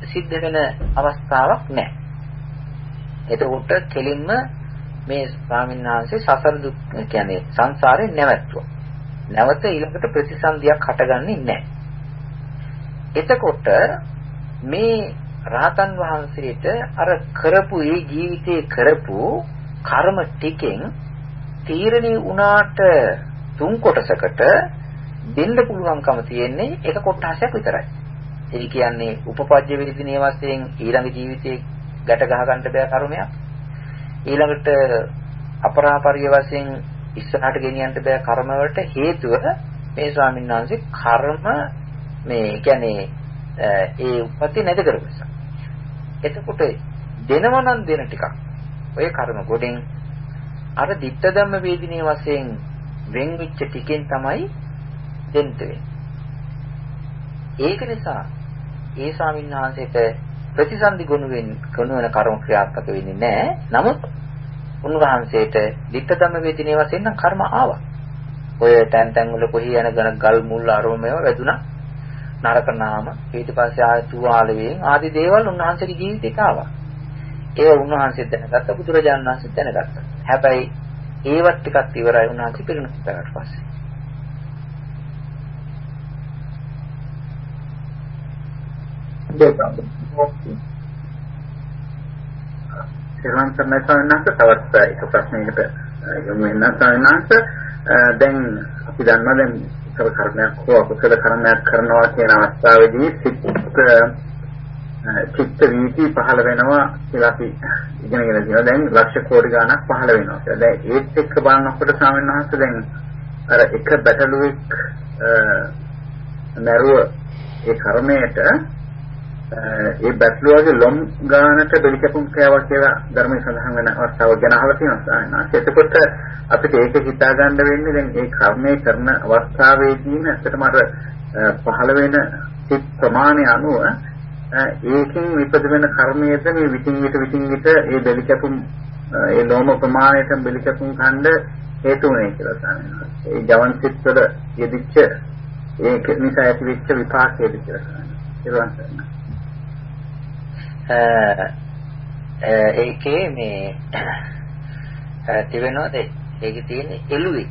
සිද්ධ වෙන අවස්ථාවක් නැහැ එතකොට කෙලින්ම මේ ස්වාමීන් වහන්සේ සසර දුක් කියන්නේ සංසාරේ නැවැත්තුවා නැවත ඊළඟට ප්‍රතිසන්දියක් හටගන්නේ නැහැ. එතකොට මේ රාතන් වහන්සේට අර කරපු ඒ ජීවිතේ කරපු කර්ම ටිකෙන් තීරණේ වුණාට තුන් කොටසකට දෙන්න පුළුවන්කම තියෙන්නේ එක කොටසක් විතරයි. ඒ කියන්නේ උපපජ්‍ය වේදිනේ වශයෙන් ඊළඟ ජීවිතේ ගැට ගහ ගන්න බෑ කර්මයක්. ඊළඟට අපරාපරිය වශයෙන් ඉස්සරහට ගෙනියන්න බෑ කර්ම වලට හේතුව මේ ස්වාමීන් වහන්සේ කර්ම මේ කියන්නේ ඒ උපත්ති නැති කරපු නිසා. එතකොට දෙනව නම් දෙන ටිකක් ඔය කර්ම ගොඩෙන් අර ditta ධම්ම වේදිනේ වශයෙන් වෙන් වෙච්ච ටිකෙන් තමයි දෙන්න ඒක නිසා ඒ ස්වාමීන් වහන්සේට ප්‍රතිසන්දි ගුණ වෙන ගුණ වෙන කර්ම ක්‍රියාත්මක වෙන්නේ නැහැ. නමුත් උන්වහන්සේට ditta ධම්ම වේදිනේ වශයෙන් නම් කර්ම ආවා. ඔය තැන් තැන් වල කොහි යන ගන ගල් මුල් අරෝමේව වැදුනා. නරක නාම ඊට පස්සේ ආයතු ආලවයෙන් ආදි දේවල් උන්වහන්සේගේ ජීවිතේට ආවා. ඒ උන්වහන්සේ දැනගත්ත බුදුරජාණන් වහන්සේ දැනගත්තා. හැබැයි ඒවත් ටිකක් ඉවරයි උන්වහන්සේ පිරිනුම් කරාට පස්සේ. සර්වන් කරන ස්වාමීන් තවත් එක ප්‍රශ්නයකට යොමු වෙන ස්වාමීන් දැන් අපි දන්නවා දැන් සබ කර්මයක් හෝ අකුසල කර්මයක් කරනවා කියන අවස්ථාවේදී සිත් චිත්ත වීති පහළ වෙනවා කියලා අපි ඉගෙනගෙන තියෙනවා. දැන් ලක්ෂ කෝටි ගණක් පහළ වෙනවා. දැන් ඒත් එක්ක බලනකොට ස්වාමීන් වහන්සේ දැන් අර එක බැටළුවෙක් නරුව ඒ කර්මයට ඒ බැටළුවගේ ලොම් ගානට බෙලිකපුම් කෑවා කියලා ධර්මයේ සඳහන් වෙන අවස්ථාවක් ගැන අහලා තියෙනවා. එතකොට අපිට ඒක හිතා ගන්න වෙන්නේ දැන් මේ කර්මය කරන අවස්ථාවේදීම ඇත්තටම අර පහළ වෙන සිත් ප්‍රමාණය අනුව ඒකෙන් විපද වෙන කර්මයේද මේ විтин විට විтин විට ඒ බෙලිකපුම් ඒ ලෝම ප්‍රමාණයට බෙලිකපුම් ඛණ්ඩ හේතු වෙන්නේ කියලා සාමාන්‍යයෙන්. ඒ ජවන් සිත් වල යෙදිච්ච ඒක නිසා ඇතිවෙච්ච විපාකයේද කියලා සාමාන්‍යයෙන්. ඒකේ මේ තිබෙනවද ඒකේ තියෙන එළුවේ.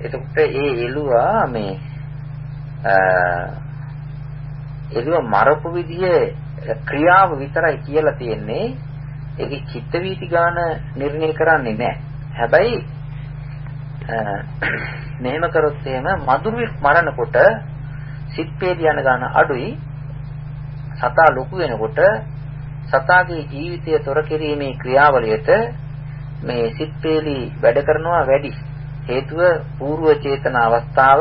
එතකොට ඒ එළුවා මේ එළුව මරපු විදිහේ ක්‍රියාව විතරයි කියලා තියෙන්නේ. ඒකේ චිත්ත වීති ගාන නිර්ණය කරන්නේ නැහැ. හැබැයි මෙහෙම කරොත් එහෙම මధుරෙක් මරනකොට සිත්පේදී යන ගාන අඩුයි. සතා ලොකු වෙනකොට සතාගේ ජීවිතය තොර කිරීමේ ක්‍රියාවලියට මේ සිත්පේලි වැඩ කරනවා වැඩි. හේතුව పూర్ව චේතන අවස්ථාව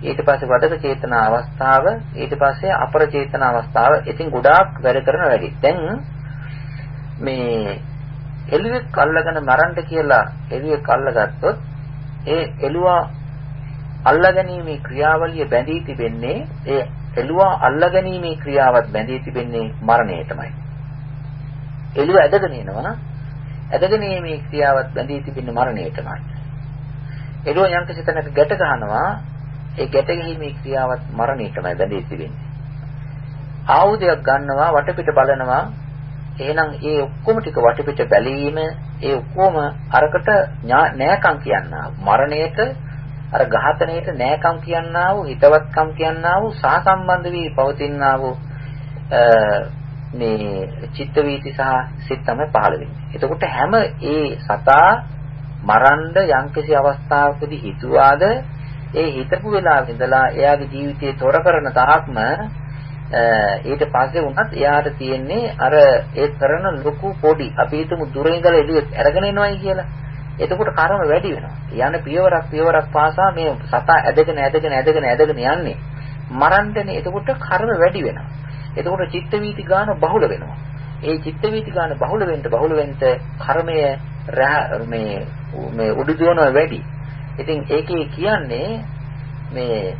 ඊට පස්සේ වදක චේතන අවස්ථාව ඊට පස්සේ අපර චේතන අවස්ථාව ඉතින් ගොඩාක් වැඩ කරන වැඩි. දැන් මේ එළුවෙක් අල්ලගෙන මරන්න කියලා එළුවෙක් අල්ලගත්තොත් ඒ එළුවා අල්ලගැනීමේ ක්‍රියාවලිය බැඳී තිබෙන්නේ ඒ එළුවා අල්ලගැනීමේ ක්‍රියාවත් බැඳී තිබෙන්නේ මරණයටමයි. එළුව ඇදගෙන එනවා ඇදගෙන මේ ක්‍රියාවත් බැඳී තිබෙන්නේ මරණයටමයි. එළුව යම්කිසි තැනක ගැට ගන්නවා ඒ ගැට ගැහිමේ ක්‍රියාවත් මරණයටමයි බැඳී තිබෙන්නේ. ආයුධයක් ගන්නවා වටපිට බලනවා එහෙනම් ඒ ඔක්කොම ටික වටපිට බැලීම ඒ ඔක්කොම අරකට නෑකම් කියන්නා මරණයට අර ඝාතනයට නෑකම් කියන්නා වූ හිතවත්කම් කියන්නා වූ සහසම්බන්ධ වී පවතිනා වූ මේ චිත්ත වීති සහ සිත් තමයි පහළ වෙන්නේ. එතකොට හැම ඒ සතා මරන්න යම්කිසි අවස්ථාවකදී හිතුවාද ඒ හිතපු වෙලාවෙ ඉඳලා එයාගේ ජීවිතේ තොර කරන තාක්ම ඊට පස්සේ වුණත් එයාට තියෙන්නේ අර ඒ කරන ලොකු පොඩි අපි හිතමු දුර ඉඳලා එළියට අරගෙන එනවයි කියලා. එතකොට කර්ම වැඩි වෙනවා. යන පියවරක් පියවරක් පාසා මේ සතා ඇදගෙන ඇදගෙන ඇදගෙන ඇදගෙන යන්නේ. මරන්නනේ එතකොට කර්ම වැඩි වෙනවා. එතකොට චිත්ත වීති ගාන බහුල වෙනවා. ඒ චිත්ත වීති ගාන බහුල වෙන්න බහුල වෙන්න කර්මය මේ මේ උඩු දුවනවා වැඩි. ඉතින් ඒකේ කියන්නේ මේ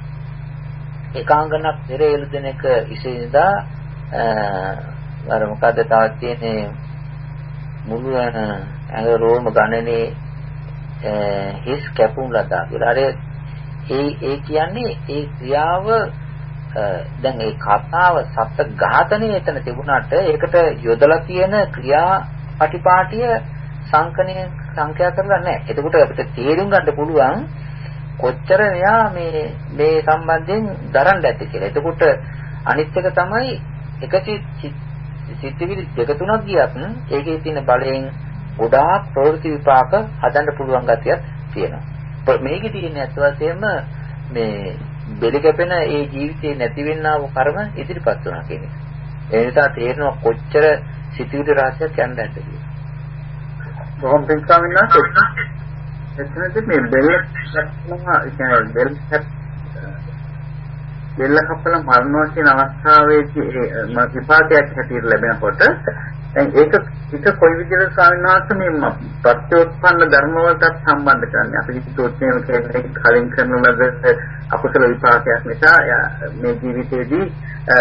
එකාංගනක් පෙරේල දෙනක ඉසින්දා අර මොකද්ද තවත් තියෙන්නේ මුළු ඇඟ රෝම ගණනේ හිස් කැපුම් ලදා කියලා. අර ඒ ඒ කියන්නේ ඒ ක්‍රියාව දැන් ඒ කතාව සත්‍ය ඝාතනය එතන තිබුණාට ඒකට යොදලා තියෙන ක්‍රියා පටිපාටිය සංකණය සංඛ්‍යා කරලා නැහැ. එතකොට අපිට තේරුම් ගන්න පුළුවන් කොච්චර මෙයා මේ මේ සම්බන්ධයෙන් දරන්න ඇද්ද කියලා. එතකොට අනිත් එක තමයි එක සිත්විලි දෙක තුනක් ගියත් ඒකේ තියෙන බලයෙන් ගොඩාක් ප්‍රවෘත්ති විපාක හදන්න පුළුවන් ගතියක් තියෙනවා. මේකේ තියෙන ඇත්ත වශයෙන්ම මේ බෙලි කැපෙන ඒ ජීවිතේ නැති වෙන්නා වූ කර්ම ඉදිරිපත් වුණා කියන එක. ඒ නිසා තේරෙනවා කොච්චර සිතුවිලි රාශියක් යන්න ඇද්ද කියලා. බොහොම පිං ස්වාමීන් වහන්සේ එතනදී මේ බෙල්ල කපනවා කියන්නේ බෙල්ල බෙල්ල කපලා මරනවා කියන අවස්ථාවේදී විපාකයක් හැටියට ලැබෙනකොට දැන් ඒක එක කොයි විදිහට ස්වාමීන් වහන්සේ මේ ප්‍රත්‍යෝත්පන්න ධර්ම වලට සම්බන්ධ කරන්නේ අපි කිව්වොත් මේ කියන්නේ කලින් කරන ලද අකුසල විපාකයක් නිසා මේ ජීවිතේදී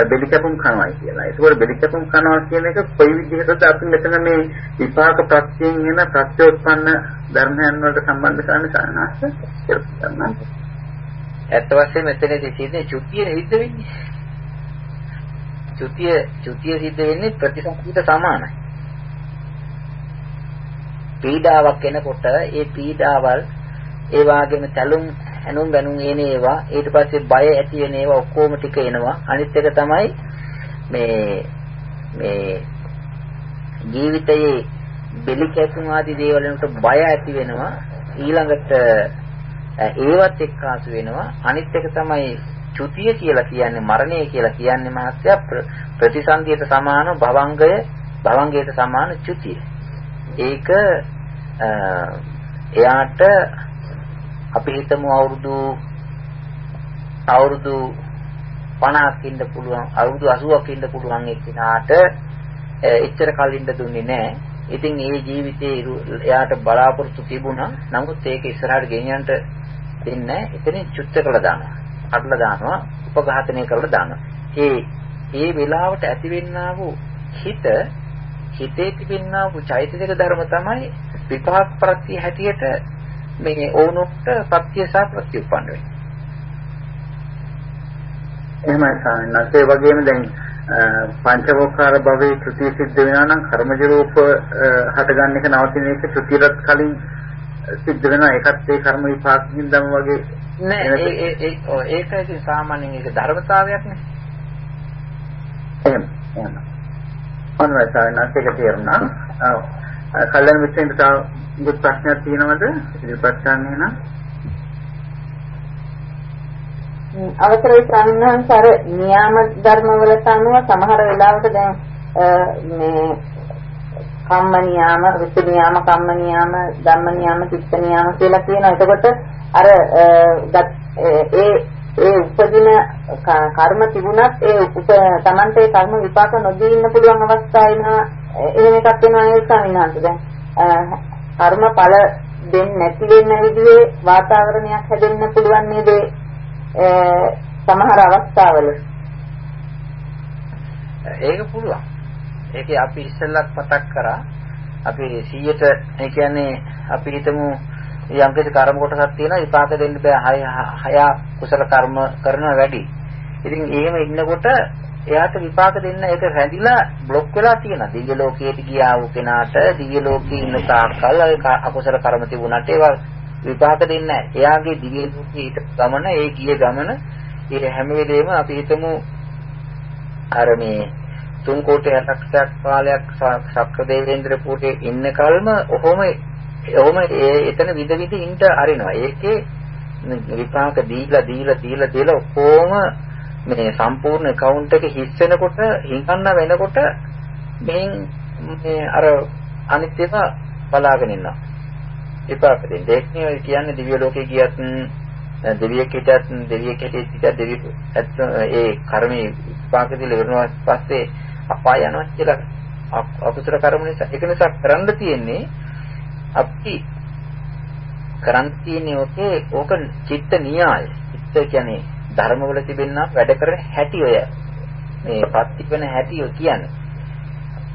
බෙලි කැපුම් කරනවා කියලා. ඒකවල බෙලි කැපුම් කරනවා කියන එක කොයි විදිහටද අපි මෙතන මේ විපාක ප්‍රත්‍යයෙන් එන ප්‍රත්‍යෝත්පන්න ධර්මයන් වලට සම්බන්ධ කරන්නේ සාහනස්ස. ඇත්ත වශයෙන්ම මෙතනදී කියන්නේ චුතිය නිවිද වෙන්නේ. චුතිය චුතිය සිද්ධ වෙන්නේ ප්‍රතිසංකීත සමානයි. පීඩාවක් එනකොට ඒ පීඩාවල් ඒ වගේම තැලුම් ඇනුම් බැනුම් එන ඒවා ඊට පස්සේ බය ඇති වෙන ඒවා ඔක්කොම ටික එනවා. අනිත් එක තමයි මේ මේ ජීවිතයේ බෙලි කැතුම් ආදී දේවල් වලට බය ඇති වෙනවා. ඊළඟට ඒවත් එක්කාසු වෙනවා. අනිත් එක තමයි චුතිය කියලා කියන්නේ මරණය කියලා කියන්නේ මහත්ය ප්‍රතිසන්දියට සමාන භවංගය භවංගයට සමාන චුතිය ඒක එයාට අපි හිතමු අවුරුදු අවුරුදු 50ක් ඉන්න පුළුවන් අවුරුදු 80ක් ඉන්න පුළුවන් එක්කිනාට එච්චර කල් ඉන්න දුන්නේ නැහැ. ඉතින් ඒ ජීවිතේ එයාට බලාපොරොත්තු තිබුණා. නමුත් ඒක ඉස්සරහට ගෙනියන්න දෙන්නේ එතනින් චුත්ත කළා දානවා. අඩලා දානවා, උපඝාතනය කරලා දානවා. ඒ ඒ වෙලාවට ඇතිවෙන්නා වූ හිත හිතේ තිබෙනා වූ චෛතසික ධර්ම තමයි විපාක ප්‍රත්‍ය හැටියට මේ ඕනොක්ට සත්‍ය සහ ප්‍රතිඋපන්න වෙන්නේ. එහෙමයි සාමාන්‍යයෙන් ඒ වගේම දැන් පංචවෝකාර භවයේ ත්‍ෘතිය සිද්ධ වෙනවා නම් කර්මජ රූප හටගන්න එක නවතින එක ත්‍ෘතියට කලින් සිද්ධ වෙනවා ඒකත් ඒ කර්ම විපාකින් දම වගේ නෑ ඒ ඒ ඒක ඉතින් සාමාන්‍යයෙන් ඒක ධර්මතාවයක් නේ. එහෙම එහෙම. ඔන්න සායනාසික තේරුණා. කල්යන මිත්‍රෙන්ට තව ප්‍රශ්නයක් තියෙනවද? ඉදිරිපත් කරන්න නම් අවසරයි ස්වාමීන් වහන්සේ. අර නියාම ධර්මවලට අනුව සමහර වෙලාවට දැන් මේ කම්ම නියාම, ඍතු නියාම, කම්ම නියාම, ධම්ම නියාම, චිත්ත නියාම කියලා කියනවා. එතකොට අර ඒ ඒ උපදින කර්ම තිබුණත් ඒ උප තමන්ට ඒ කර්ම විපාක නොදී ඉන්න පුළුවන් අවස්ථා එනවා. එහෙම එකක් වෙනවා නේද ස්වාමීන් වහන්සේ? දැන් කර්ම ඵල දෙන්නේ නැති වෙන විදිහේ වාතාවරණයක් හැදෙන්න පුළුවන් නේද සමහර අවස්ථාවල ඒක පුළුවන්. ඒකේ අපි ඉස්සෙල්ලත් මතක් කරා අපි 100ට ඒ කියන්නේ අපි හිතමු යම්කිසි කර්ම කොටසක් තියෙනවා විපාක දෙන්න බෑ 6 6 කුසල කර්ම කරනවා වැඩි. ඉතින් එහෙම ඉන්නකොට එයාට විපාක දෙන්න ඒක රැඳිලා බ්ලොක් වෙලා තියෙනවා. දිව්‍ය ලෝකයට ගියා වූ කෙනාට දිව්‍ය ලෝකේ ඉන්න තාක්කල් අකුසල කර්ම තිබුණාට ඒවා විපාක දෙන්නේ නැහැ. එයාගේ දිව්‍ය ලෝකයේ ගමන, ඒ ගිය ගමන, ඒ හැම වෙලේම අපි හිතමු අර මේ තුන් කෝටි 60ක් කාලයක් ශක්‍ර දේවේන්ද්‍ර පුරේ ඉන්න කල්ම ඔහොම ඔහොම එතන විද විද ඉන්න අරිනවා. ඒකේ විපාක දීලා දීලා දීලා දීලා ඔක්කොම මේ සම්පූර්ණ account එක හිස් වෙනකොට හිඟන්න වෙනකොට මෙහෙන් මේ අර අනිත් ඒවා බලාගෙන ඉන්නවා. විපාක දෙන්න. ඒක නේ කියන්නේ දිව්‍ය ලෝකේ ගියත් දෙවියෙක් හිටියත් දෙවියෙක් හිටියත් දෙවියෙක් ඇත්ත ඒ කර්මයේ විපාක දීලා ඉවරනවා පස්සේ අපාය යනවා කියලා අකුසල කර්ම නිසා ඒක නිසා කරන්න තියෙන්නේ අපි කරන් තියෙන්නේ ඔකේ ඕක චිත්ත නියාය. චිත්ත කියන්නේ ධර්මවල තිබෙනා වැඩ කරන හැටි ඔය මේ පත්ති වෙන හැටි ඔය කියන්නේ.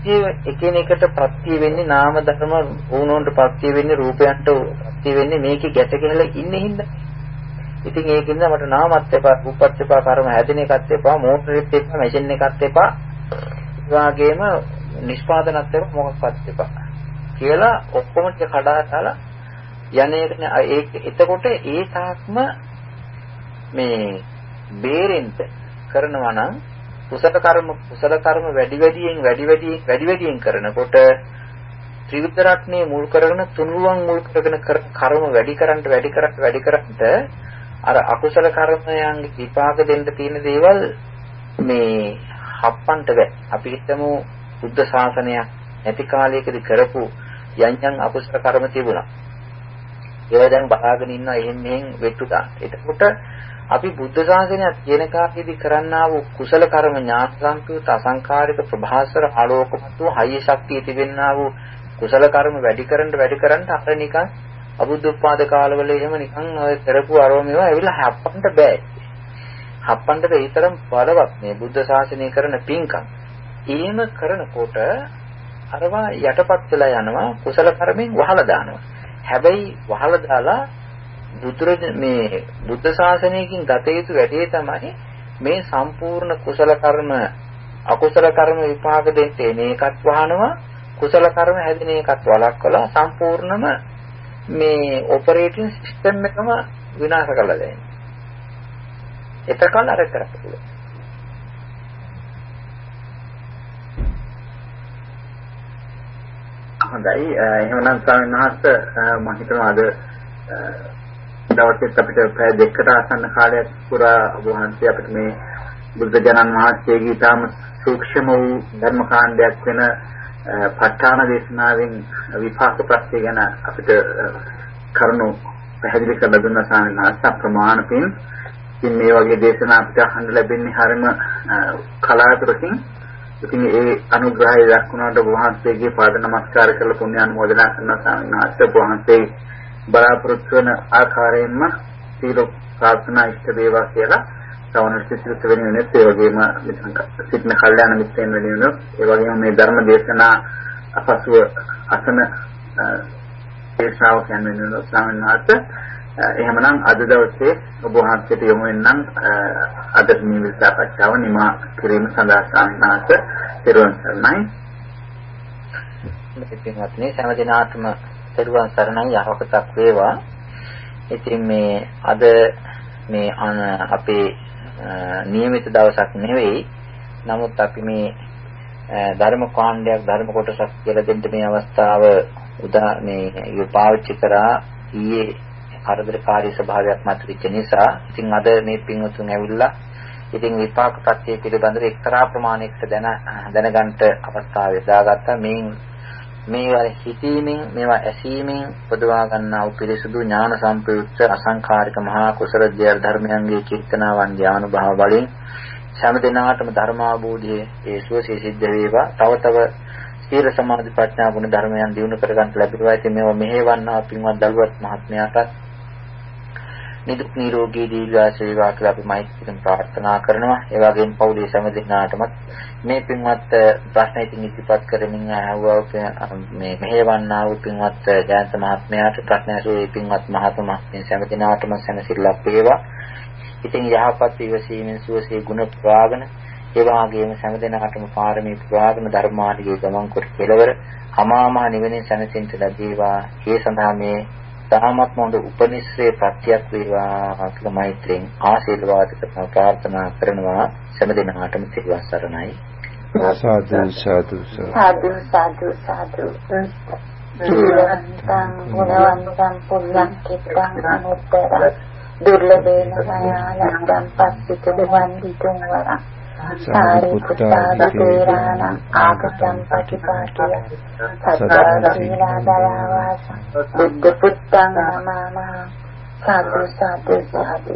ඒ එකිනෙකට ප්‍රත්‍ය වෙන්නේ නාම ධර්ම වුණොන්ට ප්‍රත්‍ය වෙන්නේ රූපයන්ට ප්‍රත්‍ය වෙන්නේ මේකේ ගැට ගහලා ඉන්නේ හින්දා. ඉතින් ඒකින්ද මට නාමත් එපා, රූපත් එපා, කර්ම හැදෙන එකත් එපා, මෝටරෙත් එපා, මැෂින් එකත් එපා. ඒ වගේම නිෂ්පාදනත් එපා මොකක්වත් එපා. කියලා ඔක්කොම ටික කඩා දාලා යන්නේ ඒක එතකොට ඒ තාක්ම මේ බේරෙන්න කරනවා නම් කුසල කර්ම කුසල කර්ම වැඩි වැඩියෙන් වැඩි වැඩියෙන් වැඩි වැඩියෙන් කරනකොට ත්‍රිවිධ රත්නේ මුල් කරගෙන තුනුරුවන් මුල් කරගෙන කර්ම වැඩි කරන්ට වැඩි කරන්ට වැඩි කරන්ට අර අකුසල කර්මයන්ගේ විපාක දෙන්න තියෙන දේවල් මේ හප්පන්ට බෑ. අපි හිතමු බුද්ධ ශාසනයක් නැති කාලයකදී කරපු යම් යම් අකුසල කර්ම තිබුණා. ඒවා දැන් බලාගෙන ඉන්නවා එහෙන් මෙහෙන් වෙට්ටුදා. එතකොට අපි බුද්ධ ශාසනයත් කියන කාර්යයේදී කරන්නා වූ කුසල කර්ම ඥාන සංකෘත අසංකාරික ප්‍රභාස්වර ආලෝකමත් වූ හයිය ශක්තිය තිබෙන්නා වූ කුසල කර්ම වැඩි කරන්න වැඩි කරන්න අර නිකන් අබුද්ධෝත්පාද කාලවල එහෙම නිකන් ඔය කරපු අරෝමේව ඇවිල්ලා හප්පන්න බෑ. හප්පන්න බෑ ඊතරම් බලවත් මේ බුද්ධ ශාසනය කරන පින්කම්. එහෙම කරනකොට අරවා යටපත් වෙලා යනවා කුසල කර්මෙන් වහලා දානවා. හැබැයි වහලා දාලා බුදුරජ මේ බුද්ධ ශාසනයකින් ගත යුතු වැඩේ තමයි මේ සම්පූර්ණ කුසල කර්ම අකුසල කර්ම විපාක දෙන්න මේකත් වහනවා කුසල කර්ම හැදෙන එකත් වළක්වලා සම්පූර්ණම මේ ඔපරේටින් සිස්ටම් එකම විනාශ කරලා දෙනවා. එතකල් අර කරපුවා. හොඳයි. එහෙමනම් ස්වාමීන් වහන්සේ මම හිතනවා අද දවසෙත් අපිට පැය දෙකකට ආසන්න කාලයක් පුරා වහන්සේ අපිට මේ බුද්ධ ජනන් වහන්සේගේ ඊටම සූක්ෂම වූ ධර්ම කාණ්ඩයක් වෙන ප ဋ ාණ දේශනාවෙන් විපාක ප්‍රත්‍ය ගැන අපිට කරුණු පැහැදිලි කරලා දුන්න සාමනාස ප්‍රමාණ පින්. ඉතින් මේ වගේ දේශනා අපිට අහන්න ලැබෙන්නේ හරිම කලාතුරකින්. ඉතින් ඒ අනුග්‍රහය දක්වනාට වහන්සේගේ පාද නමස්කාර කරලා පුණ්‍ය අනුමෝදනා කරන සාමනාස වහන්සේ. බලාපොරොත්තු වන ආකාරයෙන්ම සීල ප්‍රාර්ථනා ඉෂ්ට වේවා කියලා සවනට සිසිලස වෙනුවෙන් ඒ වගේම සිටින කල්යාණ මිත්‍රයන් වෙනුවෙන් ඒ වගේම මේ ධර්ම දේශනා අපසුව අසන දේශාව කියන්නේ වෙනුවෙන් ස්වාමීන් වහන්සේ එහෙමනම් අද දවසේ ඔබ වහන්සේට යොමු වෙනනම් අද මේ සාකච්ඡාව නිමා කිරීම සඳහා සාමිනාස පෙරවන් සරණයි. පින්වත්නි හැම දිනාටම පෙරවන් සරණයි යහපතක් වේවා. ඉතින් මේ අද මේ අපේ નિયમિત දවසක් නෙවෙයි. නමුත් අපි මේ ධර්ම කාණ්ඩයක් ධර්ම කොටසක් කියලා දෙන්න මේ අවස්ථාව උදා මේ පාවිච්චි කරා ඊයේ කරදරකාරී ස්වභාවයක් මතුවෙච්ච නිසා ඉතින් අද මේ පින්වතුන් ඇවිල්ලා ඉතින් විපාක ප්‍රත්‍ය පිළිබඳව එක්තරා ප්‍රමාණයකට දැන දැනගන්න අවස්ථාව යොදාගත්තා. මේ මේවා හිතීමෙන් මේවා ඇසීමෙන් පොදවා ගන්නා වූ පිරිසුදු ඥාන සම්ප්‍රයුක්ත අසංඛාරික මහා කුසල ධර්මයන්ගේ කීර්තනාවන්ගේ අනුභව වලින් හැම දිනාටම ධර්මාභෝධයේ ඒ සුවසේ සිද්ධ වේවා. තව තව සීල සමාධි ප්‍රඥා ගුණ ධර්මයන් දිනු කර ගන්න ලැබෙනවා. ඉතින් මේවා මෙහෙවන්නා පින්වත් දල්වත් මහත්මයාටත් නිදුක් නිරෝගී දීර්ඝාස වේවා කියලා අපි මෛත්‍රියෙන් ප්‍රාර්ථනා කරනවා. ඒ වගේම පෞලී සමදිනාටමත් මේ පින්වත් ප්‍රශ්න ඉදින් ඉදිරිපත් කරමින් ආවුවා මේ මෙහෙවන්නා වූ පින්වත් ජයන්ත මහත්මයාට ප්‍රශ්න ඇසුවේ පින්වත් මහත්මයා මේ සමදිනාටම සැනසෙල්ලක් වේවා. ඉතින් යහපත් ඉවසීමෙන් සුවසේ ගුණ ප්‍රාගන ඒ වගේම සමදිනාටම පාරමී ප්‍රාගන ධර්මාර්ගයේ ගමන් කොට කෙලවර අමාමහ නිවෙනින් සැනසෙන්න ලැබේවා. ඒ සඳහා මේ තාමත් හොඳ උපනිශ්‍රේ ප්‍රත්‍යක් වේවා කියලා මෛත්‍රියෙන් ආශිර්වාද කරන ප්‍රාර්ථනා කරනවා. සෑම දිනකටම සිල්වත් සරණයි. සාදු සාදු සාදු. සාදු සාදු ජීවන්තං ගුණවන්තං පුඤ්ඤං කිත්තං අනුත්තර. දුර්ලභේන මයාලං පස්සිත දුවන් දිතුම් වරං සාරිපුත්තාදීරාණං ආගතං පටිපාටිය සදාදීලාදයාවාස බුද්ධ පුත්තං නමම සාදු සාදු සාදු